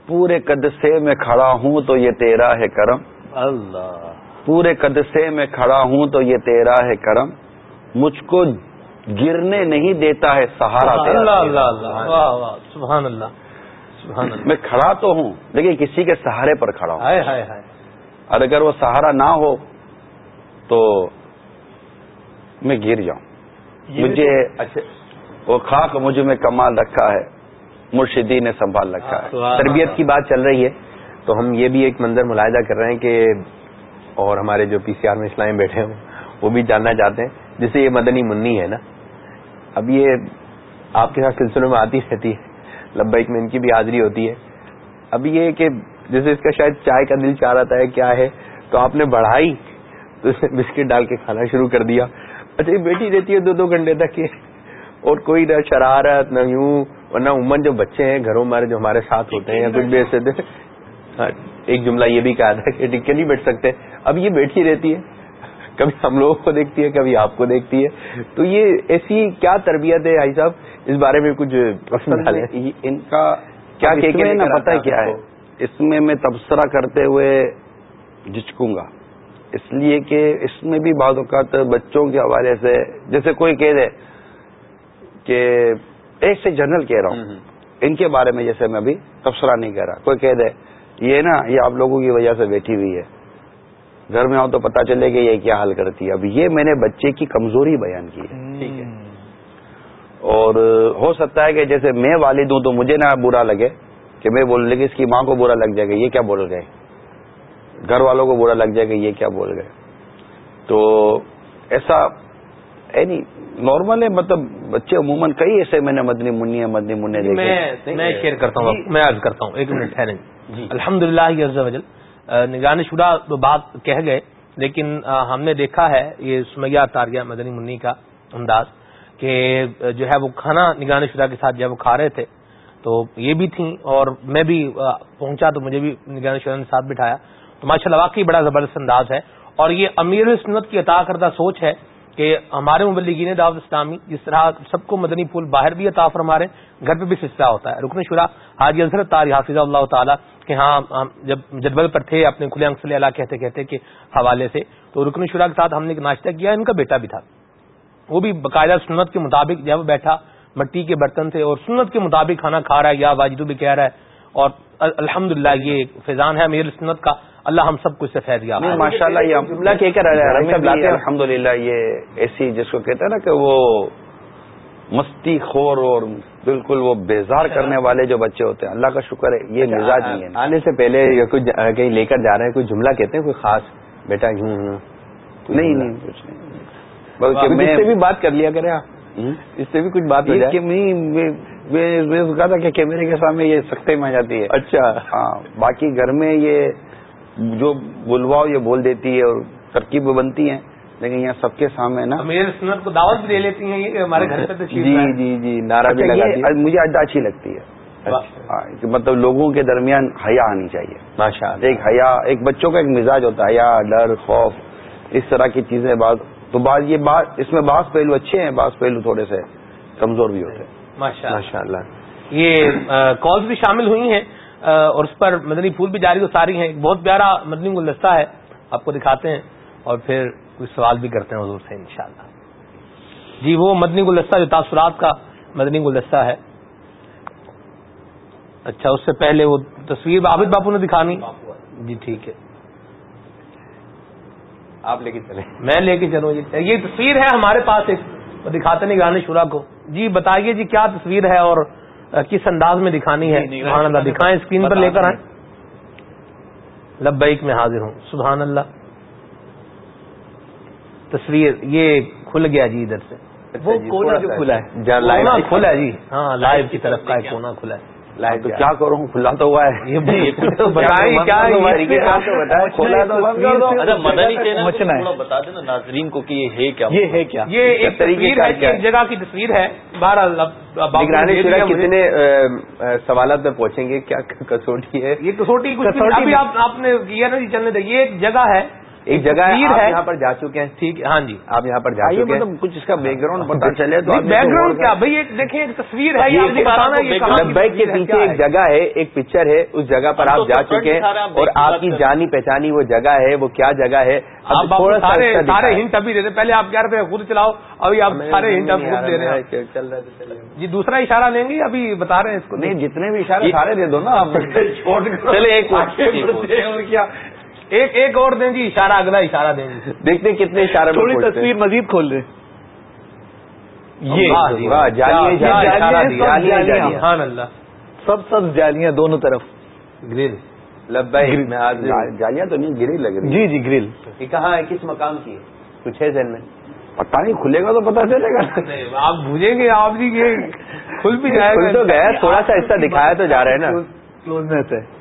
پورے قدسے میں کھڑا ہوں تو یہ تیرا ہے کرم۔ اللہ۔ پورے قدسے میں کھڑا ہوں تو یہ تیرا ہے کرم۔ مجھ کو گرنے نہیں دیتا ہے سہارا سبحان اللہ میں کھڑا تو ہوں لیکن کسی کے سہارے پر کھڑا ہوں۔ اور اگر وہ سہارا نہ ہو تو میں گر جاؤں۔ مجھے اچھا۔ وہ خاک مجھے میں کمال رکھا ہے۔ مرشدی نے سنبھال رکھا ہے۔ تربیت کی بات چل رہی ہے۔ تو ہم یہ بھی ایک منظر ملاحظہ کر رہے ہیں کہ اور ہمارے جو پی سی آر میں اسلام بیٹھے ہیں وہ بھی جاننا چاہتے ہیں۔ جسے یہ مدنی منی ہے نا۔ اب یہ آپ کے ساتھ سلسلوں میں آتی رہتی ہے۔ لبیک میں ان کی بھی حاضری ہوتی ہے۔ اب یہ کہ جیسے اس کا شاید چائے کا دل چاہ رہا ہے کیا ہے تو آپ نے بڑھائی تو اس نے بسکٹ ڈال کے کھانا شروع کر دیا۔ اچھا یہ بیٹھی رہتی ہے دو دو گھنٹے تک۔ اور کوئی نہ شرارت نہ یوں۔ اور نہ عموماً جو بچے ہیں گھروں ہمارے جو ہمارے ساتھ ہوتے ہیں یا کچھ بھی ایسے ہاں، ایک جملہ یہ بھی کہا تھا کہ ٹکے نہیں بیٹھ سکتے۔ اب یہ بیٹھی رہتی ہے۔ کبھی ہم لوگوں کو دیکھتی ہے کبھی آپ کو دیکھتی ہے۔ تو یہ ایسی کیا تربیت ہے آئی صاحب؟ اس بارے میں کچھ ان کا کیا پتا کیا ہے۔ اس میں میں تبصرہ کرتے ہوئے جھچکوں گا۔ اس لیے کہ اس میں بھی بعض اوقات بچوں کے حوالے سے جیسے کوئی کہہ دے کہ ایسے جنرل کہہ رہا ہوں۔ ان کے بارے میں جیسے میں ابھی تبصرہ نہیں کہہ رہا۔ کوئی کہہ دے یہ نا یہ آپ لوگوں کی وجہ سے بیٹھی ہوئی ہے۔ گھر میں آؤ تو پتا چلے کہ یہ کیا حل کرتی ہے۔ اب یہ میں نے بچے کی کمزوری بیان کی ہے۔ ٹھیک ہے۔ اور ہو سکتا ہے کہ جیسے میں والد ہوں تو مجھے نہ برا لگے کہ میں بول لیکن اس کی ماں کو برا لگ جائے گا یہ کیا بول گئے گھر والوں کو برا لگ جائے گا یہ کیا بول گئے تو ایسا یعنی نارمل ہے مطلب بچے عموماً کئی ایسے میں نے مدنی منی ہے مدنی منی میں شیئر کرتا ہوں میں عرض کرتا ہوں ایک منٹ ٹھہریں جی۔ الحمد للہ نگران شدہ تو بات کہہ گئے لیکن ہم نے دیکھا ہے یہ سمیہ تاریہ مدنی منی کا انداز کہ جو ہے وہ کھانا نگران شدہ کے ساتھ جب وہ کھا رہے تھے تو یہ بھی تھیں اور میں بھی پہنچا تو مجھے بھی نگران شدہ نے ساتھ بٹھایا۔ تو ماشاء اللہ واقعی بڑا زبردست انداز ہے۔ اور یہ امیر سنت کی عطا کردہ سوچ ہے کہ ہمارے مبلغین دعوت اسلامی جس طرح سب کو مدنی پھول باہر بھی عطا فرما رہے گھر پہ بھی سلسلہ ہوتا ہے۔ رکن شرا حاجی حضرت تاری حافظ اللہ تعالیٰ کہ ہاں جب جدول پر تھے، اپنے کھلے انگ اللہ کہتے کہتے کہ حوالے سے، تو رکن شرا کے ساتھ ہم نے ایک ناشتہ کیا، ان کا بیٹا بھی تھا۔ وہ بھی باقاعدہ سنت کے مطابق جب بیٹھا، مٹی کے برتن سے، اور سنت کے مطابق کھانا کھا رہا ہے، یا واجدو بھی کہہ رہا ہے، اور الحمد یہ فیضان ہے میری سنت کا۔ اللہ ہم سب کچھ سے گیا ماشاء اللہ الحمد للہ یہ ایسی جس کو کہتے ہیں نا کہ وہ مستی خور اور بالکل وہ بیزار کرنے والے جو بچے ہوتے ہیں اللہ کا شکر ہے یہ اچھا، مزاج نہیں ہے۔ آنے سے پہلے کچھ کہیں لے کر جا رہے ہیں کوئی جملہ کہتے ہیں کوئی خاص بیٹا نہیں نہیں کچھ نہیں۔ بلکہ میں بھی بات کر لیا کریں آپ۔ اس سے بھی کچھ بات کہا تھا کہ کیمرے کے سامنے یہ سختے میں آ جاتی ہے۔ اچھا۔ ہاں باقی گھر میں یہ جو بلواؤ یہ بول دیتی ہے اور ترکیب بنتی ہیں لیکن یہاں سب کے سامنے نا میرے سنت کو دعوت بھی دے لیتی ہیں ہمارے گھر پہ جی جی جی نارا اچھا، مجھے اڈا اچھی لگتی ہے۔ اچھا۔ ہاں، مطلب لوگوں کے درمیان حیا آنی چاہیے۔ ایک حیا ایک بچوں کا ایک مزاج ہوتا ہے حیا ڈر خوف اس طرح کی چیزیں بعض۔ تو بعض یہ بات اس میں بعض پہلو اچھے ہیں بعض پہلو تھوڑے سے کمزور بھی ہوتے ہیں۔ ماشاء اللہ یہ کالز بھی شامل ہوئی ہیں۔ اور اس پر مدنی پھول بھی جاری و ساری ہیں ایک بہت پیارا مدنی گلدستہ ہے آپ کو دکھاتے ہیں اور پھر کچھ سوال بھی کرتے ہیں حضور سے انشاءاللہ۔ جی وہ مدنی گلدستہ جو تاثرات کا مدنی گلدستہ ہے۔ اچھا اس سے پہلے وہ تصویر عابد باپو نے دکھانی۔ جی ٹھیک ہے۔ آپ لے کے چلیں۔ میں لے کے چلوں یہ تصویر ہے ہمارے پاس ایک دکھاتے نہیں گانے شورا کو۔ جی بتائیے جی کیا تصویر ہے اور کس انداز میں دکھانی ہے؟ سبحان اللہ دکھائیں اسکرین پر لے کر آئیں۔ لبیک میں حاضر ہوں۔ سبحان اللہ۔ تصویر یہ کھل گیا جی ادھر سے۔ وہ کونا جو کھلا ہے۔ کھلا ہے جی۔ ہاں لائیو کی طرف کا کونا کھلا ہے۔ تو کیا کروں؟ کھلا تو ہوا ہے۔ بتا دینا ناظرین کو کہ یہ ہے کیا؟ یہ ہے کیا؟ یہ ایک تصویر ہے ایک جگہ کی تصویر ہے۔ بارہ کتنے سوالات میں پہنچیں گے کیا کسوٹی ہے؟ یہ کسوٹی کچھ آپ نے کیا نا جی چلنے یہ ایک جگہ ہے۔ ایک جگہ یہاں پر جا چکے ہیں۔ ٹھیک ہے ہاں جی آپ یہاں پر جا چکے ہیں۔ مطلب کچھ اس کا بیک گراؤنڈ پتا چلے تو بیک گراؤنڈ کیا؟ بھائی دیکھیں ایک تصویر ہے بیک کے پیچھے ایک جگہ ہے ایک پکچر ہے اس جگہ پر آپ جا چکے ہیں اور آپ کی جانی پہچانی وہ جگہ ہے وہ کیا جگہ ہے؟ سارے ہنٹ ابھی دے رہے پہلے آپ کہہ رہے تھے خود چلاؤ ابھی آپ سارے ہنٹ اب خود دے رہے ہیں۔ چل رہا جی دوسرا اشارہ لیں گے؟ ابھی بتا رہے ہیں اس کو۔ نہیں جتنے بھی اشارے سارے دے دو نا چلے ایک کیا؟ ایک ایک اور دیں جی اشارہ اگلا اشارہ دیں جی۔ دیکھتے کتنے اشارے تھوڑی تصویر مزید کھول دیں سب سب جالیاں دونوں طرف۔ گرل لب جالیاں تو نہیں گری لگ رہی جی جی گرل یہ کہاں ہے؟ کس مقام کی ہے؟ کچھ ہے ذہن میں؟ پتا نہیں کھلے گا تو پتا چلے گا۔ آپ بھوجیں گے آپ جی کھل بھی جائے گا۔ تو گیا تھوڑا سا حصہ دکھایا تو جا رہا ہے نا۔ کلوزنس ہے۔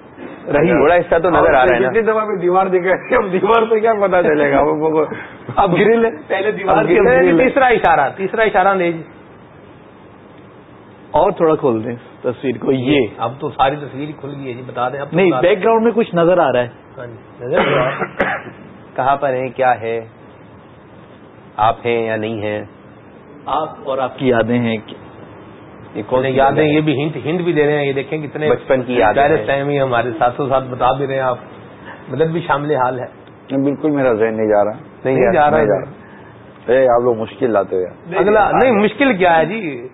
رہی تھوڑا حصہ تو نظر آ رہا ہے جتنی دفعہ دیوار دکھے اب دیوار سے کیا پتا چلے گا؟ اب گرل پہلے دیوار تیسرا اشارہ تیسرا اشارہ لے۔ جی اور تھوڑا کھول دیں۔ تصویر کو یہ۔ اب تو ساری تصویر کھل گئی ہے جی بتا دیں۔ نہیں بیک گراؤنڈ میں کچھ نظر آ رہا ہے۔ ہاں جی، نظر کہاں پر ہیں؟ کیا ہے؟ آپ ہیں یا نہیں ہیں؟ آپ اور آپ کی یادیں ہیں یادیں یہ بھی ہنٹ ہنٹ بھی دے رہے ہیں یہ دیکھیں کتنے بچپن کی یاد ٹائم ہی ہمارے ساتھوں ساتھ بتا بھی رہے ہیں آپ۔ مدد بھی شامل حال ہے۔ بالکل میرا ذہن نہیں جا رہا۔ نہیں جا رہا آپ لوگ مشکل لاتے ہوئے۔ اگلا نہیں مشکل کیا ہے جی؟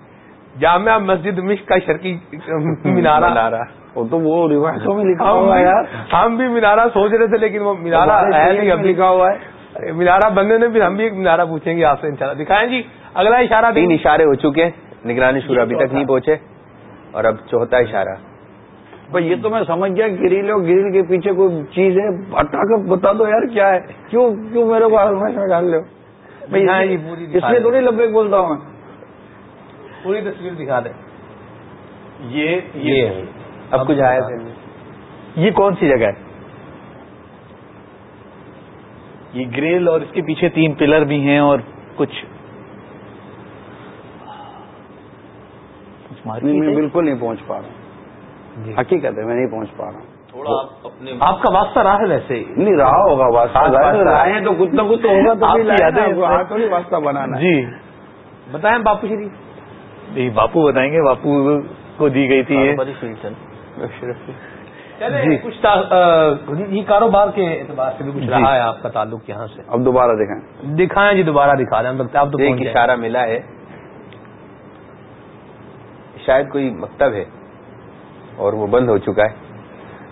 جامعہ مسجد مشق کا شرکی مینارہ۔ وہ تو وہ روایتوں میں لکھا ہوا ہے۔ ہم بھی مینارہ سوچ رہے تھے لیکن وہ مینارہ ہے نہیں اب لکھا ہوا ہے۔ مینارہ بننے نے بھی ہم بھی ایک مینارہ پوچھیں گے آپ سے انشاءاللہ۔ دکھائیں جی اگلا اشارہ تین اشارے ہو چکے ہیں۔ نگرانی شور ابھی تک نہیں پہنچے اور اب چوتھا اشارہ۔ بھائی یہ تو میں سمجھ گیا گریل اور گریل کے پیچھے کوئی چیز ہے؟ ہٹا کر بتا دو یار کیا ہے۔ کیوں کیوں میرے کو ہمیشہ ڈال لو اس لیے تھوڑی لبے بولتا ہوں میں۔ پوری تصویر دکھا دیں یہ اب کچھ آیا یہ کون سی جگہ ہے؟ یہ گریل اور اس کے پیچھے تین پلر بھی ہیں اور کچھ بالکل نہیں پہنچ پا رہا جی۔ حقیقت ہے میں نہیں پہنچ پا رہا ہوں۔ آپ کا واسطہ رہا ہے ویسے۔ نہیں رہا ہوگا واسطہ تو کچھ نہ کچھ تو ہوگا تو واسطہ بنانا جی۔ بتائیں باپو جی۔ جی باپو بتائیں گے باپو کو دی گئی تھی جی۔ کچھ یہ کاروبار کے اعتبار سے بھی کچھ رہا ہے آپ کا تعلق یہاں سے۔ اب دوبارہ دکھائیں۔ دکھائیں جی دوبارہ دکھا دیں اب تو اشارہ ملا ہے۔ شاید کوئی مکتب ہے اور وہ بند ہو چکا ہے۔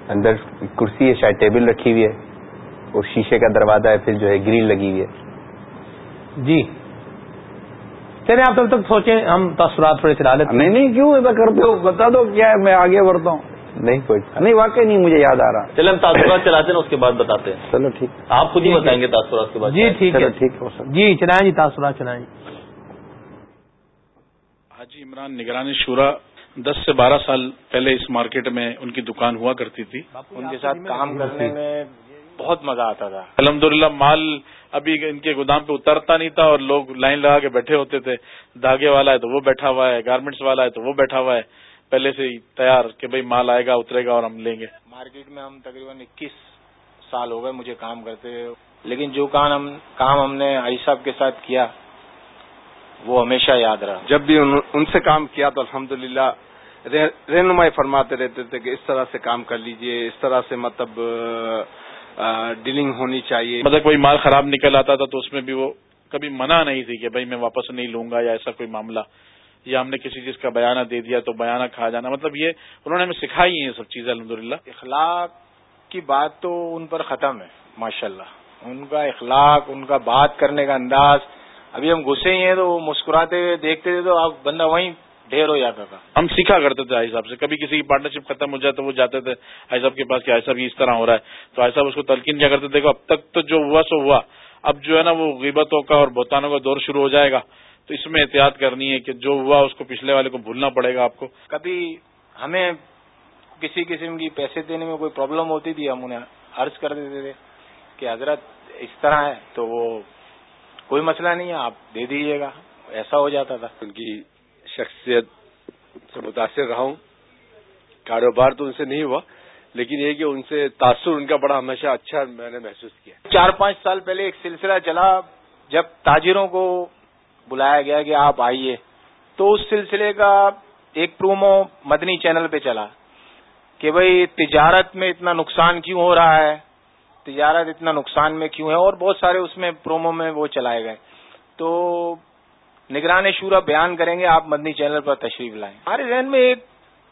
اندر کرسی ہے شاید ٹیبل رکھی ہوئی ہے۔ اور شیشے کا دروازہ ہے پھر جو ہے گرین لگی ہوئی ہے۔ جی۔ چلے آپ تب تک سوچیں ہم تاثرات تھوڑے چلا لیتے نہیں نہیں کیوں ایسا کرتے ہو؟ بتا دو کیا ہے میں آگے بڑھتا ہوں۔ نہیں کوئی نہیں واقعی نہیں مجھے یاد آ رہا۔ چلے ہم تاثرات چلاتے ہیں اس کے بعد بتاتے ہیں۔ چلو ٹھیک۔ آپ خود ہی بتائیں گے تاثرات کے بعد۔ جی ٹھیک ہے۔ ٹھیک ہے جی چلائیں جی تاثرات چلائیں حاجی عمران نگرانی شورا دس سے بارہ سال پہلے اس مارکیٹ میں ان کی دکان ہوا کرتی تھی۔ ان کے ساتھ کام کرنے میں بہت مزہ آتا تھا۔ الحمدللہ مال ابھی ان کے گودام پہ اترتا نہیں تھا اور لوگ لائن لگا کے بیٹھے ہوتے تھے۔ دھاگے والا ہے تو وہ بیٹھا ہوا ہے گارمنٹس والا ہے تو وہ بیٹھا ہوا ہے۔ پہلے سے ہی تیار کہ بھائی مال آئے گا اترے گا اور ہم لیں گے۔ مارکیٹ میں ہم تقریباً اکیس سال ہو گئے مجھے کام کرتے لیکن جو کام ہم کام ہم نے آئی صاحب کے ساتھ کیا وہ ہمیشہ یاد رہا۔ جب بھی ان سے کام کیا تو الحمدللہ رہنمائی فرماتے رہتے تھے کہ اس طرح سے کام کر لیجیے اس طرح سے مطلب ڈیلنگ ہونی چاہیے۔ مطلب کوئی مال خراب نکل آتا تھا تو اس میں بھی وہ کبھی منع نہیں تھی کہ بھائی میں واپس نہیں لوں گا یا ایسا کوئی معاملہ یا ہم نے کسی چیز کا بیانہ دے دیا تو بیانہ کھا جانا۔ مطلب یہ انہوں نے ہمیں سکھائی ہیں سب چیزیں الحمد للہ اخلاق کی بات تو ان پر ختم ہے ماشاء اللہ ان کا اخلاق ان کا بات کرنے کا انداز ابھی ہم غصے ہی ہیں تو وہ مسکراتے ہوئے دیکھتے تھے تو اب بندہ وہیں ڈھیر ہو جاتا تھا۔ ہم سیکھا کرتے تھے آئی صاحب سے۔ کبھی کسی کی پارٹنرشپ ختم ہو جائے تو وہ جاتے تھے آئی صاحب کے پاس کہ آئی صاحب یہ اس طرح ہو رہا ہے۔ تو آئی صاحب اس کو تلقین کیا کرتے تھے اب تک تو جو ہوا سو ہوا۔ اب جو ہے نا وہ غیبتوں کا اور بوتانوں کا دور شروع ہو جائے گا۔ تو اس میں احتیاط کرنی ہے کہ جو ہوا اس کو پچھلے والے کو بھولنا پڑے گا آپ کو۔ کبھی ہمیں کسی قسم کی پیسے دینے میں کوئی پرابلم ہوتی تھی ہم انہیں عرض کر دیتے تھے کہ حضرت اس طرح ہے تو وہ کوئی مسئلہ نہیں ہے آپ دے دیجیے گا۔ ایسا ہو جاتا تھا۔ ان کی شخصیت سے متاثر رہا ہوں۔ کاروبار تو ان سے نہیں ہوا لیکن یہ کہ ان سے تاثر ان کا بڑا ہمیشہ اچھا میں نے محسوس کیا۔ چار پانچ سال پہلے ایک سلسلہ چلا جب تاجروں کو بلایا گیا کہ آپ آئیے تو اس سلسلے کا ایک پرومو مدنی چینل پہ چلا کہ بھائی تجارت میں اتنا نقصان کیوں ہو رہا ہے؟ تجارت اتنا نقصان میں کیوں ہے؟ اور بہت سارے اس میں پرومو میں وہ چلائے گئے۔ تو نگران شورا بیان کریں گے، آپ مدنی چینل پر تشریف لائیں۔ ہمارے ذہن میں ایک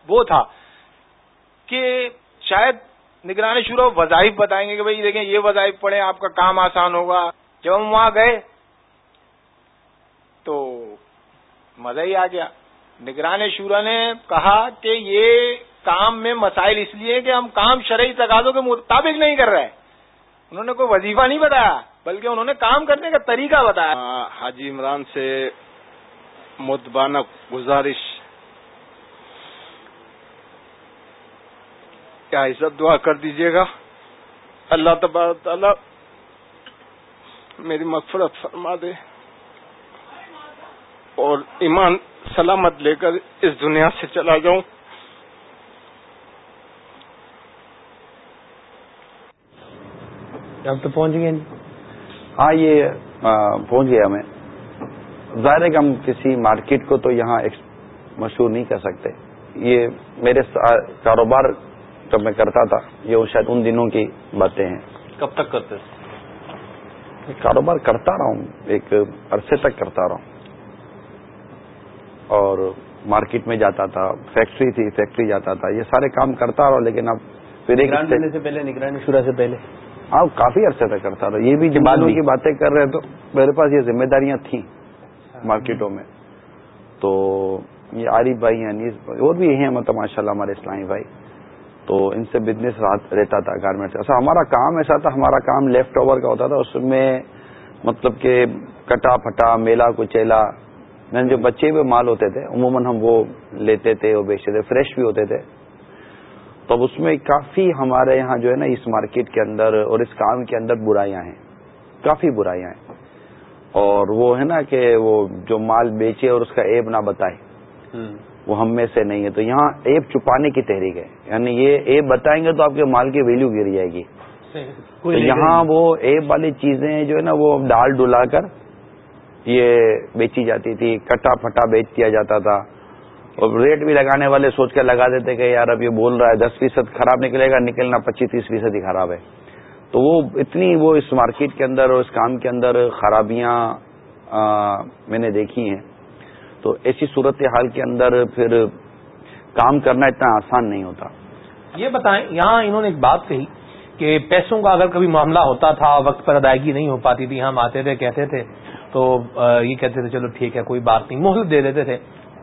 وہ تھا کہ شاید نگران شورا وظائف بتائیں گے کہ بھائی دیکھیں یہ وظائف پڑھیں، آپ کا کام آسان ہوگا۔ جب ہم وہاں گئے تو مزہ ہی آ گیا۔ نگران شورا نے کہا کہ یہ کام میں مسائل اس لیے کہ ہم کام شرعی تقاضوں کے مطابق نہیں کر رہے۔ انہوں نے کوئی وظیفہ نہیں بتایا، بلکہ انہوں نے کام کرنے کا طریقہ بتایا۔ حاجی عمران سے متبانہ گزارش۔ کیا سب دعا کر دیجیے گا؟ اللہ تبارک تعالی میری مغفرت فرما دے۔ اور ایمان سلامت لے کر اس دنیا سے چلا جاؤں۔ اب تو پہنچ گئے ہاں یہ پہنچ گیا میں ظاہر ہے کہ ہم کسی مارکیٹ کو تو یہاں مشہور نہیں کر سکتے۔ یہ میرے کاروبار جب میں کرتا تھا یہ شاید ان دنوں کی باتیں ہیں۔ کب تک کرتے کاروبار کرتا رہا ہوں ایک عرصے تک کرتا رہا ہوں۔ اور مارکیٹ میں جاتا تھا فیکٹری تھی فیکٹری جاتا تھا یہ سارے کام کرتا رہا لیکن اب پھر ایک سے پہلے نگرانی شورا سے پہلے۔ ہاں کافی عرصے تک کرتا رہا یہ بھی بعد کی باتیں کر رہے تو میرے پاس یہ ذمہ داریاں تھیں مارکیٹوں میں۔ تو یہ عارف بھائی ہیں اور بھی ہیں مطلب ماشاء اللہ ہمارے اسلامی بھائی۔ تو ان سے بزنس رہتا تھا گارمنٹ سے۔ اچھا ہمارا کام ایسا تھا ہمارا کام لیفٹ اوور کا ہوتا تھا اس میں مطلب کہ کٹا پھٹا میلا کچیلا یعنی جو بچے ہوئے مال ہوتے تھے عموماً ہم وہ لیتے تھے وہ بیچتے تھے فریش بھی ہوتے تھے۔ تو اب اس میں کافی ہمارے یہاں جو ہے نا اس مارکیٹ کے اندر اور اس کام کے اندر برائیاں ہیں۔ کافی برائیاں ہیں۔ اور وہ ہے نا کہ وہ جو مال بیچے اور اس کا ایب نہ بتائے۔ وہ ہم میں سے نہیں ہے۔ تو یہاں ایب چھپانے کی تحریک ہے۔ یعنی یہ ایب بتائیں گے تو آپ کے مال کی ویلو گر جائے گی۔ تو یہاں وہ ایب والی چیزیں جو ہے نا وہ ڈال ڈلا کر یہ بیچی جاتی تھی کٹا پھٹا بیچ دیا جاتا تھا۔ اور ریٹ بھی لگانے والے سوچ کر لگا دیتے کہ یار اب یہ بول رہا ہے، دس فیصد خراب نکلے گا، نکلنا پچیس، تیس فیصد ہی خراب ہے۔ تو وہ اتنی وہ اس مارکیٹ کے اندر اور اس کام کے اندر خرابیاں میں نے دیکھی ہیں۔ تو ایسی صورت حال کے اندر پھر کام کرنا اتنا آسان نہیں ہوتا۔ یہ بتائیں، یہاں انہوں نے ایک بات کہی کہ پیسوں کا اگر کبھی معاملہ ہوتا تھا، وقت پر ادائیگی نہیں ہو پاتی تھی، ہم آتے تھے، کہتے تھے، تو یہ کہتے تھے، چلو ٹھیک ہے، کوئی بات نہیں، مہلت دے دیتے تھے۔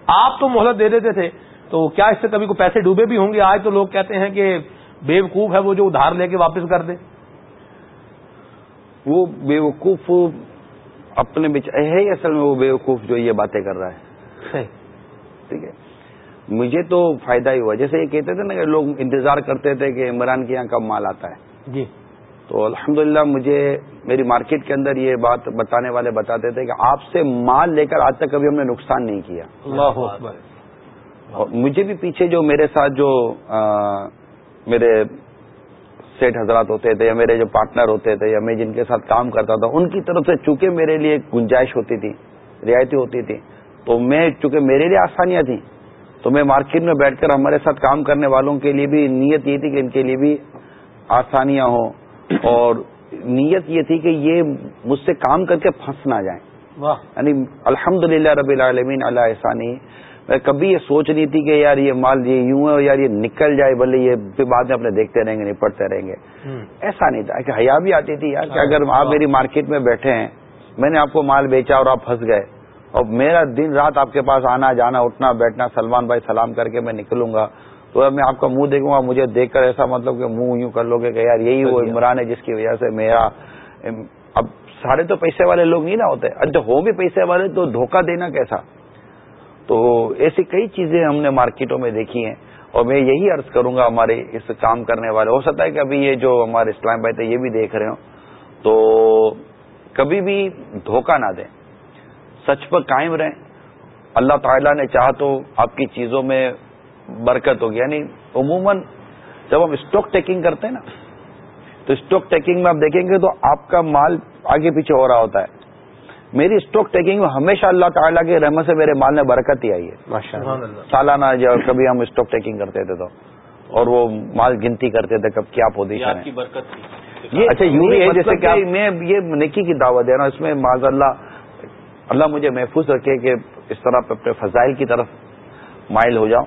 آپ تو مہلت دے دیتے تھے تو کیا اس سے کبھی کو پیسے ڈوبے بھی ہوں گے؟ آج تو لوگ کہتے ہیں کہ بے وقوف ہے وہ جو ادھار لے کے واپس کر دے۔ وہ بے وقوف اپنے ہے اصل میں وہ بے وقوف جو یہ باتیں کر رہا ہے۔ ٹھیک ہے۔ مجھے تو فائدہ ہی ہوا۔ جیسے یہ کہتے تھے نا کہ لوگ انتظار کرتے تھے کہ عمران کے یہاں کب مال آتا ہے۔ جی۔ تو الحمدللہ مجھے میری مارکیٹ کے اندر یہ بات بتانے والے بتاتے تھے کہ آپ سے مال لے کر آج تک کبھی ہم نے نقصان نہیں کیا۔ اللہ اور مجھے بھی پیچھے جو میرے ساتھ جو میرے سیٹ حضرات ہوتے تھے یا میرے جو پارٹنر ہوتے تھے یا میں جن کے ساتھ کام کرتا تھا ان کی طرف سے چونکہ میرے لیے گنجائش ہوتی تھی رعایتی ہوتی تھی تو میں چونکہ میرے لیے آسانیاں تھیں تو میں مارکیٹ میں بیٹھ کر ہمارے ساتھ کام کرنے والوں کے لیے بھی نیت یہ تھی کہ ان کے لیے بھی آسانیاں ہوں۔ اور نیت یہ تھی کہ یہ مجھ سے کام کر کے پھنس نہ جائیں۔ یعنی الحمد للہ رب العالمین اللہ احسانی۔ میں کبھی یہ سوچ نہیں تھی کہ یار یہ مال یہ یوں ہے اور یار یہ نکل جائے بھلے یہ پھر بعد میں اپنے دیکھتے رہیں گے نپٹتے رہیں گے۔ ایسا نہیں تھا۔ کہ حیا بھی آتی تھی یار کہ اگر آپ میری مارکیٹ میں بیٹھے ہیں میں نے آپ کو مال بیچا اور آپ پھنس گئے۔ اور میرا دن رات آپ کے پاس آنا جانا اٹھنا بیٹھنا سلمان بھائی سلام کر کے میں نکلوں گا۔ تو میں آپ کا منہ دیکھوں گا مجھے دیکھ کر ایسا مطلب کہ منہ یوں کر لو گے کہ یار یہی وہ عمران ہے جس کی وجہ سے میرا اب سارے تو پیسے والے لوگ نہیں نہ ہوتے۔ اچھا ہو بھی پیسے والے تو دھوکہ دینا کیسا؟ تو ایسی کئی چیزیں ہم نے مارکیٹوں میں دیکھی ہیں۔ اور میں یہی عرض کروں گا ہمارے اس کام کرنے والے۔ ہو سکتا ہے کہ ابھی یہ جو ہمارے اسلام بھائی تھے یہ بھی دیکھ رہے ہوں۔ تو کبھی بھی دھوکہ نہ دیں۔ سچ پر قائم رہیں۔ اللہ تعالیٰ نے چاہ تو آپ کی چیزوں میں برکت ہوگی۔ یعنی عموماً جب ہم اسٹاک ٹیکنگ کرتے ہیں نا تو اسٹاک ٹیکنگ میں آپ دیکھیں گے تو آپ کا مال آگے پیچھے ہو رہا ہوتا ہے۔ میری اسٹاک ٹیکنگ میں ہمیشہ اللہ تعالیٰ کی رحمت سے میرے مال میں برکت ہی آئی ہے۔ سالانہ جب کبھی ہم اسٹاک ٹیکنگ کرتے تھے تو اور وہ مال گنتی کرتے تھے کب کیا پوزیشن ہے۔ اچھا یوں ہے جیسے مطلب کہ میں یہ نکی کی دعوت دے رہا ہوں اس میں معذ اللہ اللہ مجھے محفوظ رکھے کہ اس طرح اپنے فضائل کی طرف مائل ہو جاؤں۔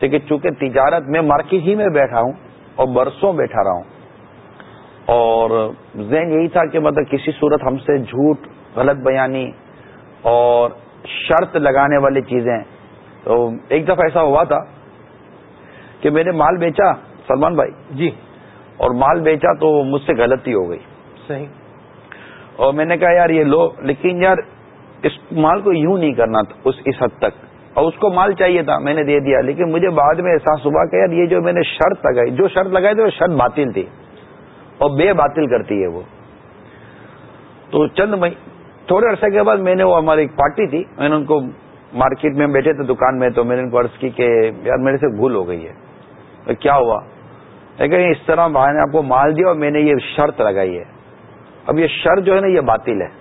لیکن چونکہ تجارت میں مارکیٹ ہی میں بیٹھا ہوں اور برسوں بیٹھا رہا ہوں اور ذہن یہی تھا کہ مطلب کسی صورت ہم سے جھوٹ غلط بیانی اور شرط لگانے والی چیزیں۔ تو ایک دفعہ ایسا ہوا تھا کہ میں نے مال بیچا سلمان بھائی۔ جی۔ اور مال بیچا تو مجھ سے غلطی ہو گئی۔ صحیح۔ اور میں نے کہا یار یہ لو لیکن یار اس مال کو یوں نہیں کرنا تھا اس اس حد تک۔ اور اس کو مال چاہیے تھا، میں نے دے دیا۔ لیکن مجھے بعد میں احساس ہوا کہ یار یہ جو میں نے شرط لگائی، جو شرط لگائی تھی، وہ شرط باطل تھی۔ اور بے باطل کرتی ہے وہ۔ تو چند مہی، تھوڑے عرصے کے بعد میں نے وہ ہماری ایک پارٹی تھی، میں نے ان کو مارکیٹ میں بیٹھے تھے دکان میں، تو میں نے ان کو عرض کی کہ یار میرے سے بھول ہو گئی ہے۔ کیا ہوا؟ لیکن اس طرح بھائی نے آپ کو مال دیا اور میں نے یہ شرط لگائی ہے۔ اب یہ شرط جو ہے نا، یہ باطل ہے۔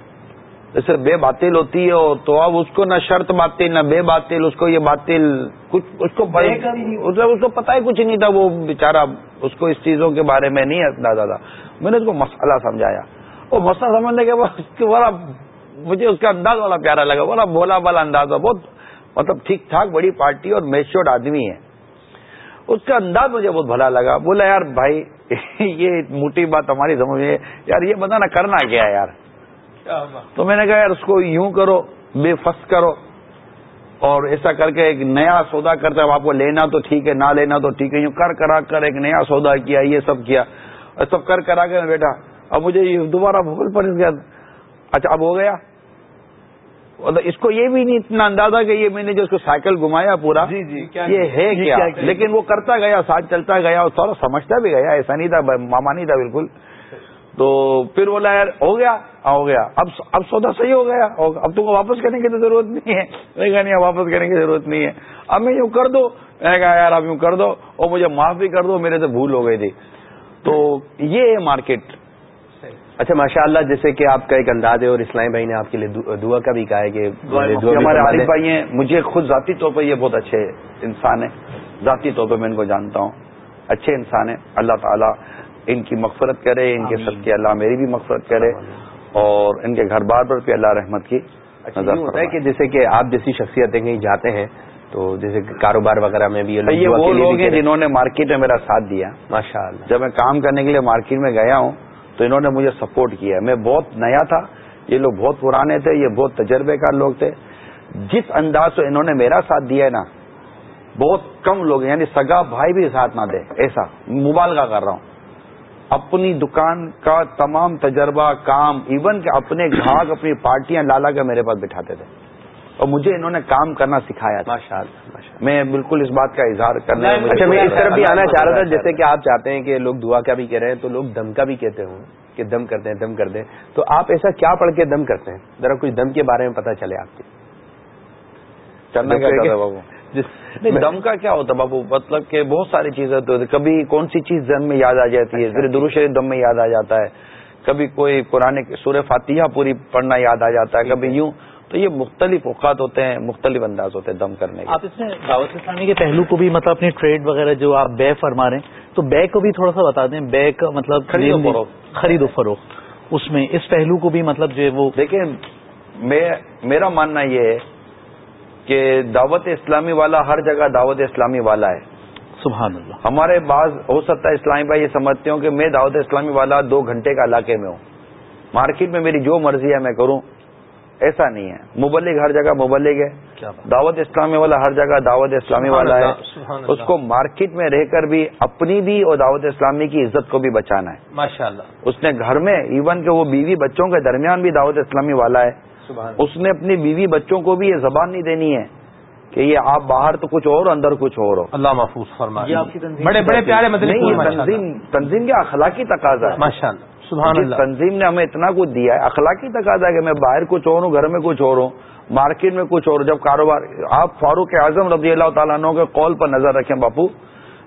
جیسے بے باطل ہوتی ہے تو اب اس کو نہ شرط باطل نہ بے باطل اس کو یہ باطل کچھ اس کو مطلب اس کو پتا ہی کچھ نہیں تھا وہ بےچارا اس کو اس چیزوں کے بارے میں نہیں تھا میں نے اس کو مسئلہ سمجھایا۔ وہ مسئلہ سمجھنے کے بعد بڑا مجھے اس کا انداز والا پیارا لگا بڑا بولا بالا انداز بہت مطلب ٹھیک ٹھاک بڑی پارٹی اور میچورڈ آدمی ہے۔ اس کا انداز مجھے بہت بھلا لگا۔ بولا یار بھائی یہ موٹی بات ہماری سمجھ میں یار یہ بتانا کرنا کیا ہے یار؟ تو میں نے کہا یار اس کو یوں کرو بے فس کرو۔ اور ایسا کر کے ایک نیا سودا کرتا ہے آپ کو لینا تو ٹھیک ہے نہ لینا تو ٹھیک ہے۔ یوں کر کرا کر ایک نیا سودا کیا یہ سب کیا۔ سب کر کرا کے بیٹا اب مجھے دوبارہ بھول پر گیا۔ اچھا اب ہو گیا۔ اس کو یہ بھی نہیں اتنا اندازہ کہ یہ میں نے جو اس کو سائیکل گھمایا پورا جی جی یہ ہے کیا؟ لیکن وہ کرتا گیا ساتھ چلتا گیا اور تھوڑا سمجھتا بھی گیا ایسا نہیں تھا ماما نہیں تھا بالکل۔ تو پھر بولا یار ہو گیا ہو گیا۔ اب اب سودا صحیح ہو گیا اب تم کو واپس کرنے کی تو ضرورت نہیں ہے۔ میں کہا نہیں واپس کرنے کی ضرورت نہیں ہے۔ اب میں یوں کر دو۔ میں نے کہا یار اب یوں کر دو۔ اور مجھے معاف بھی کر دو میرے سے بھول ہو گئی تھی۔ تو یہ ہے مارکیٹ۔ اچھا ماشاء اللہ جیسے کہ آپ کا ایک انداز ہے اور اسلام بھائی نے آپ کے لیے دعا کا بھی کہا ہے کہ ہمارے عارف بھائی ہیں۔ مجھے خود ذاتی طور پر یہ بہت اچھے انسان ہیں۔ ذاتی طور پر میں ان کو جانتا ہوں۔ اچھے انسان ہیں۔ اللہ تعالیٰ ان کی مغفرت کرے ان کے سب کی اللہ میری بھی مغفرت کرے۔ اور ان کے گھر بار پر بھی اللہ رحمت کی۔ اچھا، نظر ہوتا ہے کہ جیسے کہ آپ جیسی شخصیتیں کہیں جاتے ہیں تو جیسے کاروبار وغیرہ میں بھی یہ وہ لوگ ہیں جنہوں نے مارکیٹ میں میرا ساتھ دیا۔ ماشاء اللہ جب میں کام کرنے کے لیے مارکیٹ میں گیا ہوں تو انہوں نے مجھے سپورٹ کیا۔ میں بہت نیا تھا یہ لوگ بہت پرانے تھے یہ بہت تجربے کار لوگ تھے۔ جس انداز سے انہوں نے میرا ساتھ دیا ہے نا بہت کم لوگ یعنی سگا بھائی بھی ساتھ نہ دے ایسا مبالغہ کر رہا ہوں۔ اپنی دکان کا تمام تجربہ کام ایون کہ اپنے گھاگ اپنی پارٹیاں لالا کے میرے پاس بٹھاتے تھے۔ اور مجھے انہوں نے کام کرنا سکھایا تھا۔ میں بالکل اس بات کا اظہار کرنا اچھا میں اس طرف بھی آنا چاہ رہا تھا جیسے کہ آپ چاہتے ہیں کہ لوگ دعا کا بھی کہہ رہے ہیں تو لوگ دم کا بھی کہتے ہوں کہ دم کرتے ہیں دم کرتے ہیں تو آپ ایسا کیا پڑھ کے دم کرتے ہیں؟ ذرا کچھ دم کے بارے میں پتا چلے آپ کیا بابو؟ دم کا کیا ہوتا بابو؟ مطلب کہ بہت ساری چیزیں تو کبھی کون سی چیز دم میں یاد آ جاتی ہے؟ پھر دروش دم میں یاد آ جاتا ہے۔ کبھی کوئی قرآن سورہ فاتحہ پوری پڑھنا یاد آ جاتا ہے کبھی یوں۔ تو یہ مختلف اوقات ہوتے ہیں مختلف انداز ہوتے ہیں دم کرنے کے۔ آپ اس میں دعوت اسلامی کے پہلو کو بھی مطلب اپنی ٹریڈ وغیرہ جو آپ بے فرما رہے ہیں تو بے کو بھی تھوڑا سا بتا دیں۔ بے کا مطلب خرید و فروخت۔ خرید و فروخت۔ اس میں اس پہلو کو بھی مطلب جو ہے وہ دیکھیں میرا ماننا یہ ہے کہ دعوت اسلامی والا ہر جگہ دعوت اسلامی والا ہے۔ سبحان اللہ۔ ہمارے بعض ہو سکتا ہے اسلامی بھائی یہ سمجھتے ہوں کہ میں دعوت اسلامی والا دو گھنٹے کا علاقے میں ہوں۔ مارکیٹ میں میری جو مرضی ہے میں کروں۔ ایسا نہیں ہے۔ مبلغ ہر جگہ مبلغ ہے۔ دعوت اسلامی والا ہر جگہ دعوت اسلامی والا ہے۔ اس کو مارکیٹ میں رہ کر بھی اپنی بھی اور دعوت اسلامی کی عزت کو بھی بچانا ہے۔ ماشاء اللہ اس نے گھر میں ایون کہ وہ بیوی بچوں کے درمیان بھی دعوت اسلامی والا ہے۔ اس نے اپنی بیوی بچوں کو بھی یہ زبان نہیں دینی ہے کہ یہ آپ باہر تو کچھ اور اندر کچھ اور ہو۔ اللہ محفوظ فرمائے۔ بڑے بڑے پیارے تنظیم تنظیم کا اخلاقی تقاضا ہے۔ ماشاء اللہ سبحان جس اللہ۔ تنظیم نے ہمیں اتنا کچھ دیا ہے۔ اخلاقی تقاضا ہے کہ میں باہر کچھ اور ہوں گھر میں کچھ اور ہوں مارکیٹ میں کچھ اور جب کاروبار آپ فاروق اعظم رضی اللہ تعالیٰ عنہ کے قول پر نظر رکھیں باپو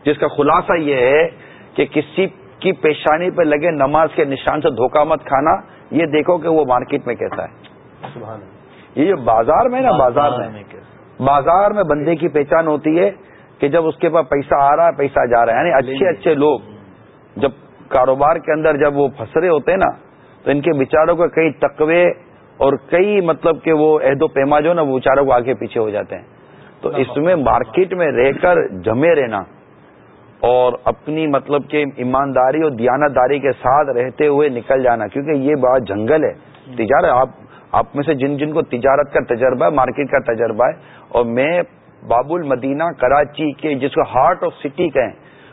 جس کا خلاصہ یہ ہے کہ کسی کی پیشانی پہ لگے نماز کے نشان سے دھوکہ مت کھانا یہ دیکھو کہ وہ مارکیٹ میں کیسا ہے۔ یہ جو بازار میں نا بازار میں۔ بازار میں بندے کی پہچان ہوتی ہے کہ جب اس کے پاس پیسہ آ رہا ہے پیسہ جا رہا ہے۔ یعنی اچھے اچھے لوگ۔ جب کاروبار کے اندر جب وہ پھنسرے ہوتے ہیں نا تو ان کے بچاروں کو کئی تقوے اور کئی مطلب کہ وہ عہد و پیما جو نا وہ بچاروں کو آگے پیچھے ہو جاتے ہیں۔ تو اس میں مارکیٹ میں رہ کر جمے رہنا اور اپنی مطلب کہ ایمانداری اور دیانت داری کے ساتھ رہتے ہوئے نکل جانا کیونکہ یہ بات جنگل ہے۔ تجارت آپ آپ میں سے جن جن کو تجارت کا تجربہ ہے مارکیٹ کا تجربہ ہے اور میں باب المدینہ کراچی کے جس کو ہارٹ آف سٹی کہیں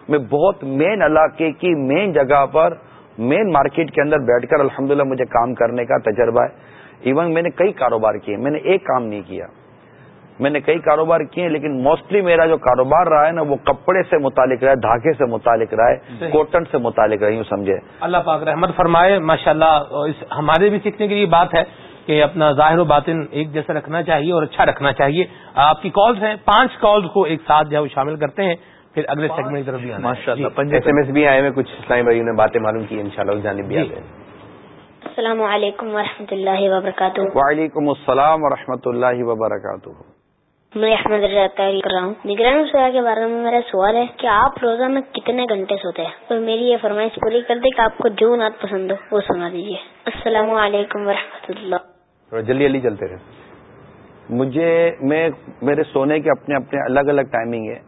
میں بہت مین علاقے کی مین جگہ پر مین مارکیٹ کے اندر بیٹھ کر الحمدللہ مجھے کام کرنے کا تجربہ ہے۔ ایون میں نے کئی کاروبار کیے میں نے ایک کام نہیں کیا۔ میں نے کئی کاروبار کیے لیکن موسٹلی میرا جو کاروبار رہا ہے نا وہ کپڑے سے متعلق رہا ہے دھاگے سے متعلق رہا ہے کوٹن سے متعلق رہی ہوں سمجھے۔ اللہ پاک رحمت فرمائے ماشاء اللہ ہمارے بھی سیکھنے کی بات ہے۔ کہ اپنا ظاہر و باطن ایک جیسا رکھنا چاہیے اور اچھا رکھنا چاہیے۔ آپ کی کالز ہیں پانچ کالز کو ایک ساتھ جو ہے شامل کرتے ہیں۔ پھر اگلے سیگمنٹ کی طرف بھی ماشاء اللہ ایس ایم ایس بھی آئے ہوئے کچھ اسلامی بھائیوں نے باتیں معلوم کی ان شاء اللہ جانب بھی آ السلام علیکم ورحمۃ اللہ وبرکاتہ۔ وعلیکم السلام ورحمۃ اللہ وبرکاتہ۔ میں احمد رضا تعریف کر رہا ہوں۔ نگرانی سویا کے بارے میں میرا سوال ہے کہ آپ روزہ میں کتنے گھنٹے سوتے ہیں؟ اور میری یہ فرمائش پوری کر دے کہ آپ کو جو نعت پسند ہو وہ سنا دیجیے السلام علیکم ورحمۃ اللہ۔ جلدی جلدی چلتے رہے۔ مجھے، میں، میرے سونے کے اپنے اپنے الگ الگ ٹائمنگ ہے۔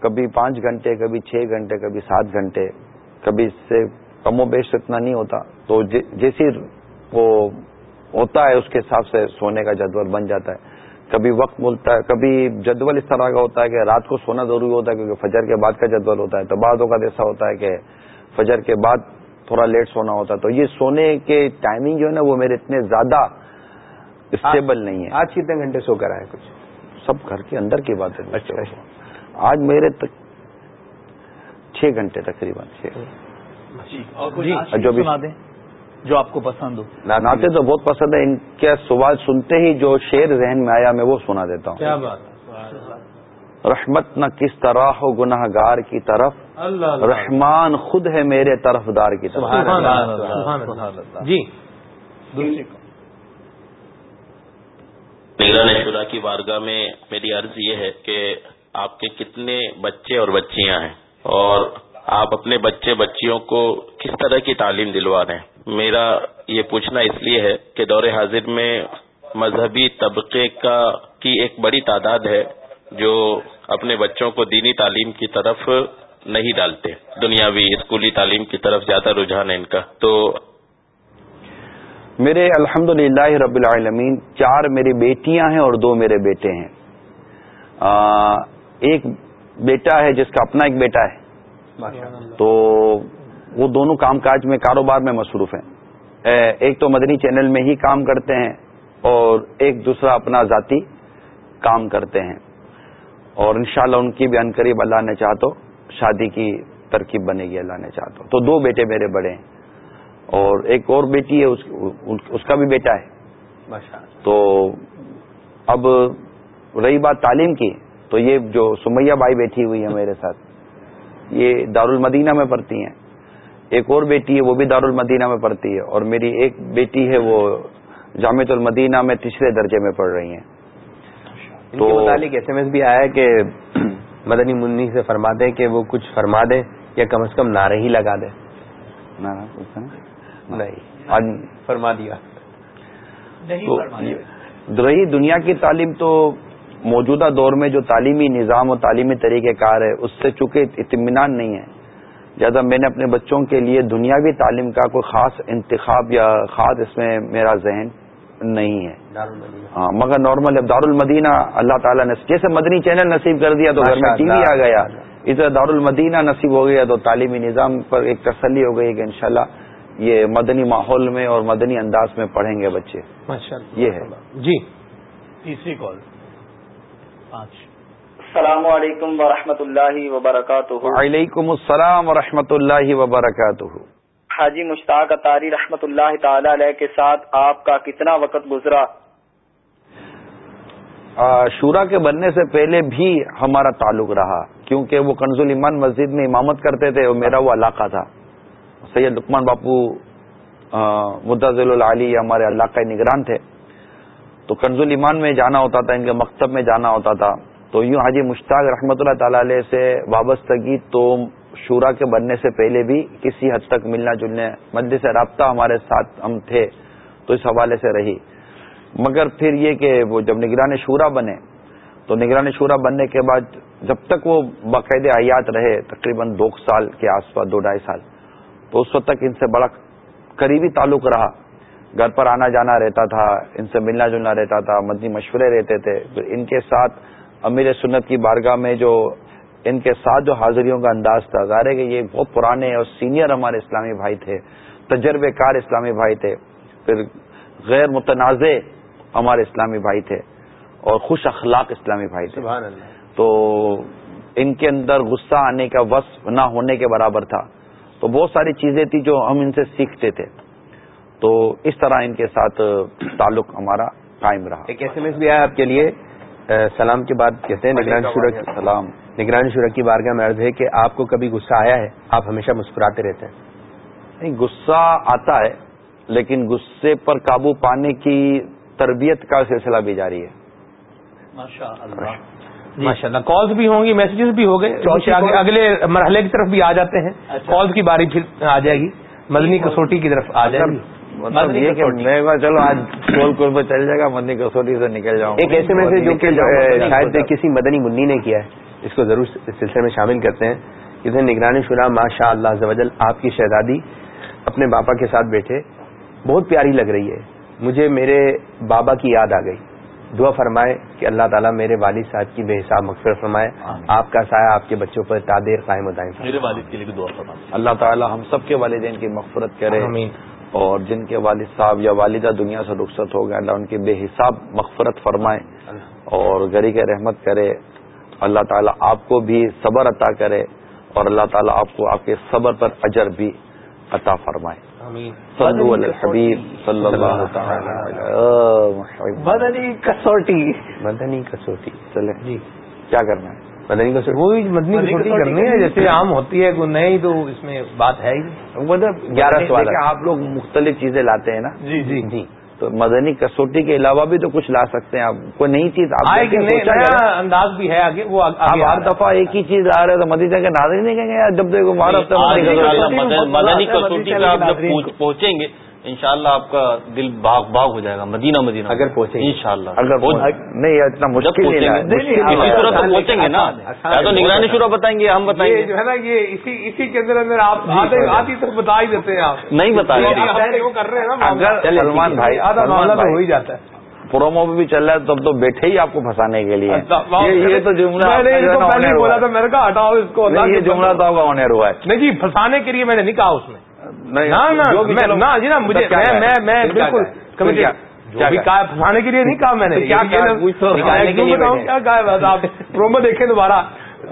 کبھی پانچ گھنٹے، کبھی چھ گھنٹے، کبھی سات گھنٹے، کبھی اس سے کم و بیش اتنا نہیں ہوتا۔ تو جیسی وہ ہوتا ہے، اس کے حساب سے سونے کا جدول بن جاتا ہے۔ کبھی وقت بولتا ہے، کبھی جدول اس طرح کا ہوتا ہے کہ رات کو سونا ضروری ہوتا ہے کیونکہ فجر کے بعد کا جدول ہوتا ہے۔ تو بعد اوقات ایسا ہوتا ہے کہ فجر کے بعد تھوڑا لیٹ سونا ہوتا ہے۔ تو یہ سونے کے ٹائمنگ جو ہے نا، وہ میرے اتنے زیادہ اسٹیبل نہیں ہے آج کتنے گھنٹے سو کر آئے کچھ؟ سب گھر کے اندر کی بات ہے اچھا آج میرے تک چھ گھنٹے تقریباً جی جو بھی جو آپ کو پسند ہو؟ ناطے تو بہت پسند ہے ان کے سوال سنتے ہی جو شعر ذہن میں آیا میں وہ سنا دیتا ہوں۔ کیا بات رحمت نہ کس طرح ہو گناہ گار کی طرف رحمان خود ہے میرے طرف۔ دار کی طرف جی۔ نگران شورا کی بارگاہ میں میری عرض یہ ہے کہ آپ کے کتنے بچے اور بچیاں ہیں اور آپ اپنے بچے بچیوں کو کس طرح کی تعلیم دلوا رہے ہیں؟ میرا یہ پوچھنا اس لیے ہے کہ دور حاضر میں مذہبی طبقے کا کی ایک بڑی تعداد ہے جو اپنے بچوں کو دینی تعلیم کی طرف نہیں ڈالتے، دنیاوی اسکولی تعلیم کی طرف زیادہ رجحان ہے ان کا۔ تو میرے الحمد رب العالمین چار میری بیٹیاں ہیں اور دو میرے بیٹے ہیں۔ ایک بیٹا ہے جس کا اپنا ایک بیٹا ہے۔ تو وہ دونوں کام کاج میں کاروبار میں مصروف ہیں۔ ایک تو مدنی چینل میں ہی کام کرتے ہیں اور ایک دوسرا اپنا ذاتی کام کرتے ہیں۔ اور انشاءاللہ ان کی بھی ان قریب اللہ نے چاہ تو شادی کی ترکیب بنے گی اللہ نے چاہ تو دو بیٹے میرے بڑے ہیں۔ اور ایک اور بیٹی ہے اس کا بھی بیٹا ہے۔ تو اب رہی بات تعلیم کی تو یہ جو سمیہ بائی بیٹھی ہوئی ہے میرے ساتھ یہ دار المدینہ میں پڑھتی ہیں۔ ایک اور بیٹی ہے وہ بھی دار المدینہ میں پڑھتی ہے۔ اور میری ایک بیٹی ہے وہ جامع المدینہ میں تیسرے درجے میں پڑھ رہی ہیں۔ تو متعلق ایس ایم ایس بھی آیا کہ مدنی منی سے فرما دیں کہ وہ کچھ فرما دیں یا کم از کم نعرے ہی لگا دیں نہیں. فرما دیا. رہی دنیا کی تعلیم تو موجودہ دور میں جو تعلیمی نظام اور تعلیمی طریقہ کار ہے اس سے چونکہ اطمینان نہیں ہے. زیادہ میں نے اپنے بچوں کے لیے دنیاوی تعلیم کا کوئی خاص انتخاب یا خاص اس میں میرا ذہن نہیں ہے. ہاں مگر نارمل اب دارالمدینہ اللہ تعالیٰ نے جیسے مدنی چینل نصیب کر دیا تو گھر میں ٹی وی آ گیا اس طرح دارالمدینہ نصیب ہو گیا تو تعلیمی نظام پر ایک تسلی ہو گئی کہ انشاءاللہ یہ مدنی ماحول میں اور مدنی انداز میں پڑھیں گے بچے۔ یہ ہے۔ جی۔ تیسری کال۔ پانچ۔ السلام علیکم ورحمۃ اللہ وبرکاتہ۔ وعلیکم السلام ورحمۃ اللہ وبرکاتہ حاجی مشتاق اطاری رحمۃ اللہ تعالی علیہ کے ساتھ آپ کا کتنا وقت گزرا؟ شورا کے بننے سے پہلے بھی ہمارا تعلق رہا کیونکہ وہ کنز ایمان مسجد میں امامت کرتے تھے اور میرا وہ علاقہ تھا۔ سید لکمان باپو مدضل العلی ہمارے علاقہ نگران تھے۔ تو کنز ایمان میں جانا ہوتا تھا، ان کے مکتب میں جانا ہوتا تھا۔ تو یوں حاجی مشتاق رحمۃ اللہ تعالی علیہ سے وابستگی تو شورا کے بننے سے پہلے بھی کسی حد تک ملنا جلنے مجلس سے رابطہ ہمارے ساتھ ہم تھے، تو اس حوالے سے رہی۔ مگر پھر یہ کہ وہ جب نگران شورا بنے، تو نگران شورا بننے کے بعد جب تک وہ باقاعدہ حیات رہے، تقریباً دو سال کے آس پاس، دو ڈھائی سال تو اس وقت تک ان سے بڑا قریبی تعلق رہا۔ گھر پر آنا جانا رہتا تھا ان سے ملنا جلنا رہتا تھا مدنی مشورے رہتے تھے۔ ان کے ساتھ امیر سنت کی بارگاہ میں جو ان کے ساتھ جو حاضریوں کا انداز تھا ظاہر ہے کہ یہ بہت پرانے اور سینئر ہمارے اسلامی بھائی تھے تجربے کار اسلامی بھائی تھے پھر غیر متنازع ہمارے اسلامی بھائی تھے اور خوش اخلاق اسلامی بھائی تھے۔ تو ان کے اندر غصہ آنے کا وصف نہ ہونے کے برابر تھا۔ تو بہت ساری چیزیں تھیں جو ہم ان سے سیکھتے تھے۔ تو اس طرح ان کے ساتھ تعلق ہمارا قائم رہا۔ ایک ایس ایم ایس بھی آیا آپ کے لیے۔ سلام کے بعد کہتے ہیں۔ نگران شورا کی سلام۔ نگران شورا کی بارگاہ میں عرض ہے کہ آپ کو کبھی غصہ آیا ہے؟ آپ ہمیشہ مسکراتے رہتے ہیں۔ نہیں غصہ آتا ہے لیکن غصے پر قابو پانے کی تربیت کا سلسلہ بھی جاری ہے۔ ماشاء اللہ کالز بھی ہوں گی میسجز بھی ہو گئے. اگلے مرحلے کی طرف بھی آ جاتے ہیں. کالز اچھا۔ کی باری پھر آ جائے گی. مدنی کسوٹی کی طرف آ جائے گی. مطلب یہ کہ میں چلو آج کول کول پہ چل جائے گا مدنی کسوٹی سے نکل جاؤں ایک ایسے میں سے جو کہ شاید کسی مدنی منی نے کیا ہے اس کو ضرور سلسلے میں شامل کرتے ہیں. کسی نگرانی شرح ماشاء اللہ زوجل آپ کی شہزادی اپنے بابا کے ساتھ بیٹھے بہت پیاری لگ رہی ہے. مجھے میرے بابا کی یاد آ گئی. دعا فرمائے کہ اللہ تعالیٰ میرے والد صاحب کی بے حساب مغفر فرمائے آپ کا سایہ آپ کے بچوں پر تادیر قائم ہوتا ہے میرے والد کے لیے دعا فرمائے۔ اللہ تعالیٰ ہم سب کے والدین کی مغفرت کرے اور جن کے والد صاحب یا والدہ دنیا سے رخصت ہو گئے اللہ ان کی بے حساب مغفرت فرمائے اور گری کے رحمت کرے۔ اللہ تعالیٰ آپ کو بھی صبر عطا کرے اور اللہ تعالیٰ آپ کو آپ کے صبر پر اجر بھی عطا فرمائے۔ حبیب صلی اللہ مدنی کسوٹی. مدنی کسوٹی. چلے جی. کیا کرنا ہے؟ مدنی کو وہی مدنی کسوٹی کرنی ہے جیسے عام ہوتی ہے کوئی نہیں تو اس میں بات ہے ہی مطلب گیارہ سوال آپ لوگ مختلف چیزیں لاتے ہیں نا؟ جی جی جی. تو مدنی کسوٹی کے علاوہ بھی تو کچھ لا سکتے ہیں آپ۔ کوئی نئی چیز انداز بھی ہے آگے وہ ہر دفعہ ایک ہی چیز آ رہا ہے تو مدینہ کے ناظرین نہیں کہیں گے جب دیکھو مدنی کسوٹی پہ آپ جب پہنچیں گے انشاءاللہ آپ کا دل باغ باغ ہو جائے گا مدینہ مدینہ۔ اگر پہنچے ان شاء اللہ نہیں اتنا مشکل پہنچیں گے نا۔ تو نگرانی شروع بتائیں گے ہم بتائیں گے۔ جو ہے نا یہ اسی اسی کے اندر اندر آپ آتی تو بتا ہی دیتے ہیں آپ۔ نہیں بتا رہے۔ وہ کر رہے ہیں نا سلمان بھائی آدھا معاملہ ہو ہی جاتا ہے۔ پرومو بھی چل رہا ہے تب تو بیٹھے ہی آپ کو پھنسانے کے لیے۔ یہ تو جملہ بولا تھا میرے کہا ہٹاؤ اس کو یہ جملہ تو آنر ہوا ہے۔ نہیں جی پھنسانے کے لیے میں نے نہیں کہا اس میں۔ جی نا مجھے میں بالکل پھنسانے کے لیے نہیں کہا میں نے کیا کہا؟ آپ پرومو دیکھیں دوبارہ؟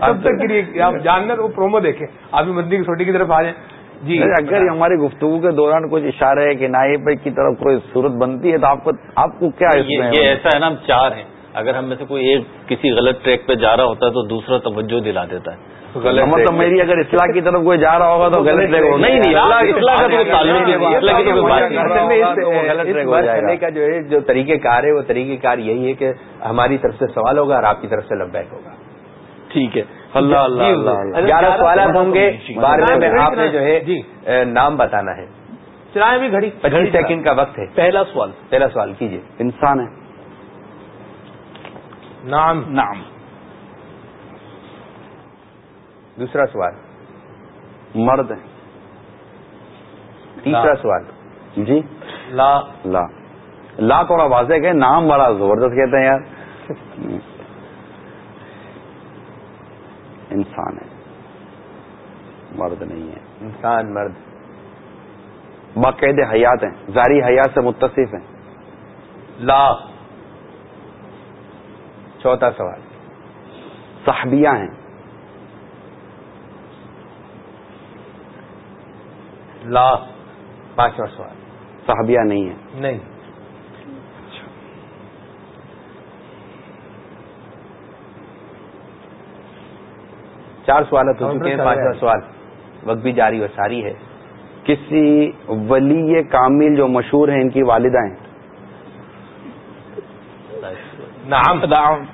اب تک کے لیے آپ جان کر وہ پرومو دیکھیں۔ ابھی مدنی کی چھوٹی کی طرف آ جائیں۔ جی۔ اگر ہماری گفتگو کے دوران کچھ اشارے ہے کہ نائب کی طرف کوئی صورت بنتی ہے تو آپ کو آپ کو کیا یہ ایسا ہے نا ہم چار ہیں۔ اگر ہم میں سے کوئی ایک کسی غلط ٹریک پہ جا رہا ہوتا ہے تو دوسرا توجہ دلا دیتا ہے۔ مطلب میری اگر اصلاح کی طرف کوئی جا رہا ہوگا تو غلط نہیں کا جو ہے جو طریقہ کار ہے وہ طریقہ کار یہی ہے کہ ہماری طرف سے سوال ہوگا اور آپ کی طرف سے لبیک ہوگا۔ ٹھیک ہے۔ اللہ اللہ گیارہ سوالات ہوں گے۔ بارہ میں آپ نے جو ہے نام بتانا ہے۔ چلائیں بھی گھڑی۔ پچیس سیکنڈ کا وقت ہے۔ پہلا سوال۔ پہلا سوال کیجیے۔ انسان ہے۔ نام۔ نام۔ دوسرا سوال۔ مرد ہے تیسرا سوال۔ جی؟ لا۔ لا۔ لا تھوڑا واضح کہ نام بڑا زبردست کہتے ہیں یار۔ انسان ہے۔ مرد نہیں ہے۔ انسان مرد۔ باقاعدہ حیات ہیں۔ ظاہری حیات سے متصف ہیں۔ لا۔ چوتھا سوال۔ صحبیہ ہیں۔ لا پانچواں سوال۔ صحبیہ نہیں ہیں نہیں۔ چار سوالات ہو چکے ہیں پانچواں سوال۔ وقت بھی جاری و ساری ہے۔ کسی ولی کامل جو مشہور ہیں ان کی والدہ ہیں؟ نعم۔ نعم۔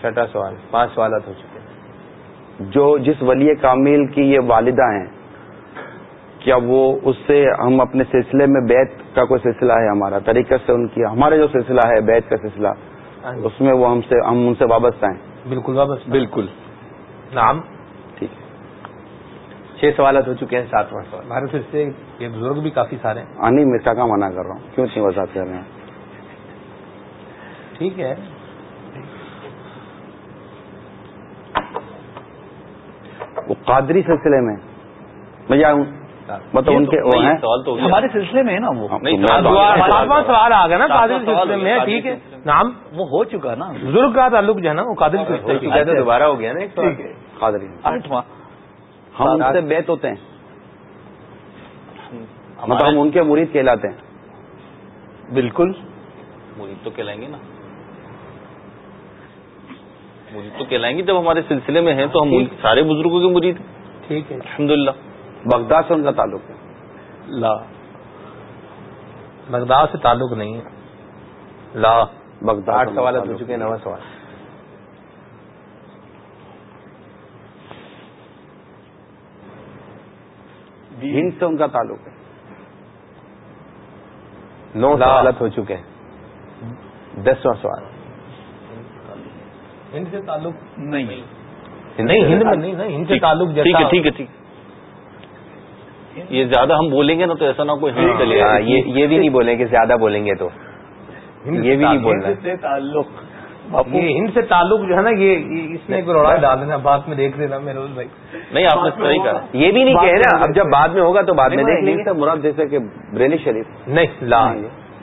چھٹا سوال پانچ سوالات ہو چکے۔ جو جس ولی کامل کی یہ والدہ ہیں کیا وہ اس سے ہم اپنے سلسلے میں بیت کا کوئی سلسلہ ہے ہمارا؟ طریقے سے ان کی ہمارا جو سلسلہ ہے بیت کا سلسلہ اس میں وہ ہم سے ہم ان سے وابستہ ہیں۔ بالکل واپس بالکل۔ نام ٹھیک۔ ہے چھ سوالات ہو چکے ہیں ساتواں سوال۔ ہمارے سے یہ بزرگ بھی کافی سارے ہیں۔ آنی مرچا کا منع کر رہا ہوں۔ کیوں اتنی وضاحت کر رہے ہیں؟ ٹھیک ہے۔ وہ قادری سلسلے میں میں جاؤں مطلب ان کے وہ ہیں۔ ہمارے سلسلے میں ہے نا وہ۔ میں سوال آ گیا نا قادری سلسلے میں ٹھیک ہے۔ سلسلے۔ نام وہ ہو چکا نا۔ بزرگ کا تعلق جو ہے نا وہ قادری سلسلے ہے تو دوبارہ ہو گیا نا ٹھیک ہے۔ قادری۔ آٹھواں۔ ہم ان سے بیت ہوتے ہیں۔ مطلب ہم ان کے مرید کہلاتے ہیں۔ بالکل۔ مرید تو کہلائیں گے نا۔ مرید تو کہلائیں گے جب ہمارے سلسلے میں ہیں تو ہم سارے بزرگوں کے مرید ہیں۔ ٹھیک ہے۔ الحمد للہ بغداد سے ان کا تعلق ہے؟ لا۔ بغداد سے تعلق نہیں ہے۔ لا۔ بغداد سوالات ہو چکے ہیں نواں سوال۔ ہند سے ان کا تعلق ہے۔ نو لا۔ سوالات ہو چکے ہیں۔ دسواں سوال۔ ہند سے تعلق نہیں۔ نہیں۔ ہند میں نہیں ہند سے تعلق ٹھیک ہے ٹھیک ہے ٹھیک۔ یہ زیادہ ہم بولیں گے نا تو ایسا نہ کوئی ہند چلے ہاں، یہ یہ بھی نہیں بولیں کہ زیادہ بولیں گے تو۔ یہ بھی نہیں بولنا۔ سے تعلق۔ یہ ہند سے تعلق جو ہے نا یہ اس میں گروڑا ڈال دینا بعد میں دیکھ لینا میروز بھائی۔ نہیں آپ نے صحیح کہا۔ یہ بھی نہیں کہے نا اب جب بعد میں ہوگا تو بعد میں دیکھ لیں گے۔ مراد جیسے کہ بریلی شریف۔ نہیں لا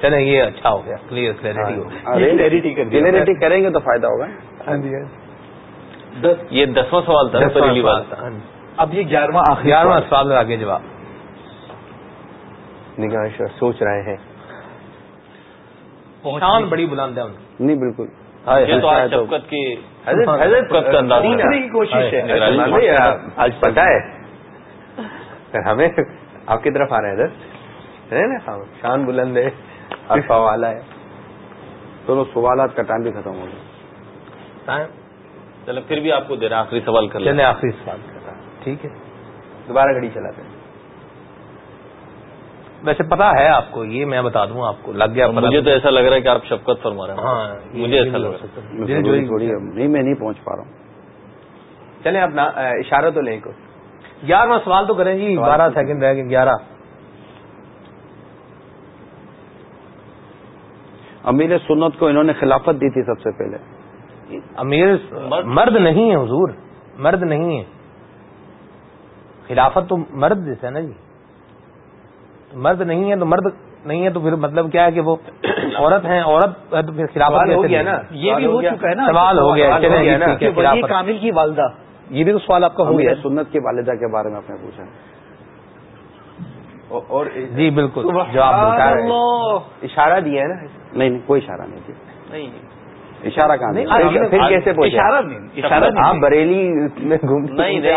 چلے یہ اچھا ہو گیا کلیئر کلیئرٹی۔ کلیئرٹی کریں گے تو فائدہ ہوگا۔ ہاں جی یہ دسواں سوال تھا پہلی بات تھا، ہاں جی۔ اب یہ گیارہواں گیارہواں سوال آگے جواب۔ نگاہ سوچ رہے ہیں۔ شان بڑی بلند ہے ان کی۔ نہیں بالکل۔ یہ تو آج شفقت کی کوشش ہے۔ آج پتا ہے۔ ہمیں آپ کی طرف آ رہے ہیں نا؟ شان بلند ہے۔ والا ہے۔ چلو سوالات کا ٹائم بھی ختم ہو گیا۔ چلے پھر بھی آپ کو دے رہے ہیں آخری سوال کر لیں۔ چلے آخری سوال کر رہا ٹھیک ہے۔ دوبارہ گھڑی چلاتے ہیں۔ ویسے پتا ہے آپ کو یہ میں بتا دوں آپ کو لگ گیا مجھے تو ایسا لگ رہا ہے کہ آپ شفقت فرما رہے ہیں۔ ہاں مجھے ایسا لگ رہا ہے۔ تھوڑی نہیں میں نہیں پہنچ پا رہا ہوں۔ چلیں اپنا اشارہ تو لیں کو گیارہواں سوال تو کریں جی بارہ سیکنڈ رہ گئے گیارہ۔ امیر سنت کو انہوں نے خلافت دی تھی سب سے پہلے۔ امیر مرد۔ نہیں ہے حضور۔ مرد نہیں ہے خلافت تو مرد جیسا ہے نا جی۔ تو مرد نہیں ہے تو مرد نہیں ہے تو پھر مطلب کیا ہے کہ وہ عورت ہیں عورت ہے تو پھر خلافت ہو گیا؟ نا۔ یہ بھی ہو چکا ہے نا۔ سوال ہو گیا جی،۔ کامل کی والدہ۔ یہ بھی تو سوال آپ کا ہو گیا۔ سنت کی والدہ کے بارے میں آپ نے پوچھا۔ اور جی بالکل۔ جواب۔ اشارہ دیا ہے نا۔ نہیں نہیں کوئی اشارہ نہیں کیا نہیں۔ اشارہ کہاں پھر کیسے پوچھے اشارہ نہیں اشارہ آپ بریلی میں گھومتے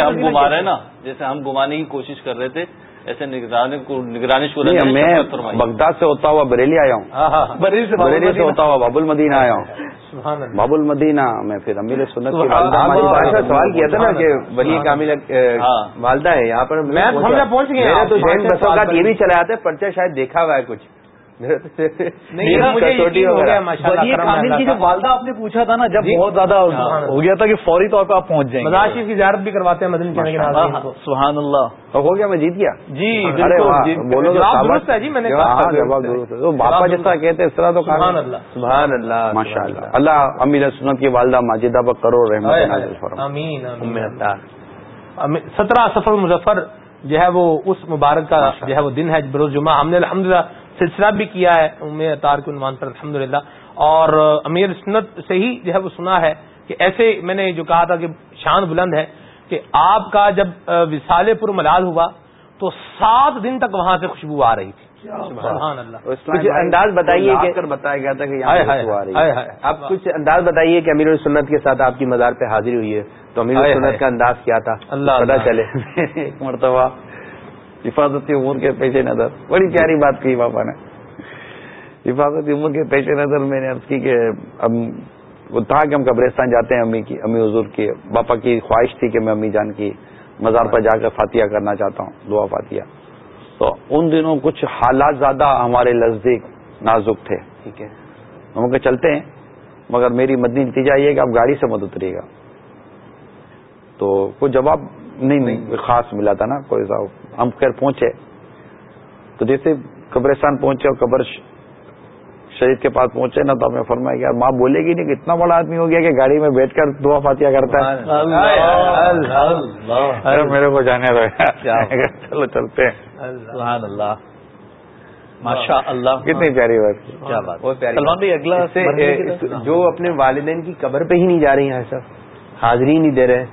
ہم گھما رہے ہیں نا جیسے ہم گھمانے کی کوشش کر رہے تھے ایسے نگرانی کو نگرانی شورا نے نہیں میں بغداد سے ہوتا ہوا بریلی آیا ہوں۔ بریلی سے بریلی سے ہوتا ہوا باب المدینہ آیا ہوں۔ سبحان اللہ۔ باب المدینہ میں پھر امیر سنت۔ سوال کیا تھا نا کہ ولی کامل ہاں۔ والدہ ہے یہاں پر میں پہنچ گیا میرا تو یہ بھی چلا جاتا ہے پرچہ شاید دیکھا ہوا ہے کچھ۔ والدہ آپ نے پوچھا تھا نا جب بہت زیادہ ہو گیا تھا کہ فوری طور پہ آپ پہنچ جائیں مزار شریف کی زیارت بھی کرواتے ہیں مدنی کے سبحان اللہ۔ ہو گیا میں جیت گیا۔ جی بولو جی میں نے ہاں، باپا طرح کہتے ہیں اس طرح تو سبحان اللہ۔ سبحان اللہ ماشاء اللہ۔ اللہ امیر سنت کی والدہ ماجدہ پر کرو رحمت سترہ سفر مظفر جو ہے وہ اس مبارک کا جو ہے وہ دن ہے بروز جمعہ۔ ہم نے الحمدللہ سلسلہ بھی کیا ہے ام اطار کے عنوان پر الحمدللہ۔ اور امیر سنت سے ہی جو ہے وہ سنا ہے کہ ایسے میں نے جو کہا تھا کہ شان بلند ہے کہ آپ کا جب وسال پور ملال ہوا تو سات دن تک وہاں سے خوشبو آ رہی تھی۔ سبحان اللہ۔ کچھ انداز بتائیے کہ بتایا گیا تھا کہ آپ کچھ انداز بتائیے کہ امیر السنت کے ساتھ آپ کی مزار پہ حاضری ہوئی ہے؟ تو امیر السنت۔ کا انداز کیا تھا؟ اللہ پتا اللہ۔ چلے۔ ایک مرتبہ حفاظتی امور کے پیش نظر۔ بڑی پیاری بات کی پاپا نے۔ حفاظتی امور کے پیش نظر میں نے عرض کی کہ اب وہ تھا کہ ہم قبرستان جاتے ہیں امی کی امی حضور کی۔ باپا کی خواہش تھی کہ میں امی جان کی مزار پر جا کر فاتحہ کرنا چاہتا ہوں دعا فاتحہ۔ تو ان دنوں کچھ حالات زیادہ ہمارے نزدیک نازک تھے۔ ٹھیک ہے۔ ہم کہ چلتے ہیں مگر میری مدنی نتیجہ یہ ہے کہ آپ گاڑی سے مت اتریے گا۔ تو کوئی جواب نہیں نہیں خاص ملا تھا نا کوئی صاحب ہم خیر پہنچے۔ تو جیسے قبرستان پہنچے اور قبر شہید کے پاس پہنچے نا تو ہم نے فرمایا کہ یار ماں بولے گی نہیں کہ اتنا بڑا آدمی ہو گیا کہ گاڑی میں بیٹھ کر دعا فاتحہ کرتا ہے۔ ارے میرے کو جانے دو۔ چلو چلتے ہیں۔ سبحان اللہ۔ ماشاء اللہ۔ کتنی پیاری بات سلمان بھائی اگلا سے، جو اپنے والدین کی قبر پہ ہی نہیں جا رہی ہیں سر حاضری ہی نہیں دے رہے۔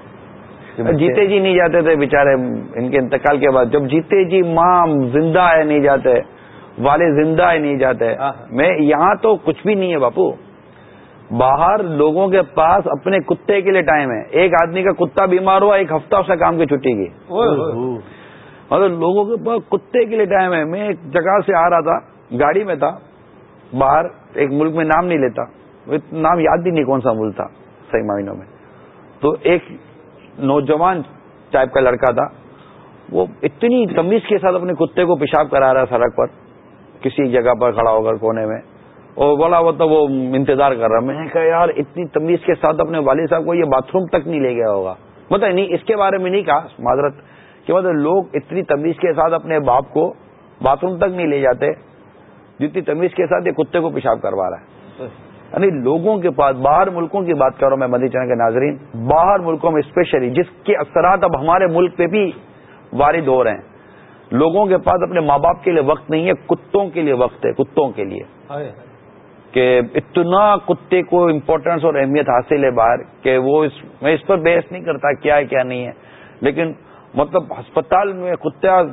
جیتے جی نہیں جاتے تھے بےچارے ان کے انتقال کے بعد۔ جب جیتے جی ماں زندہ ہے نہیں جاتے والے زندہ ہے نہیں جاتے۔ میں یہاں تو کچھ بھی نہیں ہے باپو۔ باہر لوگوں کے پاس اپنے کتے کے لیے ٹائم ہے۔ ایک آدمی کا کتا بیمار ہوا ایک ہفتہ اس کا کام کی چھٹی کی۔ مطلب لوگوں کے پاس کتے کے لیے ٹائم ہے۔ میں ایک جگہ سے آ رہا تھا گاڑی میں تھا باہر ایک ملک میں نام نہیں لیتا۔ نام یاد بھی نہیں کون سا ملک تھا صحیح مہینوں میں۔ تو ایک نوجوان ٹائپ کا لڑکا تھا، وہ اتنی تمیز کے ساتھ اپنے کتے کو پیشاب کرا رہا سڑک پر، کسی جگہ پر کھڑا ہو کر کونے میں، اور بولا وہ تو وہ انتظار کر رہا، میں نے کہا یار اتنی تمیز کے ساتھ اپنے والد صاحب کو یہ باتھ روم تک نہیں لے گیا ہوگا۔ مطلب نہیں، اس کے بارے میں نہیں کہا، معذرت، کہ مطلب لوگ اتنی تمیز کے ساتھ اپنے باپ کو باتھ روم تک نہیں لے جاتے، جتنی تمیز کے ساتھ یہ کتے کو پیشاب کروا رہا ہے۔ یعنی لوگوں کے پاس باہر ملکوں کی بات کرو میں مدی چینل کے ناظرین باہر ملکوں میں اسپیشلی جس کے اثرات اب ہمارے ملک پہ بھی وارد ہو رہے ہیں۔ لوگوں کے پاس اپنے ماں باپ کے لیے وقت نہیں ہے کتوں کے لیے وقت ہے کتوں کے لیے؟ کہ اتنا کتے کو امپورٹنس اور اہمیت حاصل ہے باہر کہ وہ اس میں اس پر بحث نہیں کرتا کیا ہے کیا نہیں ہے۔ لیکن مطلب ہسپتال میں کتا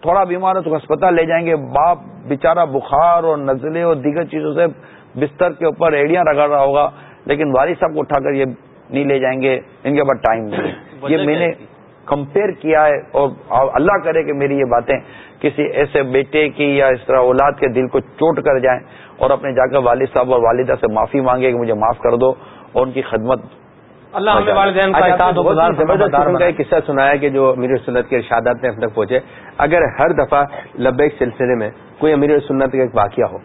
تھوڑا بیمار ہے تو ہسپتال لے جائیں گے۔ باپ بیچارہ بخار اور نزلے اور دیگر چیزوں سے بستر کے اوپر ایڑیاں رگڑ رہا ہوگا لیکن والد صاحب کو اٹھا کر یہ نہیں لے جائیں گے ان کے پاس ٹائم نہیں یہ میں نے کمپیئر کیا ہے اور اللہ کرے کہ میری یہ باتیں کسی ایسے بیٹے کی یا اس طرح اولاد کے دل کو چوٹ کر جائیں اور اپنے جا کر والد صاحب اور والدہ سے معافی مانگے کہ مجھے معاف کر دو اور ان کی خدمت اللہ کا نے ایک قصہ سنایا کہ جو امیر سنت کے ارشادات میں ہم تک پہنچے۔ اگر ہر دفعہ لبیک سلسلے میں کوئی امیر سنت کا ایک واقعہ ہو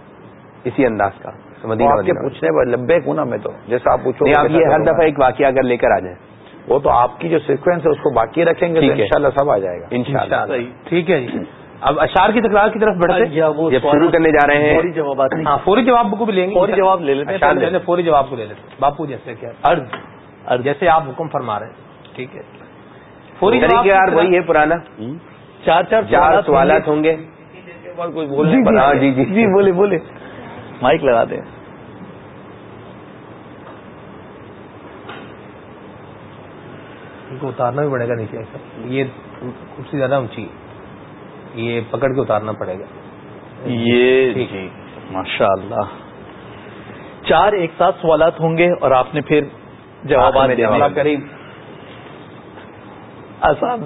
اسی انداز کا۔ آپ کے مدینہ پوچھنے پر لبے ہوں نا میں تو جیسا آپ پوچھو آپ یہ ہر۔ دفعہ ایک واقعہ اگر لے کر آ جائیں۔ وہ تو آپ کی جو سیکوینس ہے اس کو باقی رکھیں گے تو ٹھیک ہے۔ انشاءاللہ سب آ جائے گا۔ انشاءاللہ۔ ٹھیک ہے جی۔ اب اشار کی تکرار کی طرف بڑھتے جب شروع کرنے جا رہے فوری ہیں جوابات نہیں۔ ہاں فوری جواب کو بھی لیں گے۔ فوری جواب لے لیتے ہیں فوری جواب کو لے لیتے ہیں۔ باپو جیسے کیا؟ عرض عرض۔ جیسے آپ حکم فرما رہے ہیں۔ ٹھیک ہے۔ فوری جواب طریقہ کی یار وہی ہے پرانا۔ چار چار چار سوالات ہوں گے۔ ہاں جی جی جی بولے بولے۔ مائک لگا دیں۔ ان کو اتارنا بھی پڑے گا نیچے۔ یہ کرسی زیادہ اونچی۔ ہے یہ پکڑ کے اتارنا پڑے گا۔ یہ۔ جی ماشاء اللہ چار ایک ساتھ سوالات ہوں گے اور آپ نے پھر جوابات۔ قریب۔ آسان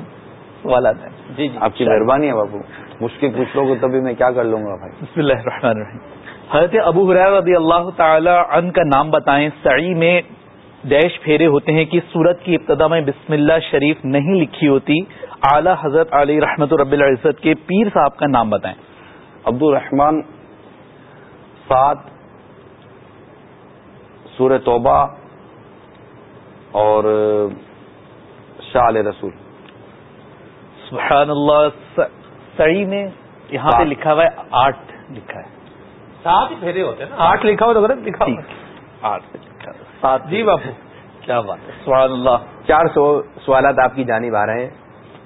سوالات ہیں۔ جی جی۔ آپ کی مہربانی ہے بابو۔ مشکل پوچھ لو گے تبھی میں کیا کر لوں گا بھائی؟ بسم اللہ الرحمن الرحیم۔ حضرت ابو رضی اللہ تعالی عنہ کا نام بتائیں سعی میں ڈیش پھیرے ہوتے ہیں کہ سورت کی ابتدا میں بسم اللہ شریف نہیں لکھی ہوتی اعلی حضرت علی رحمت رب العزت کے پیر صاحب کا نام بتائیں۔ عبد الرحمان سات سور توبہ اور شاہ علیہ رسول۔ سبحان اللہ سعی میں یہاں پہ لکھا ہوا ہے آٹھ لکھا ہے۔ سات ہی پھیرے ہوتے ہیں نا۔ آٹھ لکھا ہوا تو غلط لکھا آٹھ سات جی باپو۔ کیا بات ہے۔ سبحان اللہ۔ چار سو سوالات آپ کی جانب آ رہے ہیں۔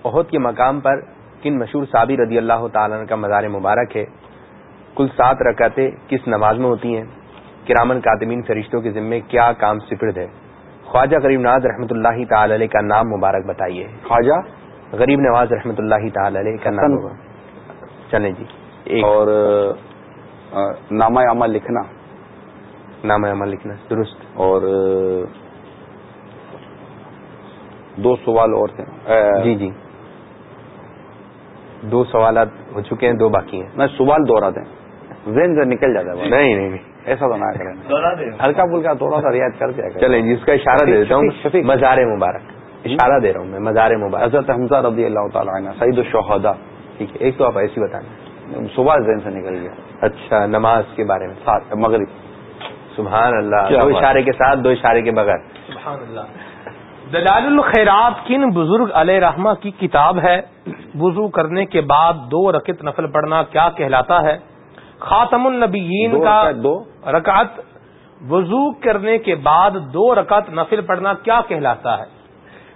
عہد کے مقام پر کن مشہور صابی رضی اللہ تعالیٰ عنہ کا مزار مبارک ہے۔ کل سات رکعتیں کس نماز میں ہوتی ہیں؟ کرامن کاتمین فرشتوں کے ذمے کیا کام سپرد ہے؟ خواجہ غریب نواز رحمۃ اللہ تعالی علیہ کا نام مبارک بتائیے۔ خواجہ؟ غریب نواز رحمۃ اللہ تعالی علیہ کا نام چلیں جی۔ ایک۔ اور نامہ عمل لکھنا۔ نام عمل لکھنا درست۔ اور دو سوال اور تھے۔ جی جی۔ دو سوالات ہو چکے ہیں دو باقی ہیں۔ میں سوال دوہرا دیں۔ ذہن سے نکل جاتا ہے نہیں نہیں ایسا تو نہ کریں۔ ہلکا پھلکا تھوڑا سا رعایت کر دیا چلیں اس کا اشارہ دے دیتا ہوں مزار مبارک۔ اشارہ دے رہا ہوں میں مزار مبارک۔ حضرت حمزہ رضی اللہ تعالیٰ عنہ سعید الشہدا ٹھیک ہے ایک تو آپ ایسی بتائیں۔ صبح ذہن سے نکل گیا۔ اچھا نماز کے بارے میں سات مغرب۔ سبحان اللہ دو اشارے کے ساتھ دو اشارے کے بغیر۔ سبحان اللہ۔ دلال الخیرات کن بزرگ علیہ رحمہ کی کتاب ہے؟ وضو کرنے کے بعد دو رکت نفل پڑھنا کیا کہلاتا ہے؟ خاتم النبیین دو کا دو۔ رکعت۔ وضو کرنے کے بعد دو رکعت نفل پڑھنا کیا کہلاتا ہے؟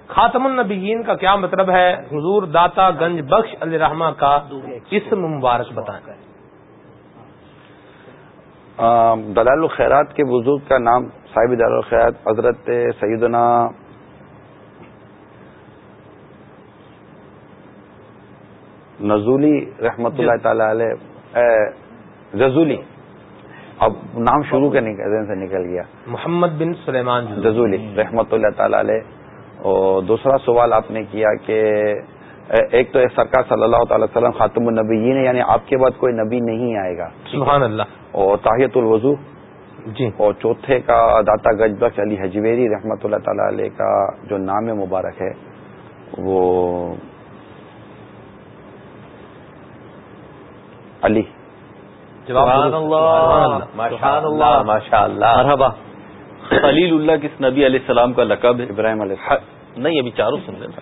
خاتم النبیین کا کیا مطلب ہے؟ حضور داتا گنج بخش علیہ رحمہ کا اسم مبارک بتائیں۔ دلال الخیرات کے بزرگ کا نام صاحب دلال الخیرات حضرت سیدنا نزولی رحمت اللہ تعالی علیہ جزولی اب نام شروع کے ذہن سے نکل گیا. محمد بن سلیمان جزولی رحمت اللہ تعالی علیہ اور دوسرا سوال آپ نے کیا کہ ایک تو سرکار صلی اللہ تعالی وسلم خاتم النبیین یعنی آپ کے بعد کوئی نبی نہیں آئے گا۔ سبحان اللہ۔ اور تاہیت الوضو۔ جی۔ اور چوتھے کا داتا گج بخش علی حجویری رحمت اللہ تعالی علیہ کا جو نام مبارک ہے وہ علی۔ ماشاء اللہ۔ ماشاء اللہ۔ مرحبا۔ خلیل اللہ کس نبی علیہ السلام کا لقب ہے؟ ابراہیم علیہ السلام۔ نہیں ابھی چاروں سن لینا۔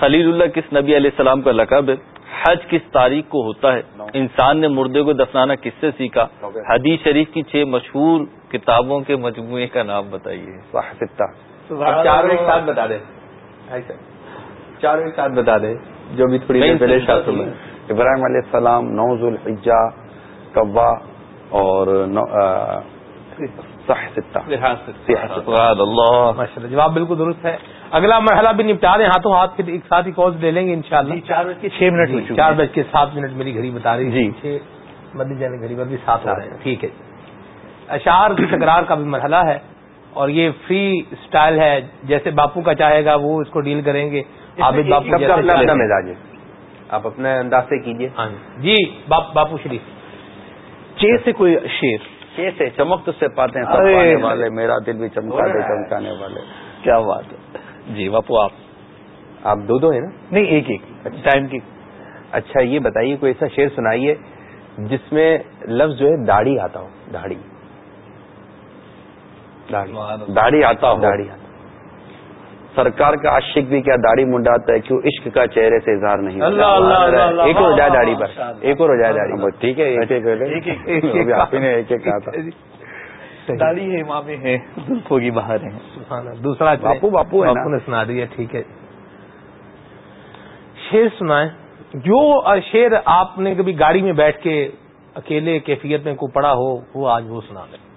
خلیل اللہ کس نبی علیہ السلام کا لقب ہے؟ حج کس تاریخ کو ہوتا ہے؟ انسان نے مردے کو دفنانا کس سے سیکھا؟ حدیث شریف کی چھ مشہور کتابوں کے مجموعے کا نام بتائیے۔ چاروں ایک ساتھ بتا دیں۔ چاروں ایک ساتھ بتا دیں۔ جو بھی تھوڑی پہلے ابراہیم علیہ السلام نوز الحجا کوا اور جواب بالکل درست ہے۔ اگلا مرحلہ بھی نپٹا دیں ہاتھوں ہاتھ پھر ایک ساتھ ہی کال لے لیں گے انشاءاللہ۔ چار بج کے چھ منٹ جی، چار بج کے سات منٹ میری گھڑی بتا رہی جی۔ چھ مدنی جانے گھڑی پر بھی سات ہو رہے ہیں۔ ٹھیک ہے۔ اشعار کی تکرار کا بھی مرحلہ ہے اور یہ فری اسٹائل ہے۔ جیسے باپو کا چاہے گا وہ اس کو ڈیل کریں گے۔ عابد باپو سب کا اپنا جیسے اپنا مزاج ہے۔ آپ اپنے انداز سے کیجیے ہاں جی۔ باپ باپو شریف۔ چھ سے کوئی شیر۔ کیسے چمک تو سے پاتے ہیں والے میرا دل بھی چمکا دے چمکانے والے۔ کیا بات ہے۔ جی باپو آپ۔ آپ دو دو ہیں نا؟ نہیں ایک ایک۔ ٹائم کی۔ اچھا یہ بتائیے کوئی ایسا شعر سنائیے جس میں لفظ جو ہے داڑھی آتا ہو۔ داڑھی۔ داڑھی۔ آتا ہو۔ داڑھی آتا سرکار کا عاشق بھی کیا داڑھی منڈاتا ہے؟ کیوں عشق کا چہرے سے اظہار نہیں ایک اور ہو جائے داڑھی پر۔ ایک اور ہو جائے داڑھی اب ٹھیک ہے ایک ایک نے ایک ایک کہا تھا۔ داڑھی ہے ماں میں ہے زلفوں کی سبحان اللہ۔ دوسرا۔ باپو باپو باپو نے سنا دیا ٹھیک ہے۔ شیر سنائیں۔ جو شیر آپ نے کبھی گاڑی میں بیٹھ کے اکیلے کیفیت میں کو پڑا ہو وہ آج وہ سنا دیں۔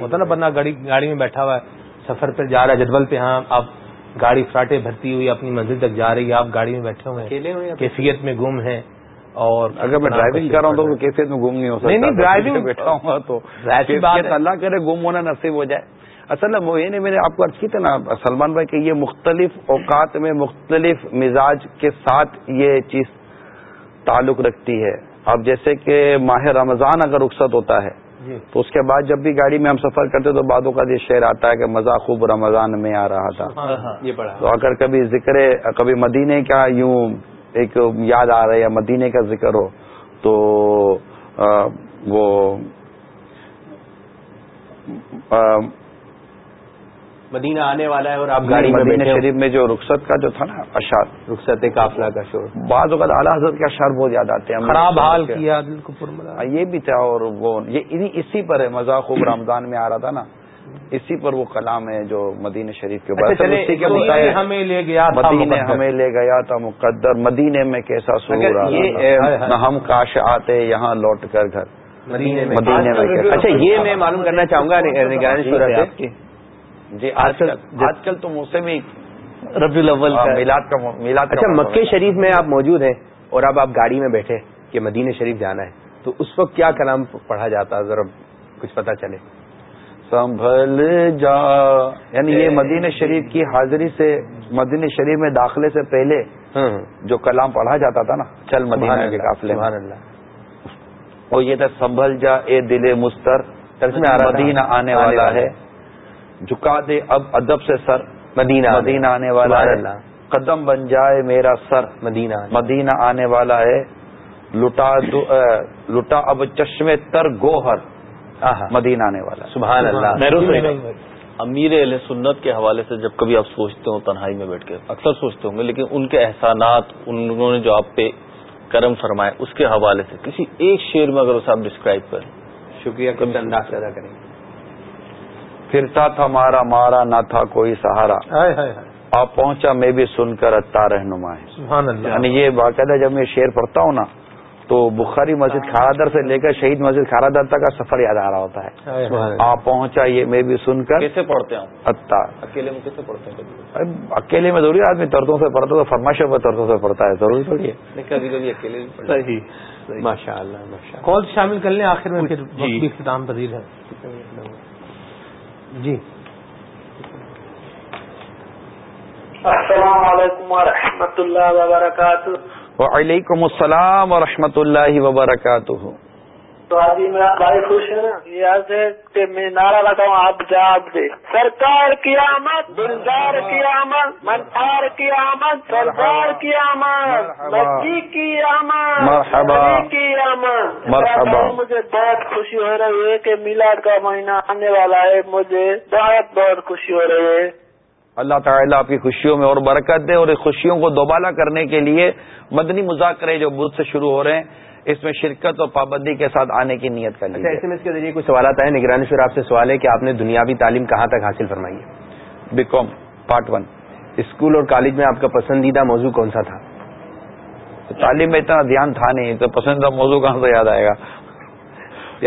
ہوتا نا بندہ گاڑی گاڑی میں بیٹھا ہوا ہے سفر پہ جا رہا ہے جدول پہ ہاں آپ گاڑی فراٹے بھرتی ہوئی اپنی منزل تک جا رہی ہے آپ گاڑی میں بیٹھے ہوئے ہیں؟ کیفیت میں گم ہیں۔ اور اگر میں ڈرائیونگ کر رہا ہوں تو کیفیت میں گم نہیں ہو سکتا؟ نہیں، ڈرائیونگ- بیٹھا ہوں گا تو۔ اللہ کرے گم ہونا نصیب ہو جائے۔ اصل میں وہ یہ نہیں میں نے آپ کو عرض کی تھی نا سلمان بھائی کہ یہ مختلف اوقات میں مختلف مزاج کے ساتھ یہ چیز تعلق رکھتی ہے۔ اب جیسے کہ ماہ رمضان اگر رخصت ہوتا ہے جی۔ تو اس کے بعد جب بھی گاڑی میں ہم سفر کرتے تو بعدوں کا یہ شعر آتا ہے کہ مزہ خوب رمضان میں آ رہا تھا۔ تو اگر کبھی ذکر کبھی مدینے کا یوں ایک یاد آ رہا ہے یا مدینے کا ذکر ہو تو وہ مدینہ آنے والا ہے اور آپ گاڑی مدینہ شریف میں جو رخصت کا جو تھا نا اشار رخصت قافلہ کا شور۔ بعض اوقات اعلیٰ حضرت کے اشار بہت یاد آتے ہیں۔ خراب حال کیا دل کو یہ بھی تھا اور وہ یہ اسی پر ہے۔ مزاق خوب رمضان میں آ رہا تھا نا۔ اسی پر وہ کلام ہے جو مدینہ شریف کے بعد اسی کے مطابق ہمیں لے گیا مدینے ہمیں لے گیا تھا مقدر مدینے میں کیسا سور نہ ہم کاش آتے یہاں لوٹ کر گھر۔ مدینے میں۔ اچھا یہ میں معلوم کرنا چاہوں گا نگرانی جی آج کل آج کل تو موسم ربی الاول میلاد کا میلاد اچھا مکے شریف میں آپ موجود ہیں اور اب آپ گاڑی میں بیٹھے کہ مدینہ شریف جانا ہے۔ تو اس وقت کیا کلام پڑھا جاتا ذرا کچھ پتا چلے۔ سنبھل جا۔ یعنی یہ مدینہ شریف کی حاضری سے مدینہ شریف میں داخلے سے پہلے جو کلام پڑھا جاتا تھا نا چل مدینہ کے قافلے وہ یہ تھا سنبھل جا اے دل مستر۔ مدینہ آنے والا ہے۔ جھکا دے اب ادب سے سر۔ مدینہ مدینہ آنے والا ہے۔ قدم بن جائے میرا سر۔ مدینہ مدینہ آنے والا ہے۔ لٹا لٹا اب چشمے تر گوہر۔ مدینہ آنے والا سبحان اللہ. امیر علیہ سنت کے حوالے سے جب کبھی آپ سوچتے ہو تنہائی میں بیٹھ کے اکثر سوچتے ہوں گے لیکن ان کے احسانات انہوں نے جو آپ پہ کرم فرمائے اس کے حوالے سے کسی ایک شعر میں اگر اسے آپ ڈسکرائب کریں۔ شکریہ کم انداز ادا کریں۔ پھرتا تھا مارا مارا نہ تھا کوئی سہارا۔ آپ پہنچا میں بھی سن کر اتا رہنما ہے۔ یعنی یہ باقاعدہ جب میں شعر پڑھتا ہوں نا تو بخاری مسجد کھارادر سے لے کر شہید مسجد کھارادر تک کا سفر یاد آ رہا ہوتا ہے. آپ پہنچا یہ میں بھی سن کر کیسے پڑھتے ہیں اکیلے میں کیسے پڑھتے ہیں اکیلے میں ضروری آدمی تردوں سے پڑھتا تو فرمائشوں پر تردوں سے پڑھتا ہے ضروری تھوڑی ہے. کبھی کبھی اکیلے ماشاء اللہ کال شامل کر لیں؟ آخر میں پھر اختتام پذیر ہے. جی. السلام علیکم ورحمۃ اللہ وبرکاتہ. وعلیکم السلام ورحمۃ اللہ وبرکاتہ. تو آج میرا بھائی خوش ہے نا؟ یہ ہے کہ میں نعرہ لگاؤں آپ جواب دے سرکار کی آمد دلدار کی آمد منفار کی آمد سردار کی آمد مکی کی آمد مرحبا. کی آمد. مرحبا. مجھے بہت خوشی ہو رہی ہے کہ میلاد کا مہینہ آنے والا ہے مجھے بہت بہت خوشی ہو رہی ہے۔ اللہ تعالیٰ آپ کی خوشیوں میں اور برکت دے اور اس خوشیوں کو دوبالا کرنے کے لیے مدنی مذاکرے جو بدھ سے شروع ہو رہے ہیں اس میں شرکت اور پابندی کے ساتھ آنے کی نیت کر اچھا ایس ایم ایس کے ذریعے کچھ سوالات آئے؟ نگرانی شور آپ سے سوال ہے کہ آپ نے دنیاوی تعلیم کہاں تک حاصل فرمائی ہے؟ B com part one school اور کالج میں آپ کا پسندیدہ موضوع کون سا تھا؟ تعلیم میں اتنا دھیان تھا نہیں تو پسندیدہ موضوع کہاں سے یاد آئے گا؟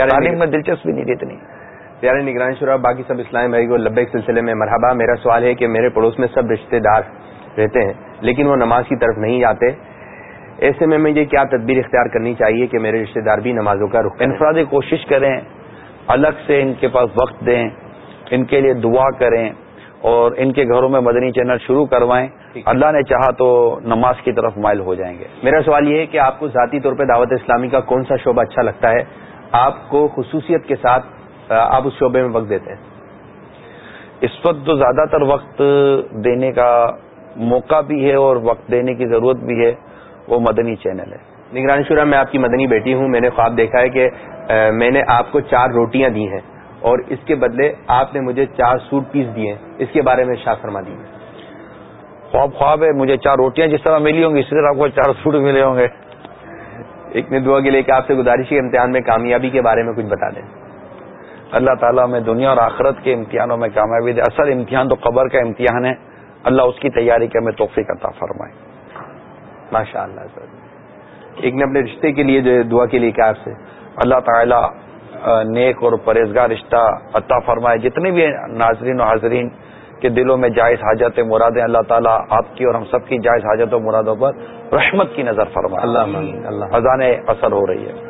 تعلیم میں دلچسپی نہیں تھی اتنی۔ پیارے نگرانی شورا باقی سب اسلام بھائی کو لبے سلسلے میں مرحبا۔ میرا سوال ہے کہ میرے پڑوس میں سب رشتہ دار رہتے ہیں لیکن وہ نماز کی طرف نہیں جاتے ایسے میں مجھے کیا تدبیر اختیار کرنی چاہیے کہ میرے رشتہ دار بھی نمازوں کا رخ انفرادی کوشش کریں الگ سے ان کے پاس وقت دیں ان کے لیے دعا کریں اور ان کے گھروں میں مدنی چینل شروع کروائیں۔ اللہ نے چاہا تو نماز کی طرف مائل ہو جائیں گے۔ میرا سوال یہ ہے کہ آپ کو ذاتی طور پہ دعوت اسلامی کا کون سا شعبہ اچھا لگتا ہے؟ آپ کو خصوصیت کے ساتھ آپ اس شعبے میں وقت دیتے ہیں۔ اس وقت تو زیادہ تر وقت دینے کا موقع بھی ہے اور وقت دینے کی ضرورت بھی ہے، وہ مدنی چینل ہے۔ نگرانی شورا، میں آپ کی مدنی بیٹی ہوں۔ میں نے خواب دیکھا ہے کہ میں نے آپ کو چار روٹیاں دی ہیں اور اس کے بدلے آپ نے مجھے چار سوٹ پیس دیے اس کے بارے میں شاہ فرما دی خواب خواب ہے، مجھے چار روٹیاں جس طرح ملی ہوں گی اسی طرح آپ کو چار سوٹ ملے ہوں گے۔ ایک نے دعا کے لے کے آپ سے گزارش کے امتحان میں کامیابی کے بارے میں کچھ بتا دیں۔ اللہ تعالیٰ میں دنیا اور آخرت کے امتحانوں میں کامیابی دے۔ اصل امتحان تو قبر کا امتحان ہے۔ اللہ اس کی تیاری کے میں توفیق عطا فرمائے۔ ماشاء اللہ سر۔ ایک نے اپنے رشتے کے لیے جو دعا کے لیے کیا آپ سے اللہ تعالیٰ نیک اور پرہیزگار رشتہ عطا فرمائے۔ جتنے بھی ناظرین و حاضرین کے دلوں میں جائز حاجت مرادیں اللہ تعالیٰ آپ کی اور ہم سب کی جائز حاجت و مرادوں پر رحمت کی نظر فرمائے۔ اللہ اللہ۔ اذان اثر ہو رہی ہے۔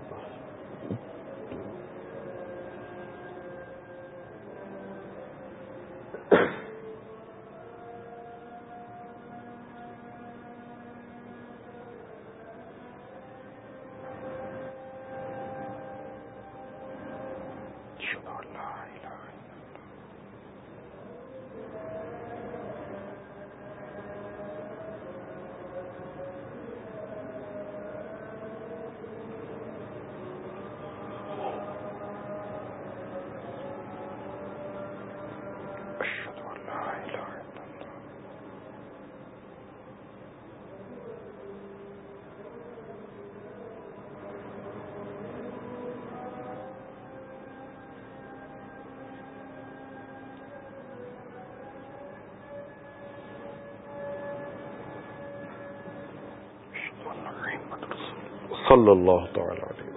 صلی اللہ تعالی علیہ وسلم.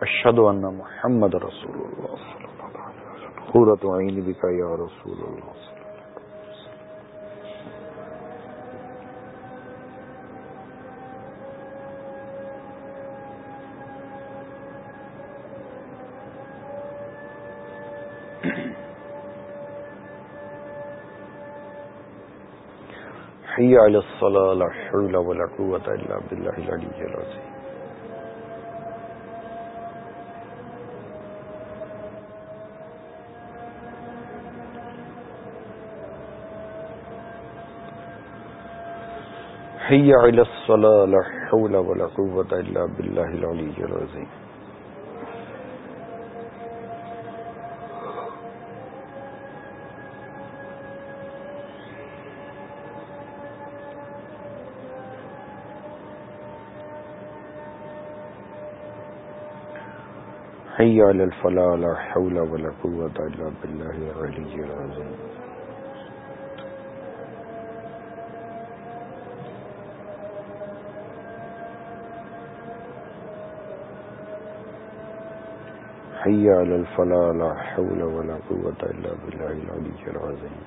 اشهد ان محمد رسول الله صلى الله عليه وسلم. قرة عيني بك يا رسول الله حي على الصلاة لا حول ولا قوة إلا بالله العلي العظيم. حي على الصلاة لا حول ولا قوة إلا بالله العلي العظيم. حي على الفلاح لا حول ولا قوة إلا بالله العلي العظيم. حي على الفلاح لا حول ولا قوة إلا بالله العلي العظيم.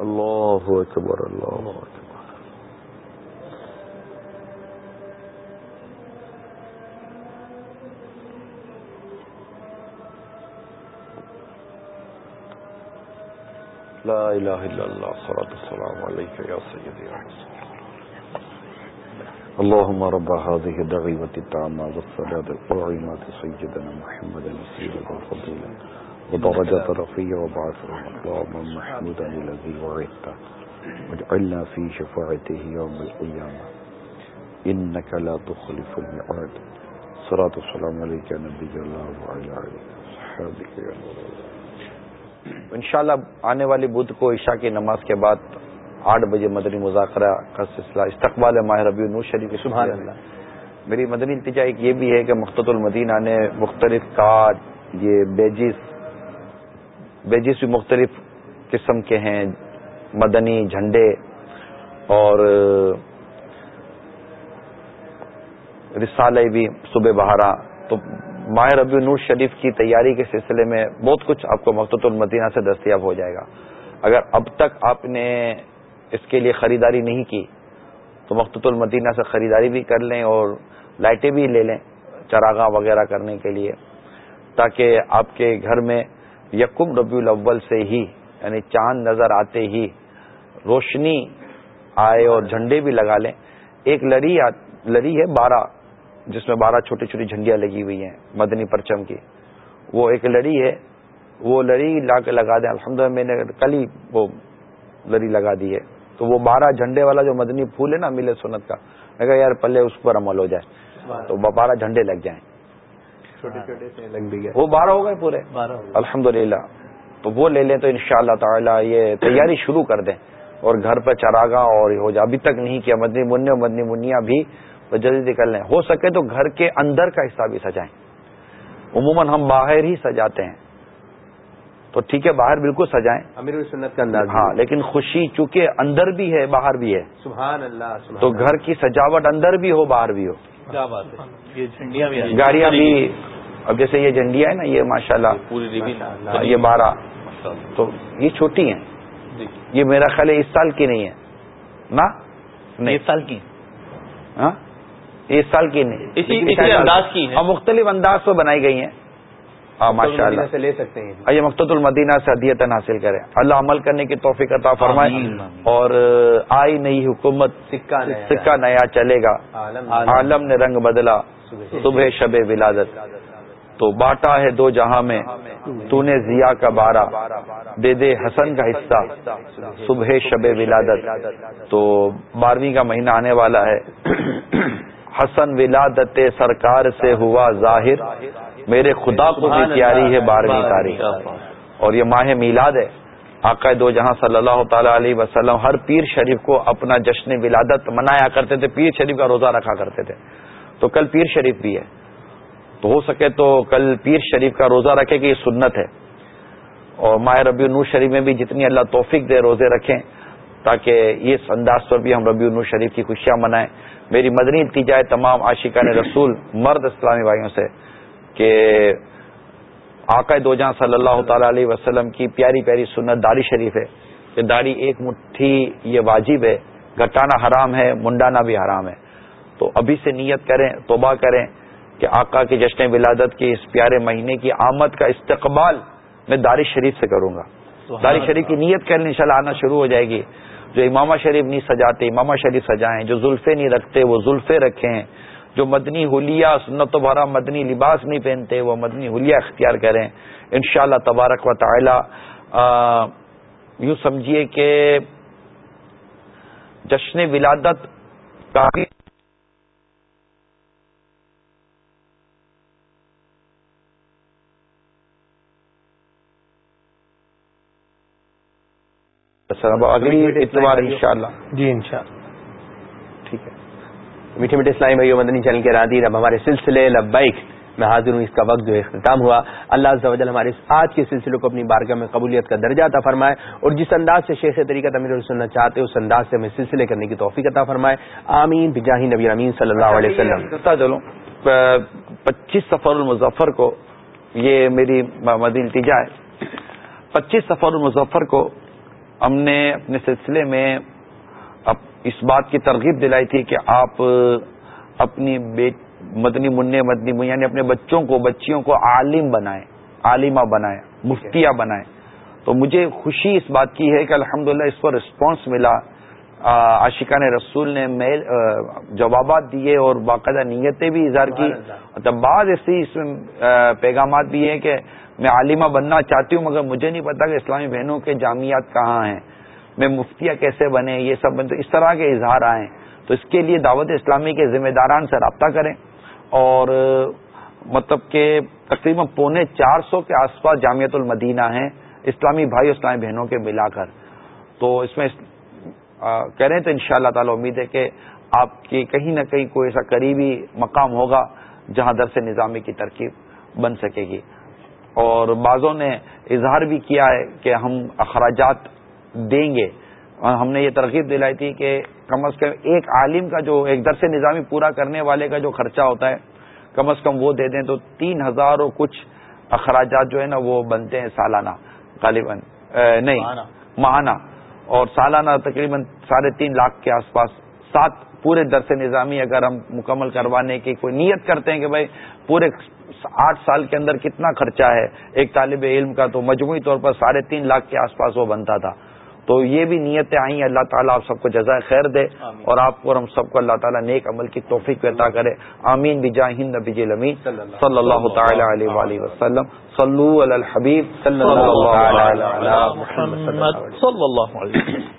الله أكبر الله أكبر لا إله إلا الله صلاة السلام عليك يا سيدي يا رسول الله اللهم رب هذه الدعوة التامة والصلاة القائمة سيدنا محمد وسيلة الفضيلة ودرجة رفيع وبعثه مقاما محمودا الذي وعدته واجعلنا في شفاعته يوم القيامة. إنك لا تخلف الميعاد. صلاة السلام عليك نبي الله وعلى آله وصحبه يا الله انشاءاللہ آنے والی بدھ کو عشاء کی نماز کے بعد آٹھ بجے مدنی مذاکرہ کا سلسلہ استقبال ماہ ربیع نور شریف کے سبحان اللہ. میری مدنی التجا ایک یہ بھی ہے کہ مختص المدینہ نے مختلف کارڈ یہ بیجز بیجز بھی مختلف قسم کے ہیں، مدنی جھنڈے اور رسالے بھی صبح بہارا تو ماہ ربیع نور شریف کی تیاری کے سلسلے میں بہت کچھ آپ کو مقت المدینہ سے دستیاب ہو جائے گا۔ اگر اب تک آپ نے اس کے لیے خریداری نہیں کی، تو مقت المدینہ سے خریداری بھی کر لیں اور لائٹیں بھی لے لیں چراغاں وغیرہ کرنے کے لیے، تاکہ آپ کے گھر میں یکم ربیع الاول سے ہی یعنی چاند نظر آتے ہی روشنی آئے اور جھنڈے بھی لگا لیں۔ ایک لڑی لڑی ہے بارہ جس میں بارہ چھوٹی چھوٹی جھنڈیاں لگی ہوئی ہیں مدنی پرچم کی۔ وہ ایک لڑی ہے وہ لڑی لا کے لگا دیں۔ الحمد میں نے کل ہی وہ لڑی لگا دی ہے۔ تو وہ بارہ جھنڈے والا جو مدنی پھول ہے نا ملے سنت کا میں کہا یار پہلے اس پر عمل ہو جائے۔ تو بارہ جھنڈے لگ جائیں۔ چھوٹے چھوٹے سے لگ بھی گئے۔ وہ بارہ ہو گئے پورے؟ الحمد تو وہ لے لیں تو ان شاء اللہ تعالیٰ یہ تیاری شروع کر دیں۔ اور گھر پہ چراگا اور ہو جائے۔ ابھی تک نہیں کیا مدنی منع اور مدنی منیا بھی تو جلدی نکل لیں۔ ہو سکے تو گھر کے اندر کا حصہ بھی سجائیں۔ عموماً ہم باہر ہی سجاتے ہیں۔ تو ٹھیک ہے باہر بالکل سجائیں۔ امیر سنت کا انداز ہاں لیکن خوشی چونکہ اندر بھی ہے باہر بھی ہے۔ سبحان اللہ سبحان تو گھر کی سجاوٹ اندر بھی ہو باہر بھی ہو۔ کیا بات ہے؟ گاڑیاں بھی اب جیسے یہ جھنڈیاں ہیں نا یہ ماشاء اللہ پوری ہاں، یہ بارہ تو یہ چھوٹی ہیں۔ یہ میرا خیال ہے اس سال کی نہیں ہے۔ نا؟ نہیں۔ اس سال کی۔ ہاں؟ اس سال کی نہیں۔ اسی لیکن اسی شاید انداز کی ہیں۔ ہاں مختلف انداز پہ بنائی گئی ہیں۔ ہاں ماشاء اللہ سے لے سکتے ہیں۔ آئیے مقتد المدینہ سے ادیتن حاصل کریں۔ اللہ عمل کرنے کی توفیق عطا فرمائے۔ اور آئی نئی حکومت سکہ نیا۔ سکہ نیا چلے گا۔ عالم عالم نے رنگ بدلا۔ صبح شب ولادت۔ تو باٹا ہے دو جہاں میں تو نے ضیا کا بارہ، دے دے حسن کا حصہ، صبح شب ولادت۔ تو بارہویں کا مہینہ آنے والا ہے۔ حسن ولادت سرکار سے ہوا ظاہر۔ میرے خدا کو بھی پیاری ہے بارہویں تاریخ۔ اور یہ ماہ میلاد ہے۔ آقا دو جہاں صلی اللہ تعالی علیہ وسلم ہر پیر شریف کو اپنا جشن ولادت منایا کرتے تھے۔ پیر شریف کا روزہ رکھا کرتے تھے۔ تو کل پیر شریف بھی ہے۔ تو ہو سکے تو کل پیر شریف کا روزہ رکھے کہ یہ سنت ہے۔ اور ماہ ربیع نور شریف میں بھی جتنی اللہ توفیق دے روزے رکھیں تاکہ اس انداز پر بھی ہم ربیع نور شریف کی خوشیاں منائیں۔ میری مدنی التجا تمام عاشقان رسول، مرد اسلامی بھائیوں سے، کہ آقا دو جہاں صلی اللہ تعالی علیہ وسلم کی پیاری پیاری سنت داری شریف ہے۔ کہ داڑھی ایک مٹھی یہ واجب ہے گٹانا حرام ہے، منڈانا بھی حرام ہے۔ تو ابھی سے نیت کریں، توبہ کریں۔ کہ آقا کے جشن ولادت کے اس پیارے مہینے کی آمد کا استقبال میں داری شریف سے کروں گا۔ داری شریف کی نیت کرنے ان آنا شروع ہو جائے گی۔ جو امامہ شریف نہیں سجاتے امامہ شریف سجائیں جو زلفے نہیں رکھتے وہ زلفے رکھیں۔ جو مدنی حلیہ سنت و بھرا مدنی لباس نہیں پہنتے وہ مدنی حلیہ اختیار کریں۔ انشاءاللہ تبارک و تعالی یوں سمجھیے کہ جشن ولادت کافی اگلی اتوار ان شاء اللہ جی ان شاء اللہ ٹھیک ہے۔ میٹھے میٹھے اسلامی بھائی مدنی چینل کے رادی اب ہمارے سلسلے لبائک میں حاضر ہوں۔ اس کا وقت جو اختتام ہوا۔ اللہ عز و جل ہمارے آج کے سلسلے کو اپنی بارگاہ میں قبولیت کا درجہ عطا فرمائے اور جس انداز سے شیخ طریقہ تعمیر سننا چاہتے اس انداز سے ہمیں سلسلے کرنے کی توفیق عطا فرمائے۔ آمین۔ بجاہی نبی امین صلی اللہ علیہ وسلم۔ پچیس سفر المظفر کو یہ میری مدین التجا ہے۔ پچیس سفر المظفر کو ہم نے اپنے سلسلے میں اس بات کی ترغیب دلائی تھی کہ آپ اپنی مدنی منع مدنی یعنی اپنے بچوں کو بچیوں کو عالم بنائیں عالمہ بنائیں مفتیہ بنائیں۔ تو مجھے خوشی اس بات کی ہے کہ الحمدللہ اس پر رسپانس ملا۔ عاشقان رسول نے میل جوابات دیے اور باقاعدہ نیتیں بھی اظہار کی۔ بعض ایسی اس میں پیغامات بھی ہیں کہ میں عالمہ بننا چاہتی ہوں، مگر مجھے نہیں پتا کہ اسلامی بہنوں کے جامعات کہاں ہیں۔ میں مفتیہ کیسے بنے، یہ سب بنے تو اس طرح کے اظہار آئیں تو اس کے لیے دعوت اسلامی کے ذمہ داران سے رابطہ کریں۔ اور مطلب کہ تقریباً پونے چار سو کے آس پاس جامعت المدینہ ہیں، اسلامی بھائی اسلامی بہنوں کے ملا کر۔ تو اس میں کہہ رہے ہیں تو ان شاء اللہ تعالی امید ہے کہ آپ کی کہیں نہ کہیں کوئی ایسا قریبی مقام ہوگا جہاں درس نظامی کی ترکیب بن سکے گی۔ اور بعضوں نے اظہار بھی کیا ہے کہ ہم اخراجات دیں گے۔ اور ہم نے یہ ترغیب دلائی تھی کہ کم از کم ایک عالم کا جو ایک درس نظامی پورا کرنے والے کا جو خرچہ ہوتا ہے کم از کم وہ دے دیں تو تین ہزار اور کچھ اخراجات جو ہے نا وہ بنتے ہیں سالانہ غالباً۔ نہیں ماہانہ۔ اور سالانہ تقریباً ساڑھے تین لاکھ کے آس پاس سات پورے درس نظامی اگر ہم مکمل کروانے کی کوئی نیت کرتے ہیں کہ بھائی پورے آٹھ سال کے اندر کتنا خرچہ ہے؟ ایک طالب علم کا تو مجموعی طور پر ساڑھے تین لاکھ کے آس پاس وہ بنتا تھا۔ تو یہ بھی نیتیں آئیں اللہ تعالیٰ آپ سب کو جزائے خیر دے۔ اور آپ کو اور ہم سب کو اللہ تعالیٰ نیک عمل کی توفیق عطا کرے۔ آمین۔ بجا ہند بج المین صلی اللہ تعالی علیہ وآلہ وسلم۔ صلو علی الحبیب۔ صلی اللہ علیہ